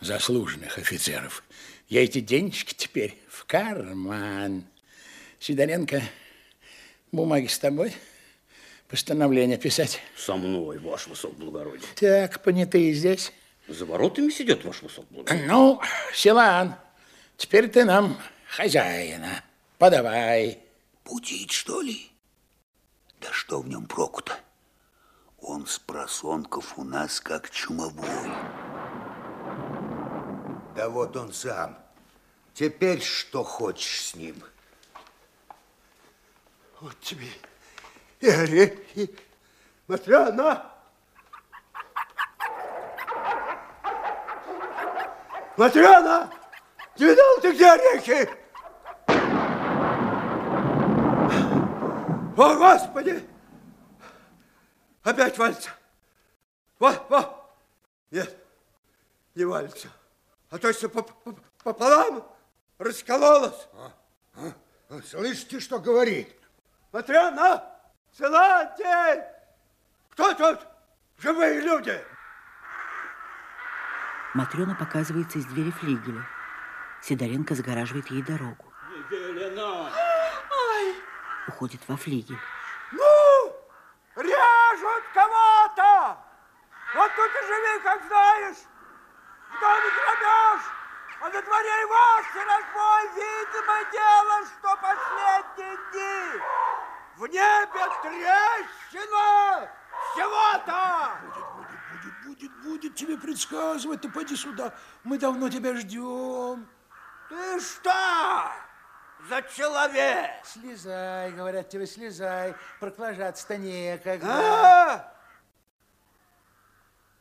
заслуженных офицеров, я эти денежки теперь в карман. Сидоренко, бумаги с тобой? Постановление писать? Со мной, ваше высокоблагородие. Так, понятые здесь? За воротами сидят, ваше высокоблагородие. Ну, Силан, Теперь ты нам хозяина. Подавай. Будить, что ли? Да что в нем проку-то? Он с просонков у нас как чумовой. Да вот он сам. Теперь что хочешь с ним? Вот тебе и орехи. Матрена! Матрена! Не видал ты где орехи? О, Господи! Опять валится. Во, во! Нет, не валится. А то есть пополам раскололась. А, а, а, слышите, что говорит? Матрена! Силантий! Кто тут? Живые люди! Матрена показывается из двери флигеля. Сидоренко загораживает ей дорогу. Ай! Уходит во флигель. Ну, режут кого-то! Вот тут и живи, как знаешь. В доме грабеж, а на дворе и ваш разбой. Видимо дело, что последние дни. В небе трещина! Всего-то! Будет, будет, будет, будет, будет тебе предсказывать. Ты пойди сюда, мы давно тебя ждем. Ты что? За человек? Слезай, говорят тебе, слезай. Проклажаться-то некогда. А?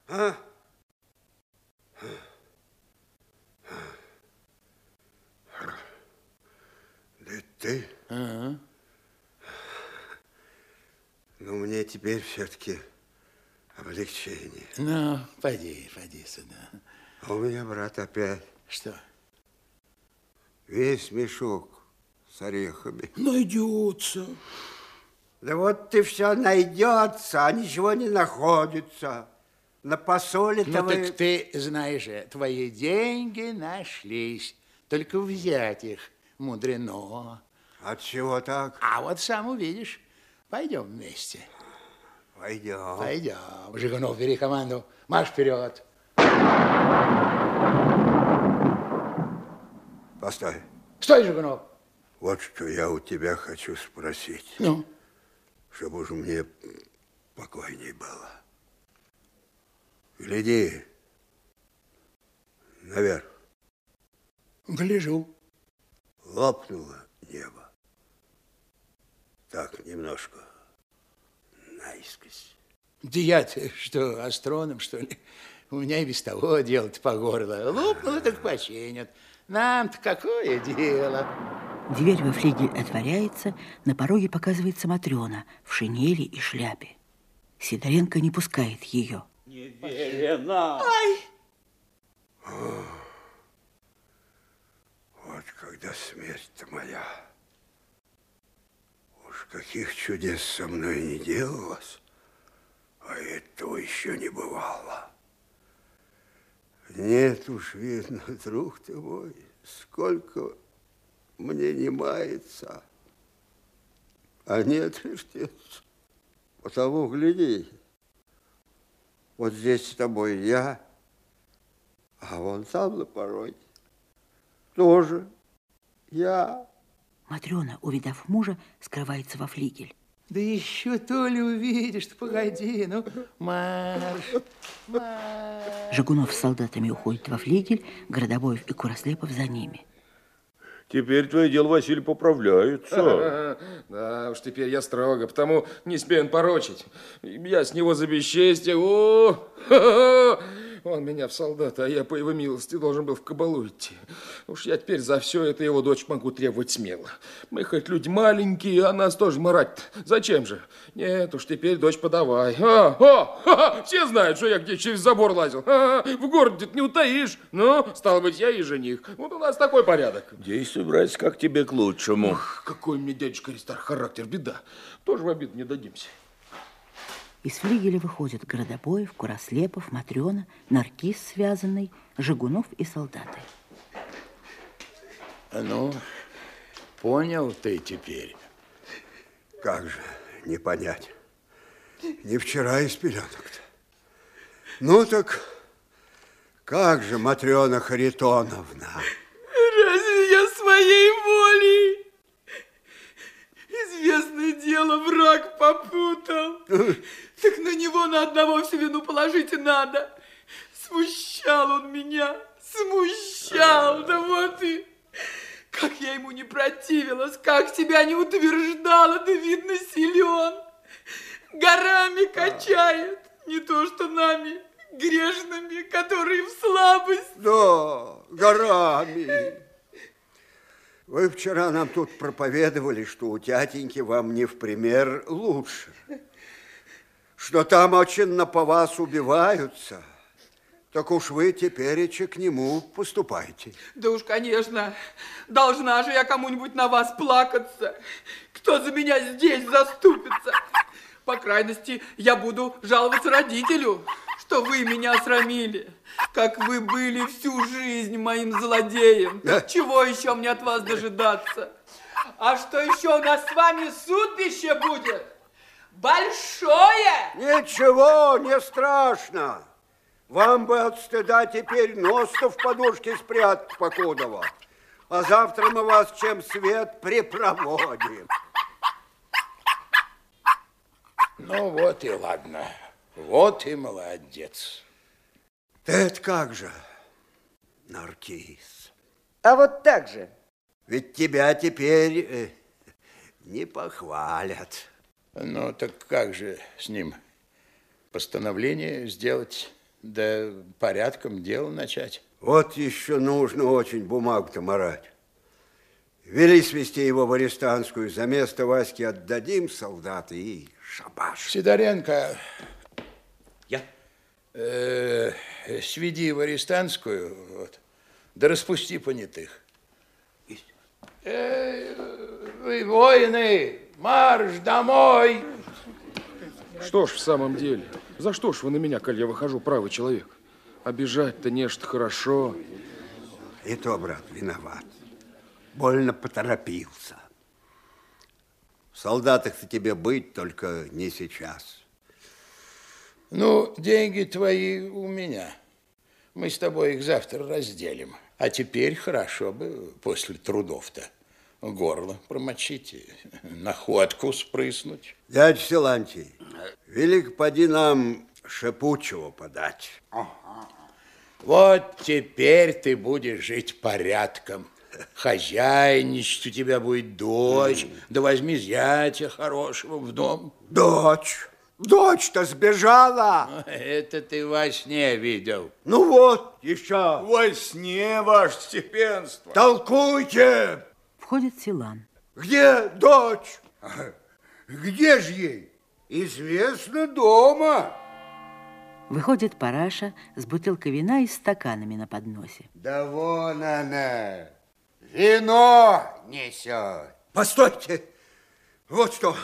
А? Да ты? Ага. Ну, мне теперь все-таки облегчение. Ну, пойди, пойди сюда. А у меня, брат, опять Что? Весь мешок с орехами. Найдется. Да вот ты все найдется, а ничего не находится. На посоле-то Ну, вы... так ты знаешь, же, твои деньги нашлись. Только взять их мудрено. От чего так? А вот сам увидишь. Пойдем вместе. Пойдем. Пойдем. Жигунов, бери команду. Марш вперед. Постой. Стой, Жигунов. Вот что я у тебя хочу спросить. Ну? Чтобы уж мне покойней было. Гляди наверх. Гляжу. Лопнуло небо. Так, немножко наискось. Да я-то что, астроном, что ли? У меня и без того дело-то по горло. Лопнуло, так починят. Нам-то какое дело? Дверь во флигель отворяется, на пороге показывается Матрена в шинели и шляпе. Сидоренко не пускает ее. Неверно. Ай! Вот когда смерть-то моя. Уж каких чудес со мной не делалось, а этого еще не бывало. Нет уж, видно, друг ты мой, сколько мне не мается, а не отвертеться. Потому гляди, вот здесь с тобой я, а вон там на пороге тоже я. Матрена, увидав мужа, скрывается во флигель. Да еще то ли увидишь, погоди, ну, марш, марш. Жигунов с солдатами уходит во флигель, Городовоев и Курослепов за ними. Теперь твое дело, Василий, поправляется. Да, уж теперь я строго, потому не смею порочить. Я с него за бесчестие. О, ха-ха, он меня в солдата, а я по его милости должен был в кабалу идти. Уж я теперь за все это его дочь могу требовать смело. Мы хоть люди маленькие, а нас тоже марать Зачем же? Нет уж, теперь дочь подавай. А, а, ха-ха, все знают, что я где через забор лазил. А, в городе не утаишь. Ну, стало быть, я и жених. Вот у нас такой порядок. Действуй, братец, как тебе к лучшему. Ух, какой мне дядюшка Аристар характер, беда. Тоже в обид не дадимся. Из флигеля выходят Городобоев, Курослепов, Матрена, Наркиз связанный, Жигунов и солдаты. Ну, понял ты теперь. Как же не понять? Не вчера из пеленок-то. Ну так, как же, Матрена Харитоновна? Разве я своей волей? Известное дело, враг попутал. Так на него на одного всю вину положить и надо. Смущал он меня, смущал, да вот и... Как я ему не противилась, как тебя не утверждала, да видно силен. Горами качает, не то что нами, грешными, которые в слабость. Да, горами. Вы вчера нам тут проповедовали, что у тятеньки вам не в пример лучше. Что там очень по вас убиваются. Так уж вы теперь к нему поступайте. Да уж, конечно, должна же я кому-нибудь на вас плакаться. Кто за меня здесь заступится? По крайности, я буду жаловаться родителю, что вы меня срамили. Как вы были всю жизнь моим злодеем. Так чего еще мне от вас дожидаться? А что еще у нас с вами судбище будет? Большое! Ничего, не страшно. Вам бы от стыда теперь нос-то в подушке спрятать покудово. А завтра мы вас чем свет припроводим. Ну вот и ладно. Вот и молодец. Это как же, Наркис? А вот так же. Ведь тебя теперь э, не похвалят. Ну, так как же с ним? Постановление сделать, да порядком дело начать. Вот еще нужно очень бумагу-то марать. Вели свести его в арестантскую, за место Васьки отдадим солдаты и шабаш. Сидоренко? Э, сведи в арестантскую, вот, да распусти понятых. Э, вы, воины, марш домой! Что ж в самом деле? За что ж вы на меня, коль я выхожу, правый человек? Обижать-то нечто хорошо. И то, брат, виноват. Больно поторопился. В солдатах-то тебе быть, только не сейчас. Ну, деньги твои у меня. Мы с тобой их завтра разделим. А теперь хорошо бы после трудов-то горло промочить, и находку спрыснуть. Дядя Силантий, велик поди нам шепучего подать. Вот теперь ты будешь жить порядком. Хозяйничать у тебя будет дочь, да возьми зятя хорошего в дом. Дочь? Дочь-то сбежала. Это ты во сне видел. Ну вот, еще. Во сне, ваше степенство. Толкуйте. Входит Силан. Где дочь? Где же ей? Известно дома. Выходит Параша с бутылкой вина и стаканами на подносе. Да вон она, вино несет. Постойте, вот что,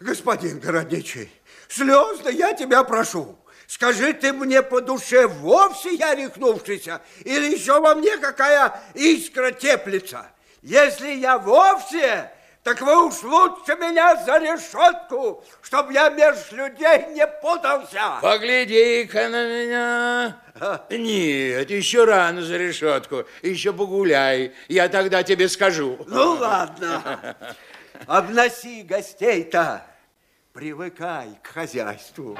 господин городничий, слезно я тебя прошу. Скажи ты мне по душе, вовсе я рехнувшийся, или еще во мне какая искра теплится? Если я вовсе, так вы уж лучше меня за решетку, чтобы я меж людей не путался. Погляди-ка на меня. Нет, еще рано за решетку. Еще погуляй. Я тогда тебе скажу. Ну, ладно. Обноси гостей-то. Привыкай к хозяйству.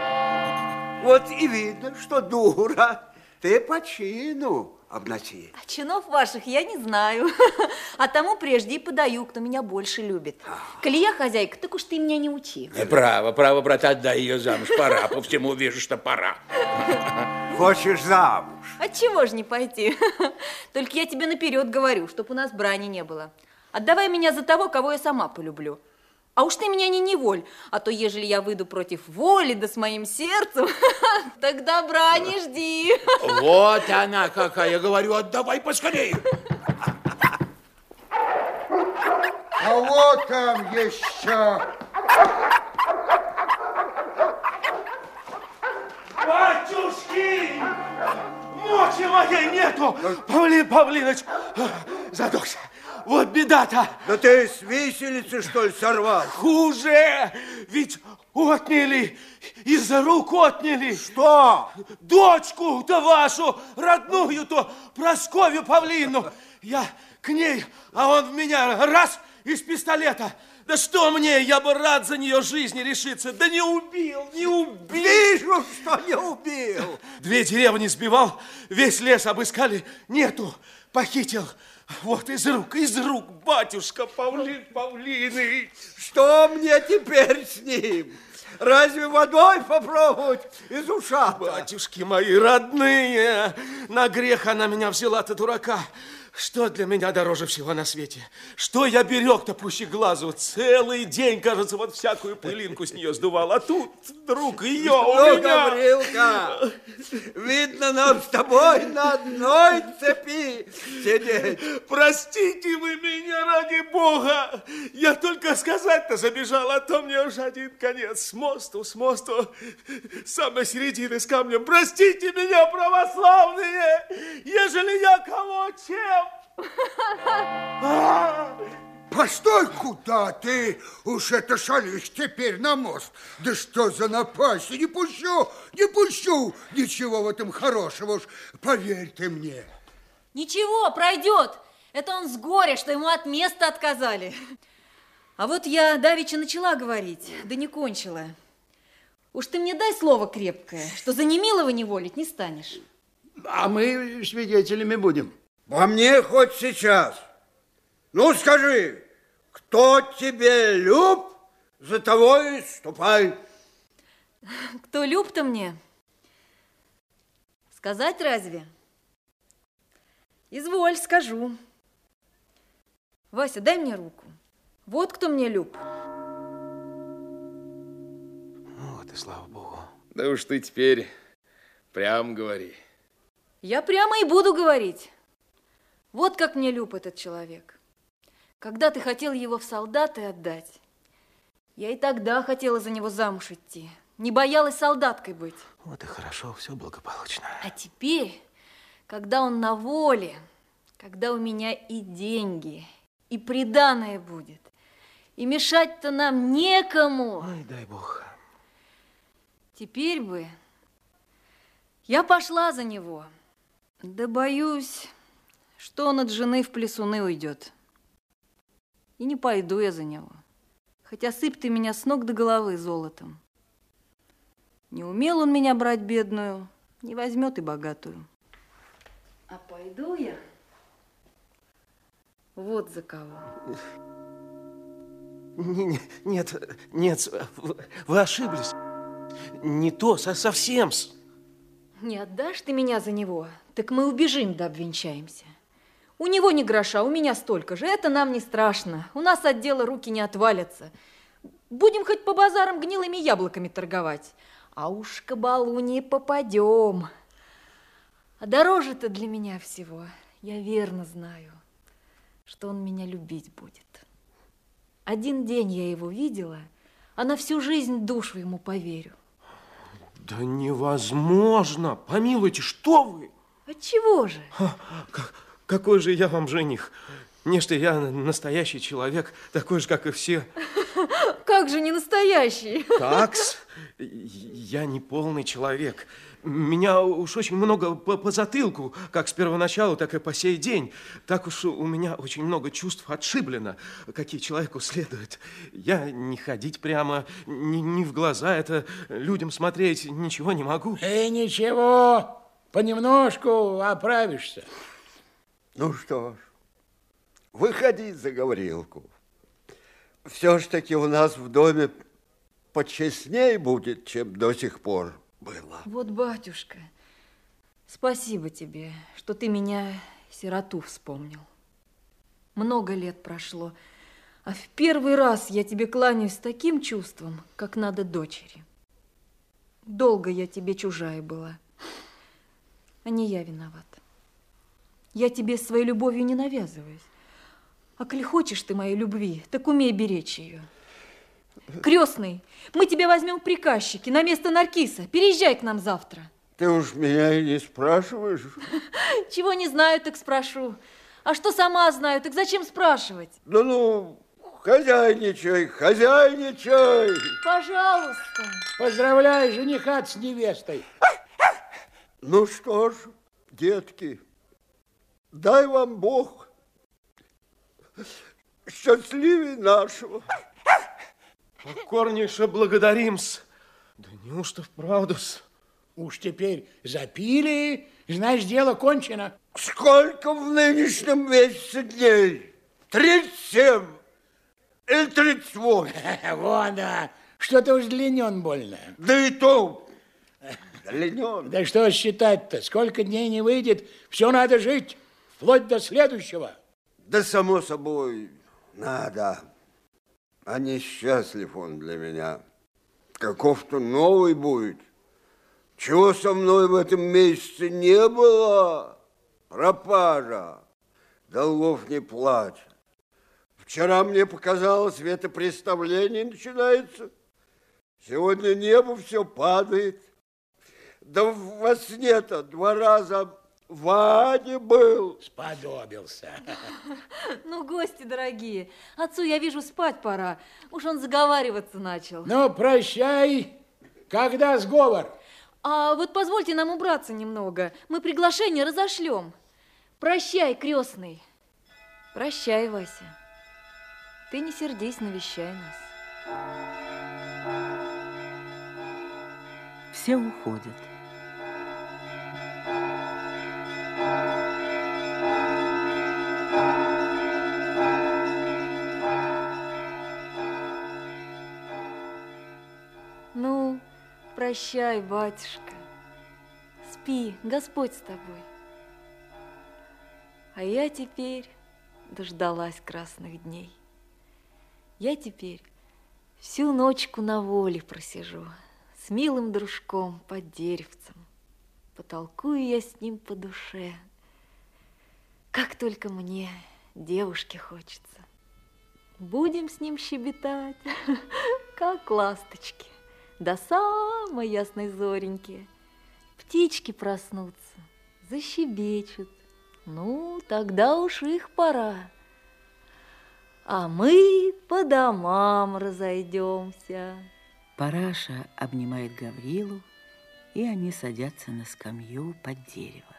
Вот и видно, что дура. Ты по чину обноси. А чинов ваших я не знаю. А тому прежде и подаю, кто меня больше любит. Коли я хозяйка, так уж ты меня не учи. Право, право, брат, отдай ее замуж. Пора, по всему вижу, что пора. Хочешь замуж? Отчего же не пойти? Только я тебе наперед говорю, чтоб у нас брани не было. Отдавай меня за того, кого я сама полюблю. А уж ты меня не неволь, а то, ежели я выйду против воли, да с моим сердцем, тогда брани жди. Вот она какая, говорю, отдавай поскорее. А вот там еще. Батюшки! Мочи моей нету! Павлин Павлиныч задохся. Вот беда-то. Да ты с виселицы, что ли, сорвал? Хуже! Ведь отняли, из-за рук отняли. Что? Дочку-то вашу, родную-то, Просковью Павлину. Я к ней, а он в меня раз из пистолета. Да что мне, я бы рад за нее жизни решиться. Да не убил, не убил. Вижу, что не убил. Две деревни сбивал, весь лес обыскали, нету, похитил. Вот из рук, из рук, батюшка Павлин Павлиныч. Что мне теперь с ним? Разве водой попробовать из ушата? Батюшки мои родные, на грех она меня взяла-то дурака. Что для меня дороже всего на свете? Что я берег-то пуще глазу? Целый день, кажется, вот всякую пылинку с нее сдувал. А тут вдруг ее у Ну, меня... Гаврилка, видно нам с тобой на одной цепи сидеть. Простите вы меня, ради бога. Я только сказать-то забежал, а то мне уж один конец. С мосту, с мосту, с самой середины с камнем. Простите меня, православные, ежели я кого чем. Постой, куда ты? Уж это шалишь теперь на мост. Да что за напасть? Не пущу, не пущу. Ничего в этом хорошего уж, поверь ты мне. Ничего, пройдет. Это он с горя, что ему от места отказали. А вот я давеча начала говорить, да не кончила. Уж ты мне дай слово крепкое, что за немилого не волить не станешь. А мы свидетелями будем. По мне хоть сейчас. Ну, скажи, кто тебе люб, за того и ступай. Кто люб-то мне? Сказать разве? Изволь, скажу. Вася, дай мне руку. Вот кто мне люб. Вот и слава богу. Да уж ты теперь прям говори. Я прямо и буду говорить. Вот как мне люб этот человек. Когда ты хотел его в солдаты отдать, я и тогда хотела за него замуж идти. Не боялась солдаткой быть. Вот и хорошо, все благополучно. А теперь, когда он на воле, когда у меня и деньги, и приданое будет, и мешать-то нам некому. Ой, дай бог. Теперь бы я пошла за него. Да боюсь, что он от жены в плесуны уйдет. И не пойду я за него. Хотя сыпь ты меня с ног до головы золотом. Не умел он меня брать бедную, не возьмет и богатую. А пойду я вот за кого. Не- не- Нет, нет, вы- ошиблись. Не то, со- совсем. Не отдашь ты меня за него, так мы убежим да обвенчаемся. У него не гроша, у меня столько же. Это нам не страшно. У нас от дела руки не отвалятся. Будем хоть по базарам гнилыми яблоками торговать. А уж к балу не попадем. А дороже-то для меня всего. Я верно знаю, что он меня любить будет. Один день я его видела, а на всю жизнь душу ему поверю. Да невозможно. Помилуйте, что вы? Отчего же? Какой же я вам жених? Не, что я настоящий человек, такой же, как и все. Как же не настоящий? Такс, я не полный человек. Меня уж очень много по, по затылку, как с первоначала, так и по сей день. Так уж у меня очень много чувств отшиблено, какие человеку следует. Я не ходить прямо, не, не в глаза это людям смотреть ничего не могу. Эй, ничего, понемножку оправишься. Ну что ж, выходи за Гаврилку. Все ж таки у нас в доме почестней будет, чем до сих пор было. Вот, батюшка, спасибо тебе, что ты меня, сироту, вспомнил. Много лет прошло, а в первый раз я тебе кланяюсь с таким чувством, как надо дочери. Долго я тебе чужая была, а не я виноват. Я тебе своей любовью не навязываюсь. А коль хочешь ты моей любви, так умей беречь ее. Крестный, мы тебя возьмем в приказчики на место Наркиса. Переезжай к нам завтра. Ты уж меня и не спрашиваешь. Чего не знаю, так спрошу. А что сама знаю, так зачем спрашивать? Да ну, хозяйничай, хозяйничай. Пожалуйста. Поздравляю жениха с невестой. Ну что ж, детки, дай вам Бог счастливее нашего. Покорнейше благодарим-с. Да неужто вправду-с? Уж теперь запили, знаешь, дело кончено. Сколько в нынешнем месяце дней? Тридцать семь или тридцать восемь? Вон, да, что-то уж длинен больно. Да и то длинен. Да что считать-то, сколько дней не выйдет, все надо жить, вплоть до следующего. Да само собой, надо. А несчастлив он для меня. Каков-то новый будет. Чего со мной в этом месяце не было? Пропажа. Долгов не платят. Вчера мне показалось, светопреставление начинается. Сегодня небо все падает. Да во сне-то два раза Ваня был. Сподобился. Ну, гости дорогие, отцу, я вижу, спать пора. Уж он заговариваться начал. Ну, прощай. Когда сговор? А вот позвольте нам убраться немного. Мы приглашение разошлем. Прощай, крестный. Прощай, Вася. Ты не сердись, навещай нас. Все уходят. Прощай, батюшка. Спи, Господь с тобой. А я теперь дождалась красных дней. Я теперь всю ночку на воле просижу, с милым дружком под деревцем. Потолкую я с ним по душе, как только мне девушке хочется. Будем с ним щебетать, как ласточки, до самой ясной зореньки. Птички проснутся, защебечут. Ну, тогда уж их пора. А мы по домам разойдемся. Параша обнимает Гаврилу, и они садятся на скамью под дерево.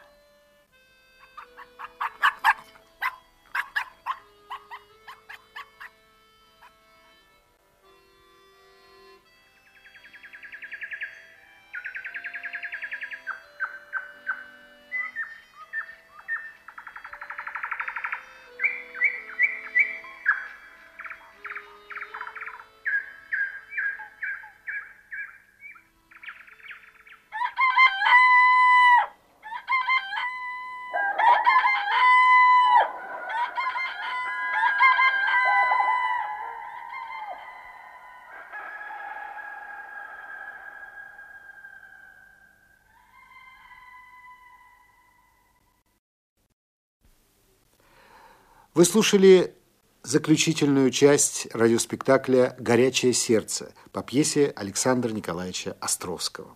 Вы слушали заключительную часть радиоспектакля «Горячее сердце» по пьесе Александра Николаевича Островского.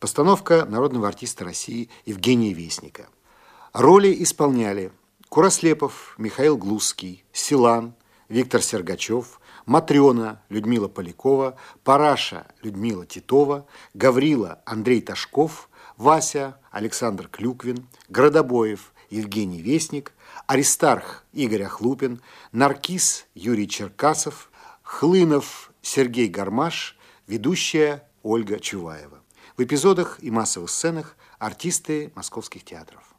Постановка народного артиста России Евгения Вестника. Роли исполняли Курослепов Михаил Глузский, Силан Виктор Сергачев, Матрена Людмила Полякова, Параша Людмила Титова, Гаврила Андрей Ташков, Вася Александр Клюквин, Градобоев Евгений Вестник – Аристарх Игорь Охлупин, Наркис Юрий Черкасов, Хлынов Сергей Гармаш, ведущая Ольга Чуваева. В эпизодах и массовых сценах артисты московских театров.